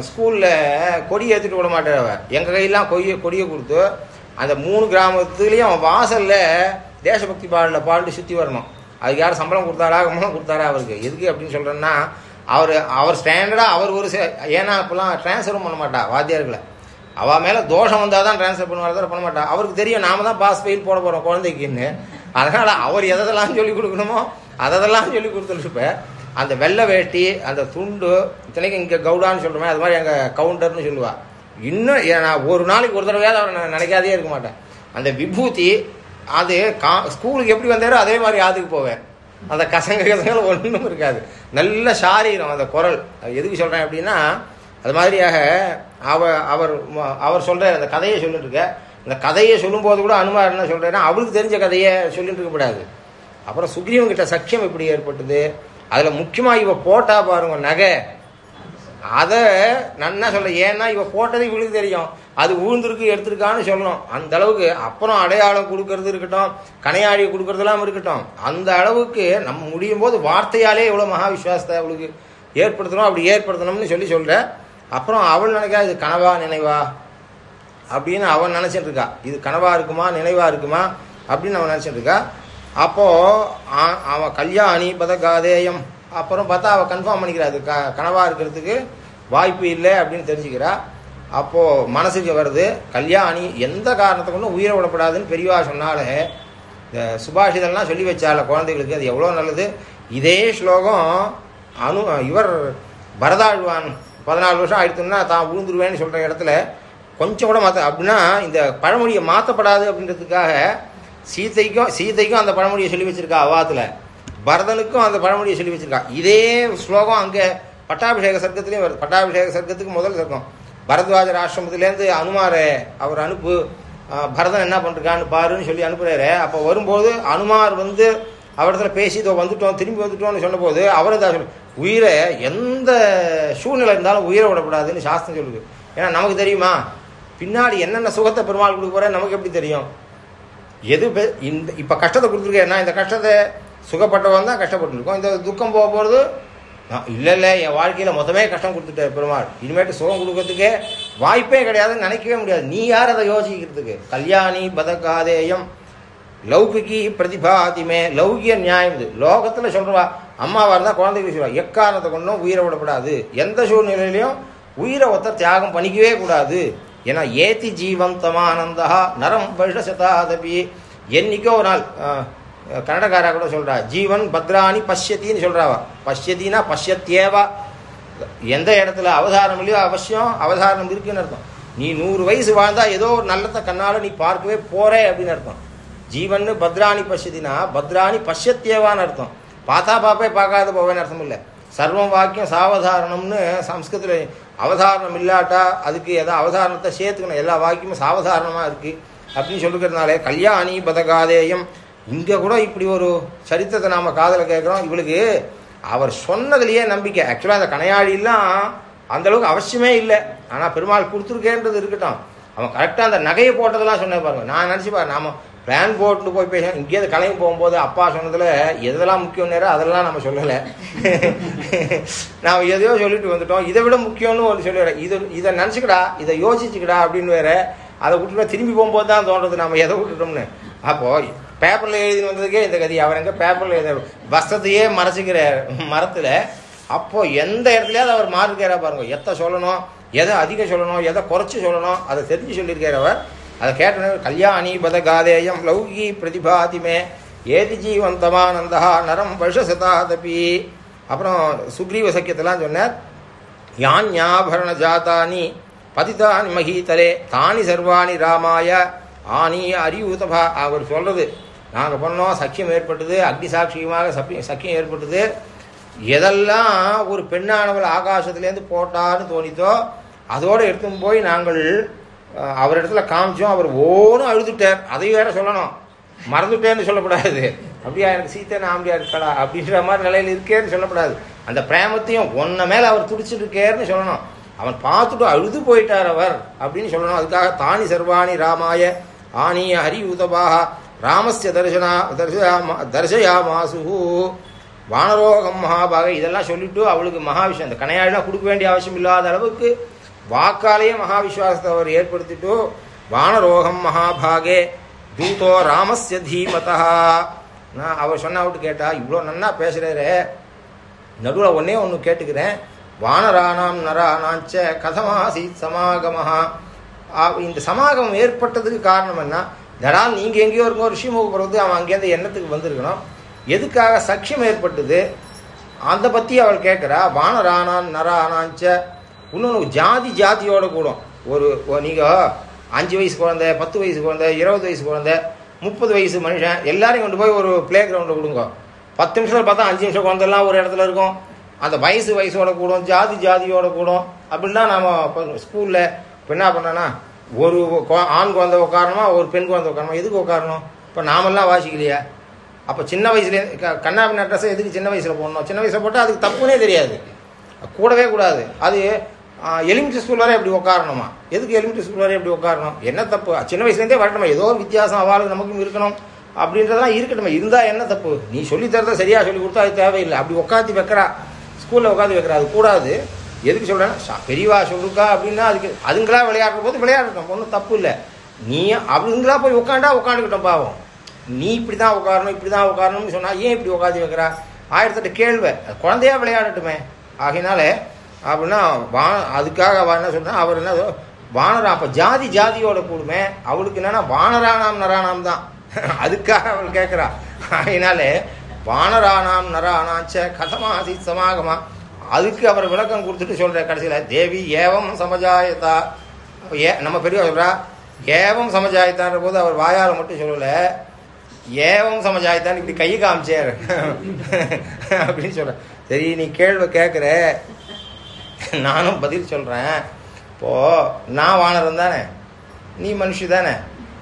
Speaker 1: ஸ்கூலில் கொடி ஏற்றிட்டு விட மாட்டார் அவர். எங்கள் கையெல்லாம் கொய்ய கொடியை கொடுத்து அந்த மூணு கிராமத்துலேயும் அவன் வாசலில் தேசபக்தி பாடலில் பாடிட்டு சுற்றி வரணும். அதுக்கு யாரும் சம்பளம் கொடுத்தாரா சம்பளம் கொடுத்தாரா அவருக்கு? எதுக்கு அப்படின்னு சொல்கிறேன்னா அவர் அவர் ஸ்டாண்டர்டாக அவர் ஒரு சே- ஏன்னா அப்போல்லாம் ட்ரான்ஸ்ஃபரும் பண்ண மாட்டா வாத்தியார்களை. அவ மேலே தோஷம் வந்தால் தான் ட்ரான்ஸ்ஃபர் பண்ணுவார் தவிர பண்ண மாட்டான் அவருக்கு தெரியும் நாம தான் பாஸ் ஃபெயில் போட போகிறோம் குழந்தைக்குன்னு. அதனால் அவர் எதெல்லாம் சொல்லி கொடுக்கணுமோ அதெல்லாம் சொல்லி கொடுத்துருப்பேன் அந்த வெள்ளை வேட்டி அந்த துண்டு இத்தனைக்கும் இங்கே கவுடான்னு சொல்கிறோமே அது மாதிரி எங்கள் கவுண்டர்னு சொல்லுவா. இன்னும் நான் ஒரு நாளைக்கு ஒரு தடவையாவது அவரை நான் நினைக்காதே இருக்க மாட்டேன். அந்த விபூதி அது கா ஸ்கூலுக்கு எப்படி வந்தாரோ அதே மாதிரி யாதுக்கு போவேன். அந்த கசங்க கசங்கள் ஒன்றும் இருக்காது. நல்ல சாரீரம் அந்த குரல். அது எதுக்கு சொல்கிறேன் அப்படின்னா அது மாதிரியாக அவ அவர் அவர் சொல்கிற அந்த கதையை சொல்லிட்டு இருக்க. இந்த கதையை சொல்லும்போது கூட அனுமார் என்ன சொல்கிறேன்னா அவருக்கு தெரிஞ்ச கதையை சொல்லிட்டு இருக்கக்கூடாது அப்புறம் சுக்ரீவங்கிட்ட சக்கியம் எப்படி ஏற்பட்டது? அதில் முக்கியமாக இவ போட்டா பாருங்க நகை. அதை நான் என்ன சொல்ல ஏன்னா இவ போட்டது இவளுக்கு தெரியும். அது உழுந்திருக்கு எடுத்திருக்கான்னு சொல்லணும். அந்த அளவுக்கு அப்புறம் அடையாளம் கொடுக்கறது இருக்கட்டும் கனையாடி கொடுக்கறதெல்லாம் இருக்கட்டும். அந்த அளவுக்கு நம்ம முடியும் போது வார்த்தையாலே இவ்வளோ மகாவிஸ்வாசத்தை அவளுக்கு ஏற்படுத்தணும் அப்படி ஏற்படுத்தணும்னு சொல்லி சொல்கிறேன் அப்புறம் அவள் நினைக்கா இது கனவா நினைவா? அப்படின்னு அவன் நினச்சிட்டு இருக்கா. இது கனவா இருக்குமா நினைவா இருக்குமா? அப்படின்னு அவன் நினச்சிட்டு இருக்கா. அப்போ அவன் கல்யாணி பதகாதேயம். அப்புறம் பார்த்தா அவள் கன்ஃபார்ம் பண்ணிக்கிறா அது க கனவா இருக்கிறதுக்கு வாய்ப்பு இல்லை அப்படின்னு தெரிஞ்சுக்கிறா. அப்போ மனசுக்கு வருது. கல்யாணி எந்த காரணத்தை கொண்டும் உயிரை விடப்படாதுன்னு பெரியவா சொன்னாலே இந்த சுபாஷிதெல்லாம் சொல்லி வச்சால குழந்தைகளுக்கு அது எவ்வளோ நல்லது. இதே ஸ்லோகம் அனு இவர் பரதாழ்வான் பதினாலு வருஷம் ஆயிடுத்துன்னா தான் விழுந்துருவேன்னு சொல்கிற இடத்துல கொஞ்சம் கூட மாற்ற அப்படின்னா இந்த பழமொழியை மாற்றப்படாது அப்படின்றதுக்காக சீதைக்கும் சீதைக்கும் அந்த பழமொழியை சொல்லி வச்சுருக்கா அவாத்தில். பரதனுக்கும் அந்த பழமொழியை சொல்லி வச்சுருக்கா. இதே ஸ்லோகம் அங்கே பட்டாபிஷேக சர்க்கத்துலேயும் வருது. பட்டாபிஷேக சர்க்கத்துக்கு முதல் சர்க்கம். பரத்வாஜர் ஆசிரமத்துலேருந்து அனுமாரே அவர் அனுப்பு பரதன் என்ன பண்ணுறான்னு பாருன்னு சொல்லி அனுப்புகிறாரு அப்போ வரும்போது அனுமார் வந்து அவரிடத்துல பேசி இதோ வந்துட்டோம் திரும்பி வந்துட்டோம்னு சொன்னபோது அவரும் தான் சொல்லு உயிரை எந்த சூழ்நிலை இருந்தாலும் உயிரை விடக்கூடாதுன்னு சாஸ்திரம் சொல்லுது. ஏன்னா நமக்கு தெரியுமா? பின்னாடி என்னென்ன சுகத்தை பெருமாள் கொடுக்க போகிறேன் நமக்கு எப்படி தெரியும்? எது பெ- இந்த இப்போ கஷ்டத்தை கொடுத்துருக்கேன்னா இந்த கஷ்டத்தை சுகப்பட்டவன் தான் கஷ்டப்பட்டுருக்கோம். இந்த துக்கம் போக போகிறது இல்லை இல்லை என் வாழ்க்கையில் மொத்தமே கஷ்டம் கொடுத்துட்டேன் பெருமாள். இனிமேட்டு சுகம் கொடுக்கறதுக்கே வாய்ப்பே கிடையாதுன்னு நினைக்கவே முடியாது. நீ யார் அதை யோசிக்கிறதுக்கு? கல்யாணி பதகாதேயம். லௌகிகி பிரதிபாதிமே லௌகிய நியாயம் இது. லோகத்தில் சொல்கிறவா அம்மாவாக இருந்தால் குழந்தைக்கு சொல்லுவா எக்காரணத்தை கொண்டும் உயிரை விடக்கூடாது எந்த சூழ்நிலையிலையும் உயிரை ஒத்த தியாகம் பண்ணிக்கவே கூடாது. ஏன்னா ஏத்தி ஜீவந்தமானந்தா நரம் வருஷ சதாதபி. என்னைக்கோ ஒரு நாள் கன்னடக்காரா கூட சொல்கிறா ஜீவன் பத்ராணி பஷ்யத்தின்னு சொல்கிறாவா பஷ்யத்தினா பஷ்யத்தேவா எந்த இடத்துல அவதாரம் இல்லையோ அவசியம் அவதாரம் இருக்குன்னு அர்த்தம். நீ நூறு வயசு வாழ்ந்தால் ஏதோ ஒரு நல்லத்தை கண்ணால் நீ பார்க்கவே போகிறே அப்படின்னு அர்த்தம். ஜீவன் பத்ராணி பசதினா பத்ராணி பசியத்தேவான்னு அர்த்தம். பார்த்தா பாப்பே பார்க்காத போவேன்னு அர்த்தம் இல்லை. சர்வம் வாக்கியம் சாவதாரணம்னு சம்ஸ்கிருதத்தில் அவதாரணம் இல்லாட்டா அதுக்கு ஏதோ அவதாரணத்தை சேர்த்துக்கணும். எல்லா வாக்கியமும் சாவதாரணமாக இருக்குது அப்படின்னு சொல்லிக்கிறதுனாலே கல்யாணி பதகாதேயம். இங்கே கூட இப்படி ஒரு சரித்திரத்தை நாம் காதலை கேட்குறோம். இவளுக்கு அவர் சொன்னதுலேயே நம்பிக்கை. ஆக்சுவலாக அந்த கனையாளிலாம் அந்தளவுக்கு அவசியமே இல்லை. ஆனால் பெருமாள் கொடுத்துருக்கேன்றது இருக்கட்டும். அவன் கரெக்டாக அந்த நகையை போட்டதெல்லாம் சொன்னேன் பாருங்க. நான் நினச்சி பாரு பிளான் போட்டு போய் பேச இங்கேயே கலைஞர் போகும்போது அப்பா சொன்னதில் எதெல்லாம் முக்கியம் நேரம் அதெல்லாம் நம்ம சொல்லலை. நாம் எதையோ சொல்லிட்டு வந்துட்டோம். இதை விட முக்கியம்னு ஒரு சொல்லிடுறேன். இது இதை நினச்சிக்கடா இதை யோசிச்சுக்கடா அப்படின்னு வேற அதை விட்டுட்டு திரும்பி போகும்போது தான் தோன்றது. நம்ம எதை விட்டுட்டோம்னு. அப்போ பேப்பரில் எழுதி வந்ததுக்கே இந்த கதி. அவர் எங்க பேப்பரில் எழுத வசத்தையே மறைச்சிக்கிற மரத்தில் அப்போ எந்த இடத்துலயாவது அவர் மாறிருக்காரா பாருங்க. எத்தை சொல்லணும் எதை அதிகம் சொல்லணும் எதை குறைச்சி சொல்லணும் அதை தெரிஞ்சு சொல்லியிருக்கார் அவர். அதை கேட்ட கல்யாணி பத காதேயம் லௌகி பிரதிபாதிமே ஏதி ஜீவந்தமானந்தா நரம் வருஷசதாதபி அப்புறம் சுக்ரீவ சக்கியத்தெல்லாம் சொன்னார் ஞாபரண ஜாதானி பதிதானி மகீதலே தானி சர்வாணி ராமாய ஆனி அறிவுதபா அவர் சொல்கிறது நாங்கள் பண்ணோம் சக்கியம் ஏற்பட்டது அக்னி சாட்சியமாக சப்பி சக்கியம் ஏற்பட்டது. எதெல்லாம் ஒரு பெண்ணானவள் ஆகாசத்துலேருந்து போட்டான்னு தோணித்தோ அதோடு எடுத்துன்னு போய் நாங்கள் அவர் இடத்துல காமிச்சோம் அவர் ஓனும் அழுதுட்டார். அதையும் வேற சொல்லணும். மறந்துட்டேன்னு சொல்லப்படாது. அப்படியா எனக்கு சீத்தை ஆம்பியா இருக்கலா அப்படின்ற மாதிரி நிலையில் இருக்கேன்னு சொல்லக்கூடாது அந்த பிரேமத்தையும் ஒன்ன மேல அவர் துடிச்சிட்டு இருக்கேன்னு சொல்லணும். அவன் பார்த்துட்டு அழுது போயிட்டார் அவர் அப்படின்னு சொல்லணும். அதுக்காக தானி சர்வாணி ராமாய ஆணிய ஹரி உதபாக ராமஸ்ய தரிசனா தரிசயாமா தரிசயாமாசு வானரோகம் மகாபாக இதெல்லாம் சொல்லிட்டு அவளுக்கு மகாவிஷ்ணு அந்த கனையாடிலாம் கொடுக்க வேண்டிய அவசியம் இல்லாத அளவுக்கு வாக்காலேயே மகாவிஸ்வாசத்தை அவர் ஏற்படுத்திட்டு வானரோகம் மகாபாகே தூதோ ராமஸ்ய தீமதா. நான் அவர் சொன்ன விட்டு கேட்டா இவ்வளோ நன்னா பேசுறாரு. நடுவில் ஒன்னே ஒன்று கேட்டுக்கிறேன். வானரானாம் நரானாஞ்ச கதமாசீத் சமாகமஹா. இந்த சமாகமம் ஏற்பட்டதுக்கு காரணம் என்ன? தடால் நீங்கள் எங்கேயோ இருக்கோ ஒரு ரிஷிமுக அவன் அங்கேருந்து எண்ணத்துக்கு வந்திருக்கணும்? எதுக்காக சக்கியம் ஏற்பட்டது? அதை பற்றி அவள் கேட்குறா வானரானான் நரானாஞ்ச இன்னொன்று ஜாதி ஜாதியோட கூடும். ஒரு நீங்கள் அஞ்சு வயசு குழந்தை பத்து வயசு குழந்தை இருபது வயசு குழந்தை முப்பது வயசு மனுஷன் எல்லாரையும் கொண்டு போய் ஒரு ப்ளே கிரவுண்டை கொடுங்க பத்து நிமிஷத்தில் பார்த்தா அஞ்சு நிமிஷம் குழந்தைலாம் ஒரு இடத்துல இருக்கும். அந்த வயசு வயசோட கூடும் ஜாதி ஜாதியோட கூடும். அப்படின்னா நாம் ஸ்கூலில் இப்போ என்ன பண்ணனா ஒரு ஆண் குழந்தை உட்காரணுமா ஒரு பெண் குழந்தை உட்காரணுமா? எதுக்கு உட்காரணும்? இப்போ நாமெல்லாம் வாசிக்கலையா. அப்போ சின்ன வயசுலேருந்து க கண்ணாபின் ட்ரெஸ்ஸை எதுக்கு சின்ன வயசில் போடணும்? சின்ன வயசில் போட்டால் அதுக்கு தப்புனே தெரியாது. கூடவே கூடாது. அது எலிமெண்ட்ரி ஸ்கூல் வரை எப்படி உட்காரணுமா எதுக்கு எலிமெண்ட்ரி ஸ்கூல் வரை எப்படி உட்காரணும் என்ன தப்பு? சின்ன வயசுலேருந்தே வரணுமா ஏதோ ஒரு வித்தியாசம் அவளுக்கு நமக்கும் இருக்கணும் அப்படின்றதெல்லாம் இருக்கட்டும். இருந்தால் என்ன தப்பு? நீ சொல்லி தரத சரியாக சொல்லி கொடுத்தா அது தேவையில்லை. அப்படி உட்காந்து வைக்கிறா. ஸ்கூலில் உட்காந்து வைக்கிறா. அது கூடாது. எதுக்கு சொல்கிறேன்னா பெரியவா சொல்லிருக்கா அப்படின்னா அதுக்கு அதுங்களா விளையாடுற போது விளையாடட்டும். ஒன்றும் தப்பு இல்லை. நீ அவங்களா போய் உட்காண்டா உட்காந்துக்கிட்டோம் பாவம். நீ இப்படி தான் உட்காரணும் இப்படி தான் உட்காரணும்னு சொன்னால் ஏன் இப்படி உட்காந்து வைக்கிறா? ஆயிரத்தெட்டு கேள்வி. குழந்தையாக குழந்தையா விளையாடட்டுமே. ஆகையினால அப்படின்னா வா அதுக்காக என்ன சொன்னா அவர் என்ன வானரா அப்போ ஜாதி ஜாதியோட கூடுமே அவளுக்கு என்னன்னா வானரானாம் நரானாம் தான். அதுக்காக அவள் கேட்குறா அதனாலே வானரானாம் நரானாச்ச கதமாசி சமாகமா. அதுக்கு அவர் விளக்கம் கொடுத்துட்டு சொல்ற கடைசியில் தேவி ஏவம் சமஜாயதா. ஏ நம்ம பெரியவா சொல்றா ஏவம் சமஜாயத்தான்ற போது அவர் வாயால் மட்டும் சொல்லல ஏவம் சமஜாயத்தான் இப்படி கை காமிச்சார். அப்படின்னு சொல்ற. சரி நீ கேள்வி கேட்குற [laughs] நானும் பதில் சொல்கிறேன் இப்போ நான் வானரம் தானே? நீ மனுஷி தானே?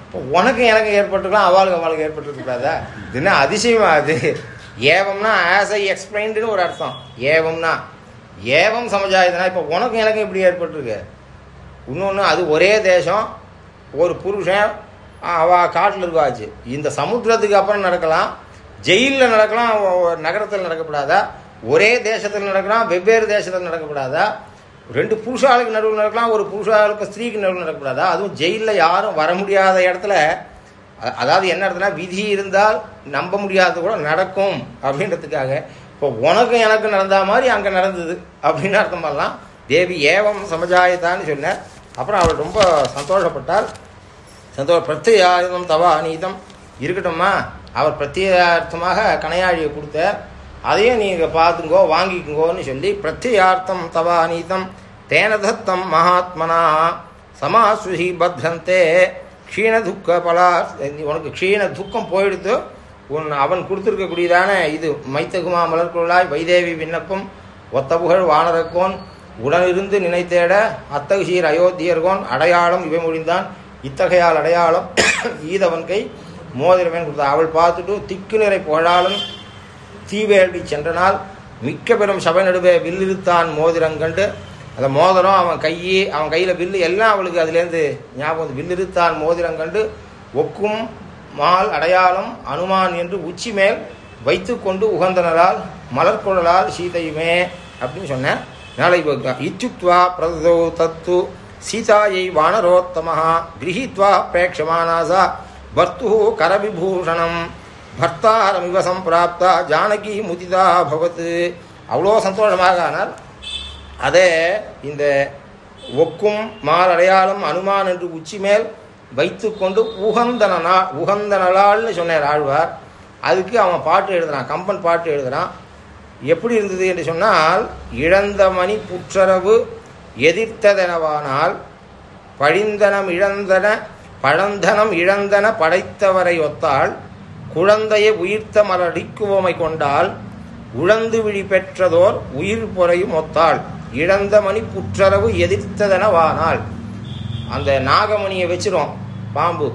Speaker 1: இப்போ உனக்கு எனக்கு ஏற்பட்டுருக்கலாம் அவளுக்கு அவளுக்கு ஏற்பட்டுருக்கூடாதா இது அதிசயமா அது? ஏவம்னா ஆஸ் ஐ எக்ஸ்பிளைன்டுன்னு ஒரு அர்த்தம். ஏவம்னா ஏவம் சமஜாயுதனா இப்போ உனக்கும் எனக்கும் இப்படி ஏற்பட்டிருக்கு. இன்னொன்று அது ஒரே தேசம் ஒரு புருஷன் அவ காட்டில் இருக்காச்சு. இந்த சமுத்திரத்துக்கு அப்புறம் நடக்கலாம் ஜெயிலில் நடக்கலாம் நகரத்தில் நடக்கப்படாதா? ஒரே தேசத்தில் நடக்கலாம் வெவ்வேறு தேசத்தில் நடக்கக்கூடாதா? ரெண்டு புருஷாளுக்கு நடுவில் நடக்கலாம் ஒரு புருஷாளுக்கு ஸ்திரீக்கு நடுவில் நடக்கக்கூடாதா? அதுவும் ஜெயிலில் யாரும் வர முடியாத இடத்துல அதாவது என்ன இடத்துல விதி இருந்தால் நம்ப முடியாதது கூட நடக்கும் அப்படின்றதுக்காக இப்போ உனக்கும் எனக்கு நடந்த மாதிரி அங்கே நடந்தது அப்படின்னு அர்த்தம் பண்ணலாம். தேவி ஏவம் சமஜாயத்தான்னு சொன்னார். அப்புறம் அவள் ரொம்ப சந்தோஷப்பட்டாள் சந்தோஷ பிரத்யாயுதம் தவா அநீதம் இருக்கட்டும்மா. அவர் பிரத்யார்த்தமாக கணையாழியை கொடுத்தார். அதையும் நீங்கள் பார்த்துங்கோ வாங்கிக்குங்கோன்னு சொல்லி பிரத்யார்த்தம் தவா அநீதம் தேன தத்தம் மகாத்மனா. சமாசுஹி பத்ரந்தே க்ஷீண துக்க பலா உனக்கு க்ஷீண துக்கம் போயிடுத்து உன் அவன் கொடுத்துருக்கக்கூடியதான இது மைத்தகுமா மலர்குழலாய் வைதேவி விண்ணப்பம் ஒத்த புகழ் வானரக்கோன் உடனிருந்து நினைத்தேட அத்தகு சீர் அயோத்தியர்கோன் அடையாளம் இவை முடிந்தான் இத்தகையால் அடையாளம் ஈதவன் கை மோதிரவன் கொடுத்தா அவள் பார்த்துட்டு திக்கு நிறை புகழாலும் தீவேள்வி சென்றனால் மிக்க பெரும் சபை நடுவே வில்லிருத்தான் மோதிரம் கண்டு அந்த மோதிரம் அவன் கையே அவன் கையில் வில்லு எல்லாம் அவளுக்கு அதுலேருந்து ஞாபகம் வில்லிருத்தான் மோதிரம் கண்டு ஒக்கும் மால் அடையாளம் அனுமான் என்று உச்சி மேல் வைத்து கொண்டு உகந்தனரால் மலர்குழலால் சீதையுமே அப்படின்னு சொன்னேன். நாளை இச்சுத்வா பிரதோ தத்து சீதாயை வானரோத்தமஹா கிரகித்வா பிரேட்சமானாசா பர்த்து கரவிபூஷணம். பர்த்தாரமிவ சம்பிராப்தா ஜானகி முதிதா பவத் அவ்வளோ சந்தோஷமாக ஆனால் அதே இந்த ஒக்கும் மால் அனுமான் என்று உச்சி மேல் வைத்துக்கொண்டு உகந்தனனா உகந்தனலால்னு சொன்னார் ஆழ்வார். அதுக்கு அவன் பாட்டு எழுதுனான் கம்பன் பாட்டு எழுதுகிறான் எப்படி இருந்தது என்று சொன்னால் இழந்த மணி புற்றரவு எதிர்த்ததெனவானால் பழிந்தனம் இழந்தன பழந்தனம் இழந்தன படைத்தவரை ஒத்தாள் குழந்தையை உயிர்த்த மலடிக்குவோமை கொண்டால் உழந்து விழி பெற்றதோர் உயிர் பொறையும் ஒத்தாள். இழந்த மணி புற்றளவு எதிர்த்ததெனவானால் அந்த நாகமணியை வச்சிரும் பாம்பு.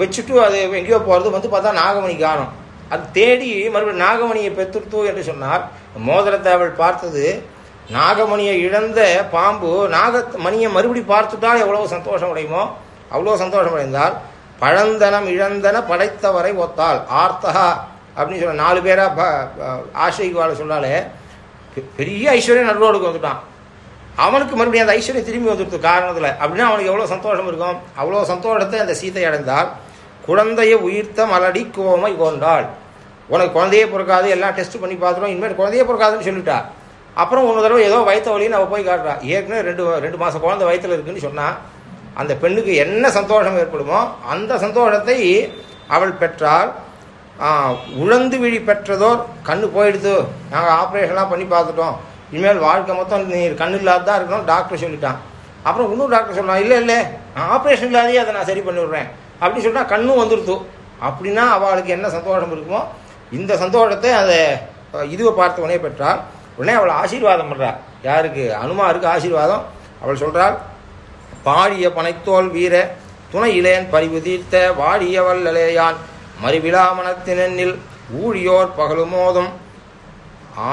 Speaker 1: வச்சுட்டு அது எங்கேயோ போகிறது வந்து பார்த்தா நாகமணி காணும். அது தேடி மறுபடியும் நாகமணியை பெற்றுட்டு என்று சொன்னார். மோதிரத்தை அவள் பார்த்தது நாகமணியை இழந்த பாம்பு நாக மணியை மறுபடி பார்த்துட்டால் எவ்வளோ சந்தோஷம் அடையுமோ அவ்வளோ சந்தோஷம் அடைந்தால் பழந்தனம் இழந்தன படைத்தவரை ஒத்தாள். ஆர்த்தகா அப்படின்னு சொல்ல நாலு பேரா ஆசைக்கு வாழ சொன்னாலே பெ- பெரிய ஐஸ்வர்யம் நடுவோடுக்கு வந்துட்டான். அவனுக்கு மறுபடியும் அந்த ஐஸ்வர்யம் திரும்பி வந்துடுது காரணத்தில். அப்படின்னா அவனுக்கு எவ்வளோ சந்தோஷம் இருக்கும்? அவ்வளோ சந்தோஷத்தை அந்த சீதை அடைந்தால் குழந்தையை உயிர்த்த மலடி கோமை கொண்டாள். உனக்கு குழந்தையே பிறக்காது எல்லாம் டெஸ்ட் பண்ணி பார்த்துட்டோம் இனிமேல் குழந்தையே பிறக்காதுன்னு சொல்லிட்டா. அப்புறம் ஒரு தடவை ஏதோ வயிற்று வழின்னு அவள் போய் காட்டுறா. ஏற்கனவே ரெண்டு ரெண்டு மாதம் குழந்தை வயத்தில் இருக்குன்னு சொன்னால் அந்த பெண்ணுக்கு என்ன சந்தோஷம் ஏற்படுமோ அந்த சந்தோஷத்தை அவள் பெற்றால் உழந்து விழி பெற்றதோர் கண்ணு போயிடுது நாங்கள் ஆப்ரேஷன்லாம் பண்ணி பார்த்துட்டோம். இனிமேல் வாழ்க்கை மொத்தம் நீ கண்ணு இல்லாத தான் இருக்கணும் டாக்டர் சொல்லிட்டான். அப்புறம் இன்னும் டாக்டர் சொன்னான் இல்லை இல்லை ஆப்ரேஷன் இல்லாதே அதை நான் சரி பண்ணிவிடுறேன் அப்படின்னு சொன்னால் கண்ணும் வந்துடுத்து அப்படின்னா அவளுக்கு என்ன சந்தோஷம் இருக்குமோ இந்த சந்தோஷத்தை அதை இதுவை பார்த்த உடனே பெற்றால் உடனே அவளை ஆசீர்வாதம் பண்ணுறாள் யாருக்கு? அனுமாருக்கு ஆசீர்வாதம். அவள் சொல்கிறாள் பாடிய பனைத்தோல் வீர துணை இளையன் தீர்த்த வாடிய வல்லலேயான் மறுவிழாமணத்தினில் ஊழியோர் பகலுமோதும்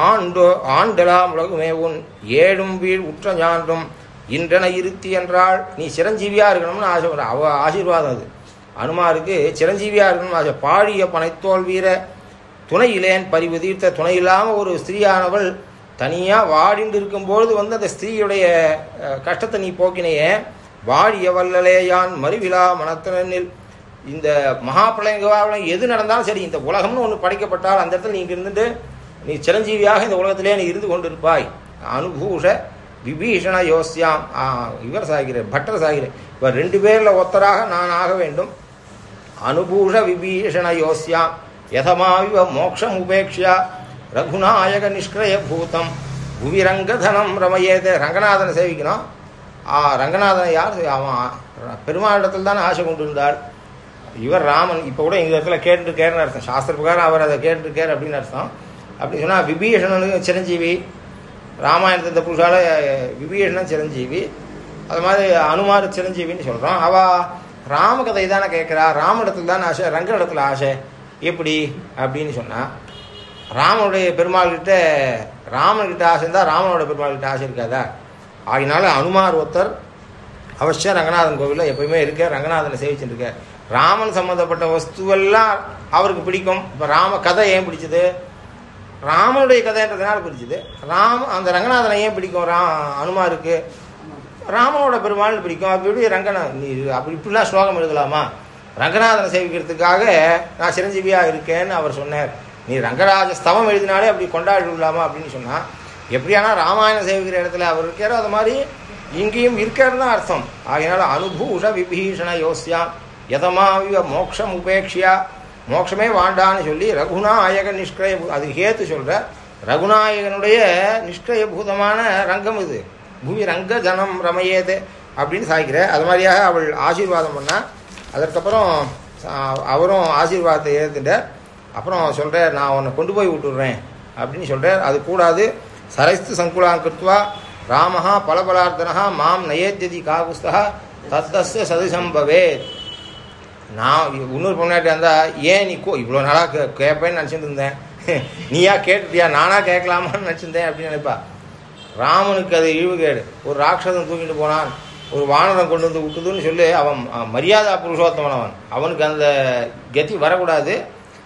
Speaker 1: ஆண்டோ ஆண்டலாம் உலகுமே உன் ஏழும் வீழ் உற்ற ஞான்றும். இன்றென இருத்தி என்றால் நீ சிரஞ்சீவியாக இருக்கணும்னு ஆசை அவ ஆசீர்வாதம் அது. அனுமாருக்கு சிரஞ்சீவியாக இருக்கணும்னு ஆசை. பாடிய பனைத்தோல் வீர துணை இளையன் பரிவு தீர்த்த துணை இல்லாமல் ஒரு ஸ்திரீயானவள் தனியாக வாடிண்டு இருக்கும்பொழுது வந்து அந்த ஸ்திரீயுடைய கஷ்டத்தை நீ போக்கினையே. வாழிய வல்லலேயான் மறுவிழா மனத்தனில். இந்த மகாபிளங்காவலம் எது நடந்தாலும் சரி இந்த உலகம்னு ஒன்று படைக்கப்பட்டால் அந்த இடத்துல நீங்க இருந்துட்டு நீ சிரஞ்சீவியாக இந்த உலகத்திலே நீ இருந்து கொண்டிருப்பாய். அனுபூஷ விபீஷண யோசியாம். இவர் சாகிறேன் பட்டர் சாகிறேன் இவர் ரெண்டு பேரில் ஒத்தராக நான் ஆக வேண்டும். அனுபூஷ விபீஷண யோசியாம். யதமாவிவ மோக்ஷம் உபேக்ஷா ரகுநாயக நிஷ்கிரய பூதம். புவிரங்கதனம் ரமயேத ரங்கநாதனை சேவிக்கணும். ரங்கநாதன் யார்? அவன் பெருமாளிடத்தில் தானே ஆசை கொண்டு இருந்தார் இவர் ராமன். இப்போ கூட இந்த இடத்துல கேட்டுருக்கேன்னு அர்த்தம். சாஸ்திர பிரகாரம் அவர் அதை கேட்டுருக்கார் அப்படின்னு அர்த்தம். அப்படி சொன்னால் விபீஷணனுக்கு சிரஞ்சீவி ராமாயணத்தை இந்த புருஷால விபீஷணன் சிரஞ்சீவி அது மாதிரி அனுமார் சிரஞ்சீவின்னு சொல்கிறோம் அவள் ராமகதை தானே கேட்குறா. ராமனிடத்துல தானே ஆசை ரங்க இடத்துல ஆசை. எப்படி? அப்படின்னு சொன்னால் ராமனுடைய பெருமாள்கிட்ட ராமன்கிட்ட ஆசை இருந்தால் ராமனோட பெருமாள்கிட்ட ஆசை இருக்காதா? ஆகினால அனுமார் ஒருத்தர் அவசியம் ரங்கநாதன் கோவிலில் எப்பயுமே இருக்க ரங்கநாதனை சேவிச்சுட்டு இருக்க ராமன் சம்மந்தப்பட்ட வஸ்துவெல்லாம் அவருக்கு பிடிக்கும். இப்போ ராம கதை ஏன் பிடிச்சது? ராமனுடைய கதைன்றதுனால பிடிச்சது. ராம அந்த ரங்கநாதனை ஏன் பிடிக்கும்? ரா அனுமாருக்கு. ராமனோட பெருமாள் பிடிக்கும். அப்படி இப்படி ரங்கநா நீ அப்படி இப்படிலாம் ஸ்லோகம் எழுதலாமா? ரங்கநாதனை சேவிக்கிறதுக்காக நான் சிரஞ்சீவியாக இருக்கேன்னு அவர் சொன்னார். நீ ரங்கராஜ ஸ்தவம் எழுதினாலே அப்படி கொண்டாடி விடலாமா? அப்படின்னு சொன்னால் எப்படியானா ராமாயணம் சேவிக்கிற இடத்துல அவர் இருக்காரோ அது மாதிரி இங்கேயும் இருக்காருன்னு தான் அர்த்தம். ஆகையினால அனுபூஷ விபீஷண யோசியா யதமாவிவ மோக்ஷம் உபேட்சியா மோட்சமே வாண்டான்னு சொல்லி ரகுநாயக நிஷ்கிரய அது ஹேத்து சொல்ற ரகுநாயகனுடைய நிஷ்கிரயபூதமான ரங்கம் இது. பூமி ரங்க ஜனம் ரமையேது அப்படின்னு சாய்க்கிற. அது மாதிரியாக அவள் ஆசீர்வாதம் பண்ணா. அதற்கப்புறம் அவரும் ஆசீர்வாதத்தை ஏற்றுட்ட அப்புறம் சொல்கிற நான் உன்னை கொண்டு போய் விட்டுடுறேன் அப்படின்னு சொல்கிறார் அது கூடாது. சரஸ்து சங்குலான் கிருத்வா ராமஹா பலபலார்த்தனஹா மாம் நயேத்யதி காகுஸ்தா தத்தஸ்ய சதிசம் பவேத் நான் இன்னொரு பொண்ணாட்டி இருந்தால் ஏன் நீ கோ இவ்வளோ நாளாக கே கேட்பேன்னு நினச்சிட்டு இருந்தேன். [laughs] நீயா கேட்டுட்டியா? நானா கேட்கலாமான்னு நினச்சிருந்தேன் அப்படின்னு நினைப்பா. ராமனுக்கு அது இழிவுகேடு ஒரு ராட்சதன் தூக்கிட்டு போனான். ஒரு வானரம் கொண்டு வந்து விட்டுதுன்னு சொல்லி அவன் மரியாதை மரியாதா அவனுக்கு அந்த கதி வரக்கூடாது.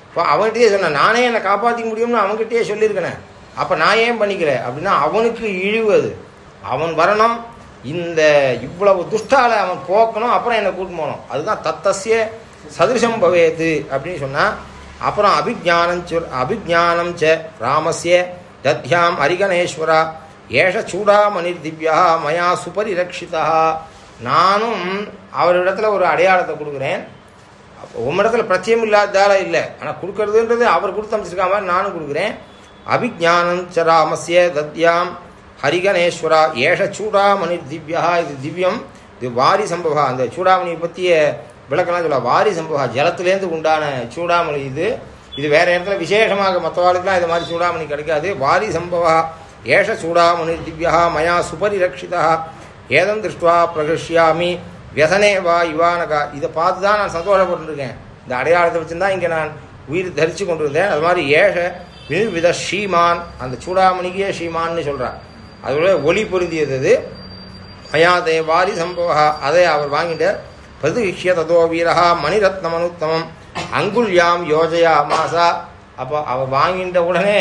Speaker 1: இப்போ அவன்கிட்டயே சொன்னேன் நானே என்னை காப்பாற்றிக்க முடியும்னு அவன்கிட்டயே சொல்லியிருக்கேனே அப்போ நான் ஏன் பண்ணிக்கிறேன்? அப்படின்னா அவனுக்கு இழிவு அது. அவன் வரணும். இந்த இவ்வளவு துஷ்டால அவன் போக்கணும் அப்புறம் என்னை கூட்டு போகணும். அதுதான் தத்தசிய சதிருஷம் பவேது அப்படின்னு சொன்னா அப்புறம் அபிஜானம் சொல் அபிஜானம் ச ராமசிய தத்யாம் அரிகணேஸ்வரா ஏஷ சூடாமணிர் திவ்யா மயா சுபரிரக்ஷிதா. நானும் அவரிடத்துல ஒரு அடையாளத்தை கொடுக்குறேன். உம்மிடத்துல பிரச்சயம் இல்லாததால இல்லை. ஆனால் கொடுக்கறதுன்றது அவர் கொடுத்து அமைச்சிருக்க மாதிரி நானும் கொடுக்குறேன். அபிஜானம் ச தத்யாம். ஹரிகணேஸ்வரா ஏஷ சூடாமணி திவ்யா இது திவ்யம் இது வாரி சம்பவா அந்த சூடாமணியை பற்றிய விளக்கெல்லாம் சொல்ல வாரி சம்பவா ஜலத்திலேருந்து உண்டான சூடாமணி இது. இது வேறு இடத்துல விசேஷமாக மற்றவாளுக்குலாம் இது மாதிரி சூடாமணி கிடைக்காது. வாரி சம்பவா ஏஷ சூடாமணி திவ்யா மயா சுபரிரக்ஷிதா. ஏதம் திருஷ்டுவா பிரகஷ்யாமி வியசனே வா இவானகா. இதை பார்த்து தான் நான் சந்தோஷப்பட்டுருக்கேன். இந்த அடையாளத்தை வச்சுருந்தா இங்கே நான் உயிர் தரிச்சு கொண்டிருந்தேன். அது மாதிரி ஏஷ வித ஸ்ரீமான் அந்த சூடாமணிக்கே ஸ்ரீமான்னு சொல்கிறார் அதோட ஒளி பொருந்தியது மயாதே வாரி தேவாரி சம்பவா அதை அவர் வாங்கிட்டார். பிரதிஷ்ய ததோ வீரஹா மணிரத்னமனுத்தமம் அங்குல்யாம் யோஜயா மாசா. அப்போ அவர் வாங்கிட்ட உடனே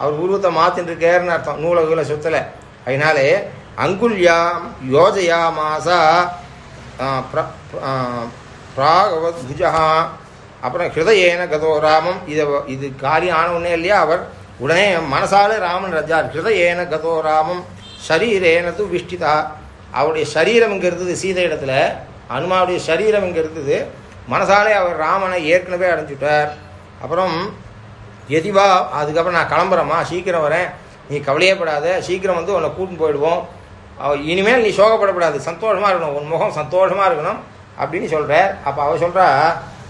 Speaker 1: அவர் உருவத்தை மாத்தின்னு இருக்காருன்னு அர்த்தம். நூலகுல சுத்தலை. அதனாலே அங்குல்யாம் யோஜயா மாசா பிராகவத் புஜா அப்புறம் ஹிருதயேன கதோ ராமம். இதை இது காரியம் ஆன உடனே இல்லையா அவர்? உடனே மனசால ராமன் ரஜார். ஹிருதயேன கதோ ராமம். ஷரீரேன து விஷ்டிதா. அவருடைய சரீரம் இங்கே இருந்தது சீதை இடத்துல. அனுமாவுடைய சரீரம் இங்கே இருந்தது மனசாலே அவர் ராமனை ஏற்கனவே அடைஞ்சுட்டார். அப்புறம் எதிவா அதுக்கப்புறம் நான் கிளம்புறேம்மா சீக்கிரம் வரேன். நீ கவலையே படாத. சீக்கிரம் வந்து உன்னை கூட்டின்னு போயிடுவோம். இனிமேல் நீ சோகப்படக்கூடாது சந்தோஷமாக இருக்கணும். உன் முகம் சந்தோஷமாக இருக்கணும். அப்படின்னு சொல்கிறார் அப்போ அவர் சொல்கிறா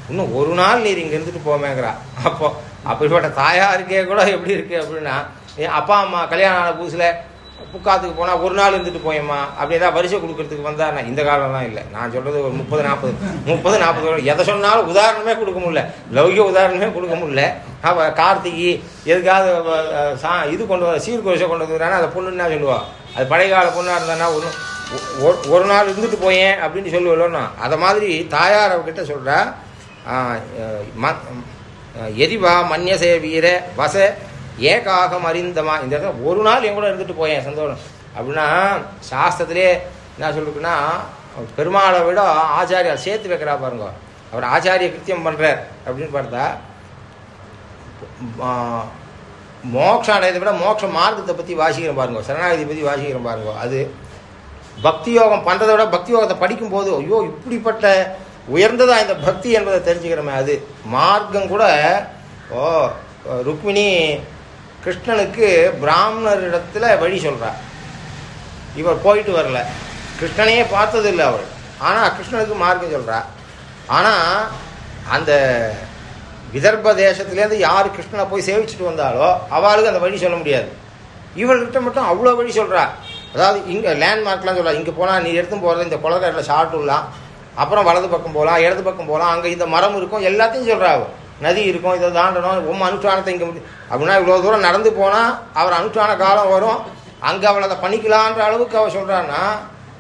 Speaker 1: இன்னும் ஒரு நாள் நீர் இங்கே இருந்துட்டு போமேங்கிறா. அப்போ அப்படிப்பட்ட தாயாருக்கே கூட எப்படி இருக்கு அப்படின்னா என் அப்பா அம்மா கல்யாணம் ஆன புதுசில் புக்காத்துக்கு போனால் ஒரு நாள் இருந்துட்டு போயம்மா. அப்படி ஏதாவது வரிசை கொடுக்கறதுக்கு வந்தால் நான் இந்த காலம்லாம் இல்லை. நான் சொல்கிறது ஒரு முப்பது நாற்பது முப்பது நாற்பது எதை சொன்னாலும் உதாரணமே கொடுக்க முடியல. லௌகிய உதாரணமே கொடுக்க முடியல. அப்போ கார்த்திகை எதுக்காவது சா இது கொண்டு வர சீர்கோஷை கொண்டு வந்துக்கிறானா அதை பொண்ணுன்னா சொல்லுவா? அது பழைய கால பொண்ணாக இருந்தானா ஒரு ஒரு- ஒரு நாள் இருந்துட்டு போயேன் அப்படின்னு சொல்லுவலோன்னா அதை மாதிரி தாயார் அவகிட்ட சொல்கிறா எரிவா மன்யசே வீர வச ஏகாகம் அறிந்தமா. இந்த இடத்துல ஒரு நாள் என் கூட இருந்துட்டு போயேன் சந்தோஷம். அப்படின்னா சாஸ்திரத்திலே என்ன சொல்லிருக்குன்னா பெருமாளை விட ஆச்சாரியால் சேர்த்து வைக்கிறா பாருங்க. அவர் ஆச்சாரிய கிருத்தியம் பண்ணுறார் அப்படின்னு பார்த்தா ஆ, மோட்சம் அடையதை விட மோட்ச மார்க்கத்தை பற்றி வாசிக்கிறேன் பாருங்க. சரணாகதி பற்றி வாசிக்கிறேன் பாருங்க. அது பக்தி யோகம் பண்ணுறதை விட பக்தி யோகத்தை படிக்கும்போது ஐயோ இப்படிப்பட்ட உயர்ந்ததா இந்த பக்தி என்பதை தெரிஞ்சுக்கிறோமே அது மார்க்கம் கூட ஓ ருக்மிணி கிருஷ்ணனுக்கு பிராமணரிடத்தில் வழி சொல்கிறார் இவர் போயிட்டு வரல. கிருஷ்ணனையே பார்த்தது இல்லை அவள். ஆனால் கிருஷ்ணனுக்கு மார்க்கம் சொல்றா. ஆனால் அந்த விதர்ப்ப தேசத்துலேருந்து யார் கிருஷ்ணனை போய் சேவிச்சுட்டு வந்தாலோ அவளுக்கு அந்த வழி சொல்ல முடியாது. இவள்கிட்ட மட்டும் அவ்வளோ வழி சொல்கிறா அதாவது இங்கே லேண்ட்மார்க்லாம் சொல்றா. இங்கே போனால் நீ எடுத்து போகிறது இந்த குளக்கரையில் சாப்பிட்டுலாம் அப்புறம் வலது பக்கம் போகலாம் இடது பக்கம் போகலாம் அங்கே இந்த மரம் இருக்கும் எல்லாத்தையும் சொல்கிறாரு நதி இருக்கும் இதை தாண்டணும் உம் அனுஷ்டானத்தை இங்கே முடியும் அப்படின்னா இவ்வளோ தூரம் நடந்து போனால் அவர் அனுஷ்டான காலம் வரும். அங்கே அவளை அதை பண்ணிக்கலான்ற அளவுக்கு அவள் சொல்கிறான்னா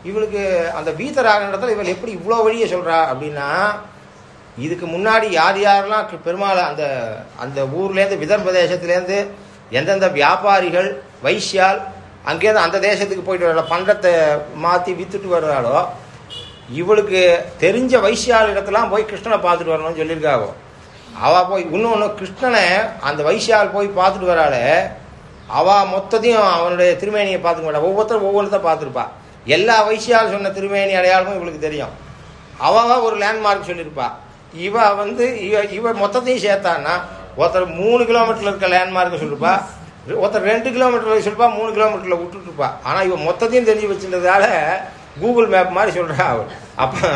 Speaker 1: இவளுக்கு அந்த பீத்தராக இடத்துல இவள் எப்படி இவ்வளோ வழியை சொல்கிறா அப்படின்னா இதுக்கு முன்னாடி யார் யாரெல்லாம் பெருமாள் அந்த அந்த ஊர்லேருந்து விதர்ப தேசத்துலேருந்து எந்தெந்த வியாபாரிகள் வைசியால் அங்கேருந்து அந்த தேசத்துக்கு போயிட்டு வர பண்டத்தை மாற்றி விற்றுட்டு வர்றாளோ இவளுக்கு தெரிஞ்ச வைசியால் இடத்துலாம் போய் கிருஷ்ணனை பார்த்துட்டு வரணும்னு சொல்லியிருக்காவோ. அவள் போய் இன்னொன்று கிருஷ்ணனை அந்த வைசியால் போய் பார்த்துட்டு வராளே அவள் மொத்தத்தையும் அவனுடைய திருமேனியை பார்த்துக்க மாட்டா. ஒவ்வொருத்தரும் ஒவ்வொன்றத்தை பார்த்துருப்பா. எல்லா வைசியால் சொன்ன திருமேனி அடையாளமும் இவளுக்கு தெரியும். அவள் ஒரு லேண்ட்மார்க் சொல்லியிருப்பா. இவ வந்து இவ இவ மொத்தத்தையும் சேர்த்தான்னா ஒருத்தர் மூணு கிலோமீட்டரில் இருக்க லேண்ட்மார்க்கை சொல்லியிருப்பா ஒருத்தர் ரெண்டு கிலோமீட்டரில் சொல்லிருப்பா மூணு கிலோமீட்டரில் விட்டுட்டுருப்பா. ஆனால் இவன் மொத்தத்தையும் தெரிஞ்சு வச்சிருந்ததால கூகுள் மேப் மாதிரி சொல்றா அவள். அப்போ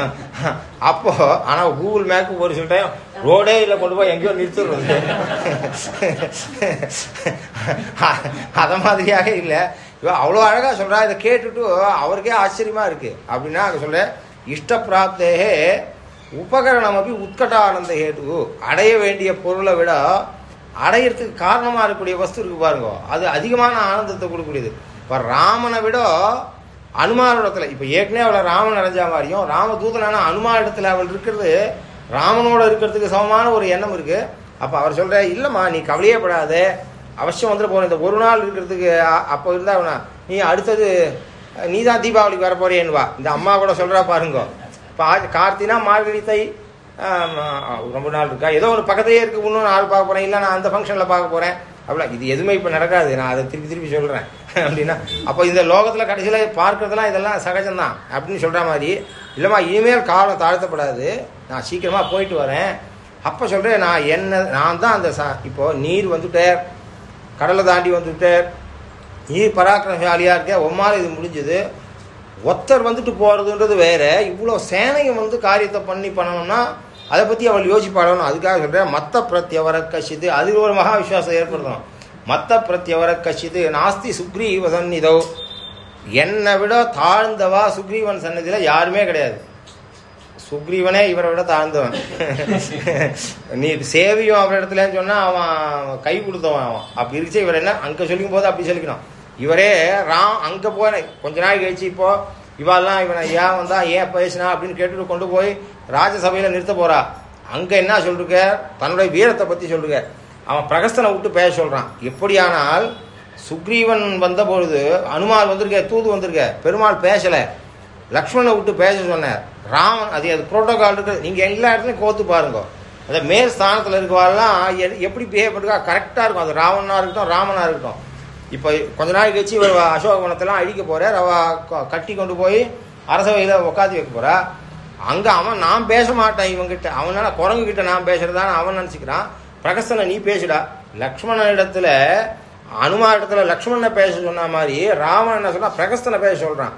Speaker 1: அப்போ ஆனா கூகுள் மேப் ஒரு சில டைம் ரோடே இல்லை கொண்டு போய் எங்கேயோ நிறுத்துறது அதை மாதிரியாக இல்லை. இவ அவ்வளோ அழகா சொல்றா. இதை கேட்டுட்டு அவருக்கே ஆச்சரியமா இருக்கு. அப்படின்னா அங்க சொல்ற இஷ்டப்பிராப்தேகே உபகரணம் அப்படி உத்கட்டானந்த கேட்டு அடைய வேண்டிய பொருளை விட அடையிறதுக்கு காரணமா இருக்கக்கூடிய வஸ்து இருக்கு பாருங்க. அது அதிகமான ஆனந்தத்தை கொடுக்கக்கூடியது. இப்ப ராமனை விட அனுமானிடத்துல இப்ப ஏற்கனவே அவளை ராமன் அடைஞ்ச மாதிரியும் ராம தூதனான அனுமான இடத்துல அவள் இருக்கிறது ராமனோட இருக்கிறதுக்கு சமமான ஒரு எண்ணம் இருக்கு. அப்ப அவர் சொல்ற இல்லம்மா நீ கவலையே படாத. அவசியம் வந்துட போற இந்த ஒரு நாள் இருக்கிறதுக்கு அப்போ இருந்தா அவனா, நீ அடுத்தது நீ தான் தீபாவளிக்கு வர போறேன்னு வா. இந்த அம்மா கூட சொல்றா பாருங்க. இப்போ கார்த்தினா மார்கழித்தை ரொம்ப நாள் இருக்கா? ஏதோ ஒரு பக்கத்தையே இருக்கு இன்னும் நாள் பார்க்க போறேன். இல்லை நான் அந்த ஃபங்க்ஷனில் பார்க்க போறேன். அப்படிலாம் இது எதுவுமே இப்போ நடக்காது. நான் அதை திருப்பி திருப்பி சொல்கிறேன் [laughs] அப்படின்னா அப்போ இந்த லோகத்தில் கடைசியில் பார்க்குறதுலாம் இதெல்லாம் சகஜம்தான் அப்படின்னு சொல்கிற மாதிரி. இல்லைம்மா இனிமேல் காலம் தாழ்த்தப்படாது. நான் சீக்கிரமாக போயிட்டு வரேன். அப்போ சொல்கிறேன் நான் என்ன நான் தான் அந்த சா இப்போது நீர் வந்துட்டார் கடலை தாண்டி வந்துட்டார் நீர் பராக்கிரமசாலியாக இருக்க உம்மால் இது முடிஞ்சது. ஒத்தர் வந்துட்டு போகிறதுன்றது வேறு. இவ்வளோ சேனையை வந்து காரியத்தை பண்ணி பண்ணணும்னா அதை பத்தி அவள் யோசிப்பாடணும் அதுக்காக சொல்றேன். மத்த பிரத்யவர கஷித்து அது ஒரு மகா விசுவாசம் ஏற்படுத்தணும். மத்த பிரத்யவர கஷித்து நாஸ்தி சுக்ரீவ சந்நிதோ. என்னை விட தாழ்ந்தவா சுக்ரீவன் சன்னதியில யாருமே கிடையாது. சுக்ரீவனே இவரை விட தாழ்ந்தவன். நீ சேவியும் அவர் இடத்துலன்னு சொன்னா அவன் கை கொடுத்தவன் அவன். அப்படி இருந்துச்சு இவர் என்ன? அங்க சொல்லிக்கும் போது அப்படி சொல்லிக்கணும். இவரே ராம் அங்க போன கொஞ்ச நாள் கழிச்சு இப்போ இவாள்லாம் இவனை ஏன் வந்தா ஏன் பேசினா? அப்படின்னு கேட்டுட்டு கொண்டு போய் ராஜசபையில நிறுத்த போறா. அங்க என்ன சொல்லிருக்க? தன்னுடைய வீரத்தை பத்தி சொல்லுங்க. அவன் பிரகஸ்தனை விட்டு பேச சொல்றான். எப்படியானால் சுக்ரீவன் வந்த பொழுது அனுமார் வந்திருக்க தூது வந்திருக்க பெருமாள் பேசல. லக்ஷ்மணனை விட்டு பேச சொன்னார். ராமன் அது அது புரோட்டோகால் இருக்கு. நீங்க எல்லா இடத்துலையும் கோத்து பாருங்க. அந்த மேல் ஸ்தானத்தில் இருக்கவாள்லாம் எ- எப்படி பிஹேவ் பண்ணுறா கரெக்டாக இருக்கும். அது ராவணனா இருக்கட்டும் ராமனாக இருக்கட்டும். இப்போ கொஞ்ச நாள் கழிச்சு இவர் அசோகவனத்தெல்லாம் அழிக்க போறார் அவ கட்டி கொண்டு போய் அரசவையில் உட்காந்து வைக்க போறா. அங்க அவன் நான் பேச மாட்டேன் இவங்கிட்ட. அவனால குரங்கு கிட்ட நான் பேசுறதான்னு அவன் நினைச்சுக்கிறான். பிரகஸ்தனை நீ பேசுடா. லக்ஷ்மணன் இடத்துல அனுமான இடத்துல லக்ஷ்மணனை பேச சொன்ன மாதிரி ராவணன் என்ன சொன்னா பிரகஸ்தனை பேச சொல்றான்.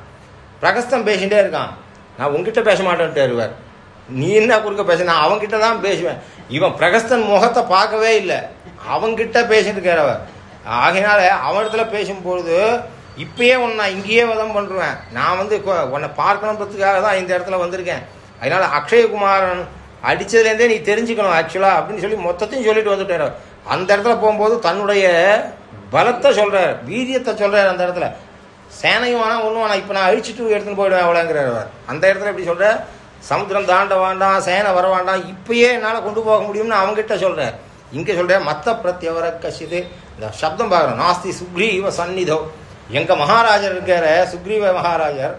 Speaker 1: பிரகஸ்தன் பேசிட்டே இருக்கான். நான் உன்கிட்ட பேச மாட்டேன்ட்டு இருவார் நீ என்ன குறுக்க பேச நான் அவன்கிட்ட தான் பேசுவேன். இவன் பிரகஸ்தன் முகத்தை பார்க்கவே இல்லை. அவன்கிட்ட பேசிட்டு இருக்கிறவர் ஆகையினால அவனிடத்துல பேசும்பொழுது இப்பயே உன்னை நான் இங்கேயே வதம் பண்ணுவேன் நான் வந்து உன்னை பார்க்கணுன்றதுக்காக தான் இந்த இடத்துல வந்திருக்கேன். அதனால அக்ஷயகுமாரன் அடித்ததுலேருந்தே நீ தெரிஞ்சுக்கணும் ஆக்சுவலாக அப்படின்னு சொல்லி மொத்தத்தையும் சொல்லிட்டு வந்துட்டார். அந்த இடத்துல போகும்போது தன்னுடைய பலத்தை சொல்கிறார் வீரியத்தை சொல்கிறார் அந்த இடத்துல. சேனையும் வேணாம் ஒன்றும் வேணாம் இப்போ நான் அழிச்சிட்டு எடுத்துன்னு போயிடுவேன் அவ்வளோங்கிறார் அந்த இடத்துல எப்படி சொல்கிற சமுத்திரம் தாண்ட வேண்டாம் சேனை வர வேண்டாம் இப்பயே என்னால் கொண்டு போக முடியும்னு அவங்ககிட்ட சொல்கிறார் இங்கே சொல்ற மற்ற பிரத்யவர கசிது இந்த சப்தம் பார்க்குறோம் நாஸ்தி சுக்ரீவ சந்நிதோ. எங்கள் மகாராஜர் இருக்கிற சுக்ரீவ மகாராஜர்.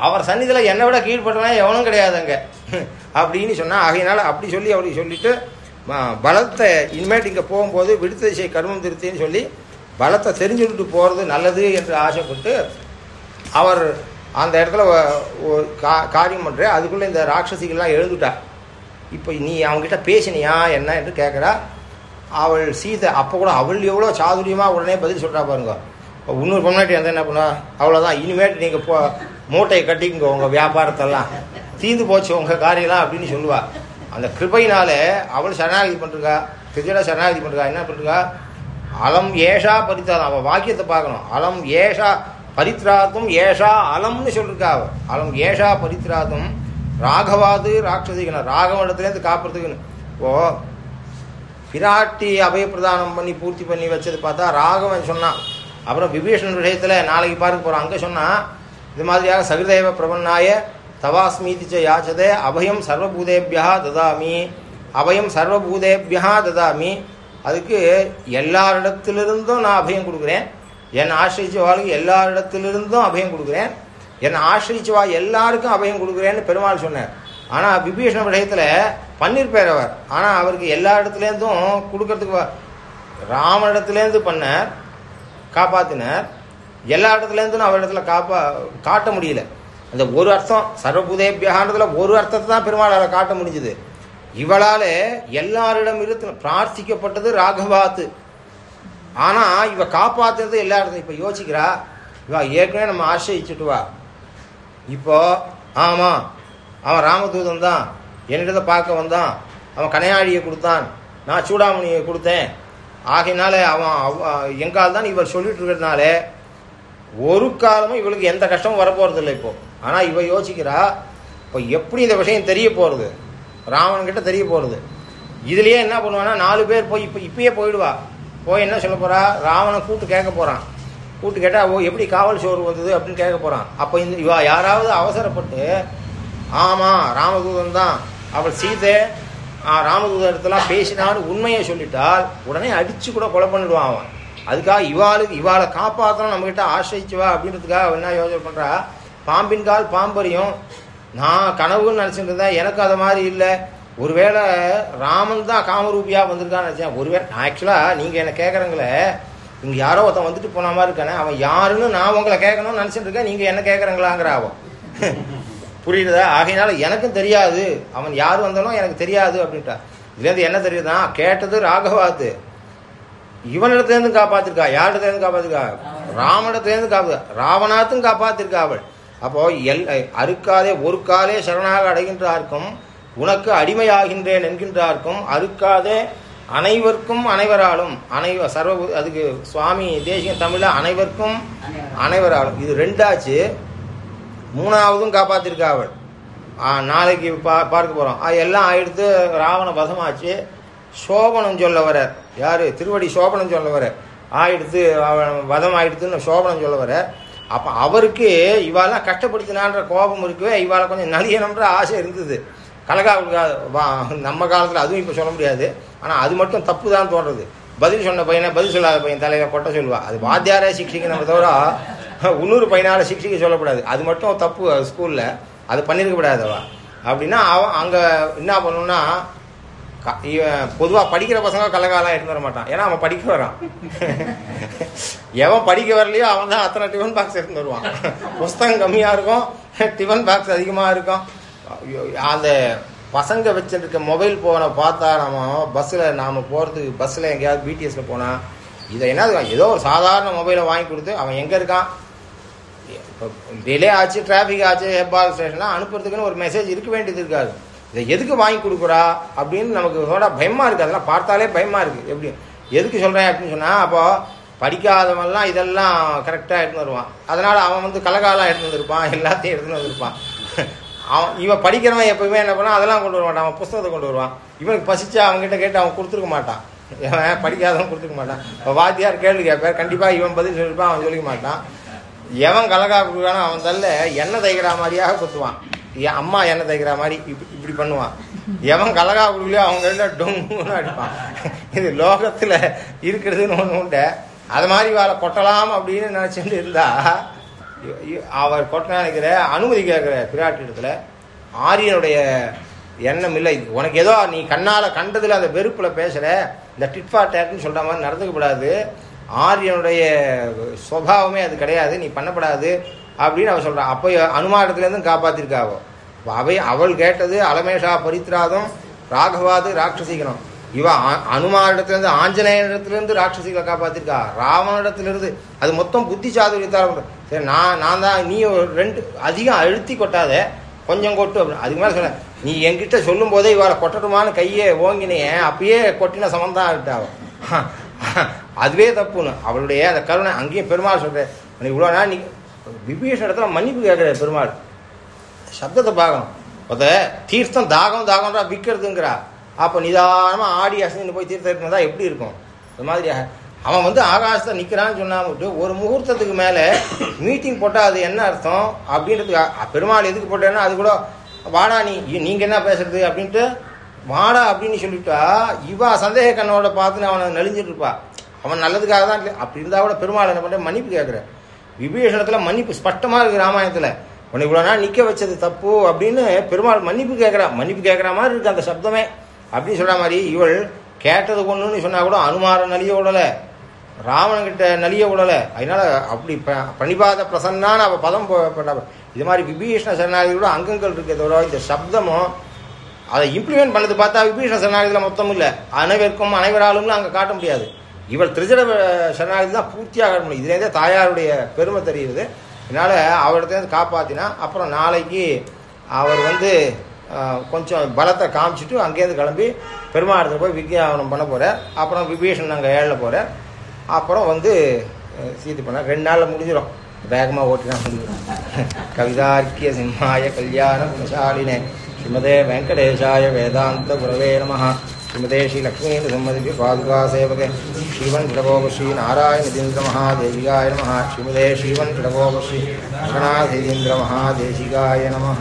Speaker 1: அவர் சந்நிதியில் என்னை விட கீழ்பட்டவன் எவனும் கிடையாது அங்கே. அப்படின்னு சொன்னால் ஆகையினால அப்படி சொல்லி அப்படி சொல்லிட்டு பலத்தை இனிமேட்டு இங்கே போகும்போது விடுத்த திசை கர்மம் திருத்தின்னு சொல்லி பலத்தை தெரிஞ்சுக்கிட்டு போகிறது நல்லது என்று ஆசைப்பட்டு அவர் அந்த இடத்துல ஒரு கா- காரியம் பண்ணுற அதுக்குள்ளே இந்த ராட்சசிகள்லாம் எழுந்துட்டா இப்போ நீ அவங்ககிட்ட பேசினியா என்ன என்று கேட்குறா அவள் சீதை அப்போ கூட அவள் எவ்வளோ சாதுரியமாக உடனே பதில் சொல்கிறா பாருங்க. இப்போ இன்னொரு பொண்ணாட்டி வந்து என்ன பண்ணுவா? அவ்வளோதான் இனிமேட்டு நீங்கள் போ மூட்டையை கட்டிக்குங்க உங்கள் வியாபாரத்தெல்லாம். தீந்து போச்சு உங்கள் காரியெல்லாம் அப்படின்னு சொல்லுவா. அந்த கிருபையினால அவள் சரணாகதி பண்ணுறா திருஜடா சரணாகதி பண்ணுறா என்ன பண்ணுறா அலம் ஏஷா பரித்ராதம். அவள் வாக்கியத்தை பார்க்கணும். அலம் ஏஷா பரித்ராத்தும் ஏஷா அலம்னு சொல்லியிருக்கா அவள் அலம் ஏஷா பரித்ராத்தும் ராகவாது ராட்சசிகன. ராகவ இடத்துலேருந்து காப்புறதுக்குன்னு. ஓ பிராட்டி அபயப்பிரதானம் பண்ணி பூர்த்தி பண்ணி வச்சது பார்த்தா ராகவன் சொன்னான். அப்புறம் விபீஷன் விஷயத்தில் நாளைக்கு பார்க்க போகிறோம் அங்கே சொன்னால் இது மாதிரியாக சகிருதேவ பிரபன்னாய தவாஸ்மீதி ச யாச்சதே அபயம் சர்வபூதேபியா ததாமி அபயம் சர்வபூதேபியா ததாமி. அதுக்கு எல்லாரிடத்திலிருந்தும் நான் அபயம் கொடுக்குறேன். என்னை ஆசிரிச்சவாளுக்கு எல்லாரிடத்திலிருந்தும் அபயம் கொடுக்குறேன். என்னை ஆசிரிச்சவா எல்லாருக்கும் அபயம் கொடுக்குறேன்னு பெருமாள் சொன்னார். ஆனால் விபீஷண விஷயத்தில் பண்ணிருப்பார் அவர் ஆனால் அவருக்கு எல்லா இடத்துலேருந்தும் கொடுக்கறதுக்கு வ- ராமனிடத்துலேருந்து பண்ணார் காப்பாத்தினார். எல்லா இடத்துலேருந்தும் அவர் இடத்துல காப்பா காட்ட முடியல. அந்த ஒரு அர்த்தம் சர்வபூதேபியகான்றதுல ஒரு அர்த்தத்தை தான் பெருமாள் காட்ட முடிஞ்சுது. இவளால எல்லாரிடம் இருந்து பிரார்த்திக்கப்பட்டது ராகவாத்து. ஆனா இவ காப்பாத்துறது எல்லா இடத்துலையும். இப்ப யோசிக்கிறா இவ ஏற்கனவே நம்ம ஆசிரிச்சுட்டு வா. இப்போ ஆமா அவன் ராமதூதன் தான். என்னிடத்தை பார்க்க வந்தான். அவன் கனையாழியை கொடுத்தான். நான் சூடாமணியை கொடுத்தேன். ஆகையினால அவன் அவ- எங்கால் தான் இவர் சொல்லிட்டு இருக்கிறதுனால ஒரு காலமும் இவளுக்கு எந்த கஷ்டமும் வரப்போறது இல்லை இப்போ. ஆனா இவ யோசிக்கிறா இப்போ எப்படி இந்த விஷயம் தெரிய போறது? ராவணன் கிட்ட தெரிய போறது? இதுலயே என்ன பண்ணுவான்னா நாலு பேர் போய் இப்போ இப்பயே போயிடுவா. போய் என்ன சொல்ல போறா? ராவணன் கூட்டு கேட்க போறான். கூட்டு கேட்டா ஓ எப்படி காவல் சோறு வந்தது? அப்படின்னு கேட்க போகிறான் அப்போ இந்த இவ யாராவது அவசரப்பட்டு ஆமா ராமதூதன் தான். அவள் சீதை ஆ, ராமதூதன் பேசினான்னு உண்மையை சொல்லிட்டால் உடனே அடிச்சு கூட கொலை பண்ணிடுவான் அவன். அதுக்காக இவாளுக்கு இவாளை காப்பாற்றணும் நம்மகிட்ட ஆசிரிச்சுவா அப்படின்றதுக்காக அவன் என்ன யோசனை பண்ணுறா பாம்பின் கால் பாம்பரியும் நான் கனவுன்னு நினச்சிட்டு இருந்தேன். எனக்கு அது மாதிரி இல்லை. ஒருவேளை ராமன் தான் காமரூபியாக வந்திருக்கான்னு நினச்சேன். ஒருவேளை ஆக்சுவலாக நீங்கள் என்ன கேட்குறங்களே இங்கே யாரோ ஒருத்தன் வந்துட்டு போன மாதிரி இருக்கானே அவன் யாருன்னு நான் உங்களை கேட்கணும்னு நினச்சிட்டு இருக்கேன். நீங்கள் என்ன கேட்குறங்களாங்கிற அவன். புரியுதா ஆகையினால எனக்கும் தெரியாது. அவன் யார் வந்தாலும் எனக்கு தெரியாது அப்படின்ட்டா. இதுலேருந்து என்ன தெரியுதுன்னா கேட்டது ராகவாத்து. இவனிடத்துலேருந்து காப்பாத்திருக்கா? யாரிடத்துலேருந்து காப்பாத்திருக்கா? ராமனிடத்துலேருந்து காப்பா ராவணாத்தும் காப்பாத்திருக்கா அவள். அப்போ எல் அறுக்காதே ஒரு காலே சரணாக அடைகின்றார்க்கும் உனக்கு அடிமையாகின்றேன் என்கின்றார்க்கும் அறுக்காதே அனைவருக்கும் அனைவராலும் அனைவ சர்வ அதுக்கு சுவாமி தேசிய தமிழ்ல அனைவருக்கும் அனைவராலும். இது ரெண்டாச்சு. மூணாவதும் காப்பாத்திருக்கா அவள். நாளைக்கு பா பார்க்க போகிறோம் எல்லாம் ஆயிடுத்து ராவண வசமாச்சு. சோபனம் சொல்ல வர யாரு? திருவடி சோபனம் சொல்ல வர ஆயிடுத்து அவன் வதம் ஆயிடுத்துன்னு சோபனம் சொல்ல வர அப்போ அவருக்கு இவாளெல்லாம் கஷ்டப்படுத்தினான்ற கோபம் இருக்கவே இவாளை கொஞ்சம் நலியணுன்ற ஆசை இருந்தது. கலகா வா நம்ம காலத்தில் அதுவும் இப்போ சொல்ல முடியாது. ஆனால் அது மட்டும் தப்பு தான் தோன்றது. பதில் சொன்ன பையனை பதில் சொல்லாத பையன் தலையில கொட்ட சொல்லுவா. அது வாத்தியாரே சிக்ஷிக்கணும் தவிர இன்னொரு பையனால சிக்ஷிக்க சொல்லக்கூடாது அது மட்டும் தப்பு ஸ்கூலில். அது பண்ணியிருக்க கூடாதவா அப்படின்னா அவன் அங்கே என்ன பண்ணணும்னா க- இவன் பொதுவாக படிக்கிற பசங்க கலகாலாம் எடுத்து வர மாட்டான். ஏன்னா அவன் படிக்க வரான். எவன் படிக்க வரலையோ அவன் தான் அத்தனை டிஃபன் பாக்ஸ் எடுத்து வருவான். புஸ்தகம் கம்மியாக இருக்கும் டிஃபன் பாக்ஸ் அதிகமாக இருக்கும். ஐயோ, அந்த பசங்க வச்சுருக்க மொபைல் போனை பார்த்தா நம்ம பஸ்ஸில் நாம் போகிறதுக்கு பஸ்ஸில் எங்கேயாவது பிடிஎஸில் போனால் இதை என்ன ஏதோ ஒரு சாதாரண மொபைலை வாங்கி கொடுத்து அவன் எங்கே இருக்கான்? இப்போ டிலே ஆச்சு டிராஃபிக் ஆச்சு ஹெப்பால் ஸ்டேஷன்லாம் அனுப்புறதுக்குன்னு ஒரு மெசேஜ் இருக்க வேண்டியது இருக்காது. இதை எதுக்கு வாங்கி கொடுக்குறா? அப்படின்னு நமக்கு கூட பயமாக இருக்குது அதெல்லாம் பார்த்தாலே பயமாக இருக்குது எப்படி? எதுக்கு சொல்கிறேன் அப்படின்னு சொன்னால் அப்போ படிக்காதவன்லாம் இதெல்லாம் கரெக்டாக எடுத்துன்னு வருவான். அதனால் அவன் வந்து கலகாலாக எடுத்துன்னு வந்திருப்பான் எல்லாத்தையும் எடுத்துன்னு வந்திருப்பான். அவன் இவன் படிக்கிறவன் எப்பவுமே என்ன பண்ணான் அதெல்லாம் கொண்டு வர மாட்டான் அவன் புஸ்தகத்தை கொண்டு வருவான். இவனுக்கு பசிச்சா அவன்கிட்ட கேட்டு அவன் கொடுத்துருக்க மாட்டான். இவன் படிக்காதவன் கொடுத்துருக்க மாட்டான். இப்போ வாத்தியார் கேள்வி கேட்பார் கண்டிப்பாக இவன் பதில் சொல்லியிருப்பான் அவன் சொல்லிக்க மாட்டான். எவன் கலகா கொடுக்குறானோ அவன் தள்ள எண்ணெய் தைக்கிற மாதிரியாக குத்துவான். என் அம்மா எண்ணெய் தைக்கிற மாதிரி இப்படி இப்படி பண்ணுவான். எவன் கலகா கொடுக்கலையோ அவங்க எல்லாம் டொங்குன்னு அடிப்பான். இது லோகத்தில் இருக்கிறதுன்னு ஒன்று உண்டு. அது மாதிரி வாழை கொட்டலாம் அப்படின்னு நினச்சிட்டு இருந்தா அவர் கொட்ட நினைக்கிற அனுமதி கேட்குற பிராட்டி இடத்துல ஆரியனுடைய எண்ணம் இல்லை. இது உனக்கு ஏதோ நீ கண்ணால் கண்டதில் அந்த வெறுப்பில் பேசுகிற இந்த டிட்ஃபா டேட்னு சொல்கிற மாதிரி நடந்துக்கப்படாது. ஆரியனுடைய சுவாவமே அது கிடையாது நீ பண்ணப்படாது அப்படின்னு அவன் சொல்கிறான் அப்போ அனுமானத்துலேருந்து காப்பாற்றிருக்காவோ அப்ப அவை அவள் கேட்டது அலமேஷா பரித்ராதம் ராகவாது ராட்சசிகனம். இவ அனுமானிடத்திலிருந்து ஆஞ்சநேயனிடத்திலிருந்து ராட்சசிகளை காப்பாத்திருக்கா? ராவனிடத்திலிருந்து அது மொத்தம் புத்தி சாதுரியத்தால் சரி நான் நான் தான் நீ ரெண்டு அதிகம் அழுத்தி கொட்டாத கொஞ்சம் கொட்டு அப்படின்னு. அதுக்கு மேலே சொன்னேன் நீ என்கிட்ட சொல்லும் போதே இவளை கொட்டட்டுமான்னு கையே ஓங்கினே அப்பயே கொட்டின சமந்தான் ஆகிட்டாவ [laughs] அதுவே தப்புன்னு. அவளுடைய அந்த கருணை அங்கேயும் பெருமாள் சொல்கிறேன் நீ இவ்வளோ நாள் நீ விபீஷன் இடத்துல மன்னிப்பு கேட்குற பெருமாள். சப்தத்தை பார்க்கணும். ஒருத்த தீர்த்தம் தாகம் தாகம்ன்றா விற்கிறதுங்கிறா. அப்போ நிதானமாக ஆடி அசைந்து போய் தீர்த்தம் இருந்தால் எப்படி இருக்கும்? இந்த மாதிரி அவன் வந்து ஆகாசத்தை நிற்கிறான்னு சொன்னா ஒரு முகூர்த்தத்துக்கு மேலே மீட்டிங் போட்டால் அது என்ன அர்த்தம்? அப்படின்றதுக்கு பெருமாள் எதுக்கு போட்டேன்னா அது கூட வாடா நீ நீங்கள் என்ன பேசுறது? அப்படின்ட்டு வாடா அப்படின்னு சொல்லிட்டா இவா சந்தேக கண்ணோட பார்த்துன்னு அவனை நெளிஞ்சிட்டு இருப்பா. அவன் நல்லதுக்காக தான் இல்லை. அப்படி இருந்தால் கூட பெருமாள் என்ன பண்ணுற மன்னிப்பு கேட்குறேன் விபீஷணத்தில் மன்னிப்பு ஸ்பஷ்டமாக இருக்குது ராமாயணத்தில். உன்னை இவ்வளோ நாள் நிற்க வச்சது தப்பு அப்படின்னு பெருமாள் மன்னிப்பு கேட்குறா மன்னிப்பு கேட்குற மாதிரி இருக்குது அந்த சப்தமே. அப்படி சொல்கிற மாதிரி இவள் கேட்டது கொண்டுன்னு சொன்னால் கூட அனுமார நலிய விடலை. ராவணங்கிட்ட நலிய விடலை. அதனால அப்படி ப- பணிபாத பிரசன்னான அவள் பதம் போ- இது மாதிரி விபீஷண கூட அங்கங்கள் இருக்கிறதோட இந்த சப்தமும் அதை இம்ப்ளிமெண்ட் பண்ணது பார்த்தா விபீஷண சரணாகதியில் மொத்தம் இல்லை. அனைவருக்கும் அனைவராலும் அங்கே காட்ட முடியாது. இவள் திருஜட சரணாகதி தான் பூர்த்தியாக காட்ட முடியும். இதுலேருந்தே தாயாருடைய பெருமை தெரியுது. அதனால் அவர்கிட்ட காப்பாற்றினா அப்புறம் நாளைக்கு அவர் வந்து கொஞ்சம் பலத்தை காமிச்சிட்டு அங்கேருந்து கிளம்பி பெருமாடத்தில் போய் விஜயாபனம் பண்ண போகிறார் அப்புறம் விபீஷன் அங்கே ஏழில் போகிறார் அப்புறம் வந்து அஹ், சீது ரெண்டு நாளில் முடிஞ்சிடும் வேகமாக ஓட்டினா முடிஞ்சிடும் கவிதார்க்கிய சிம்மாய கல்யாண குணசாலினே. ஸ்ரீமதே வெங்கடேஷாய வேதாந்த குரவே நம ஸ்ரீமதே ஸ்ரீ லக்ஷ்மீ சம்மதி பாதுகா சேவகே. ஸ்ரீவன் கிடகோப ஸ்ரீ நாராயணதீந்திர மகாதேவிகாய நம ஸ்ரீமதே ஸ்ரீவன் கிடகோப ஸ்ரீ ரங்கநாதீந்திர மகாதேசிகாய நம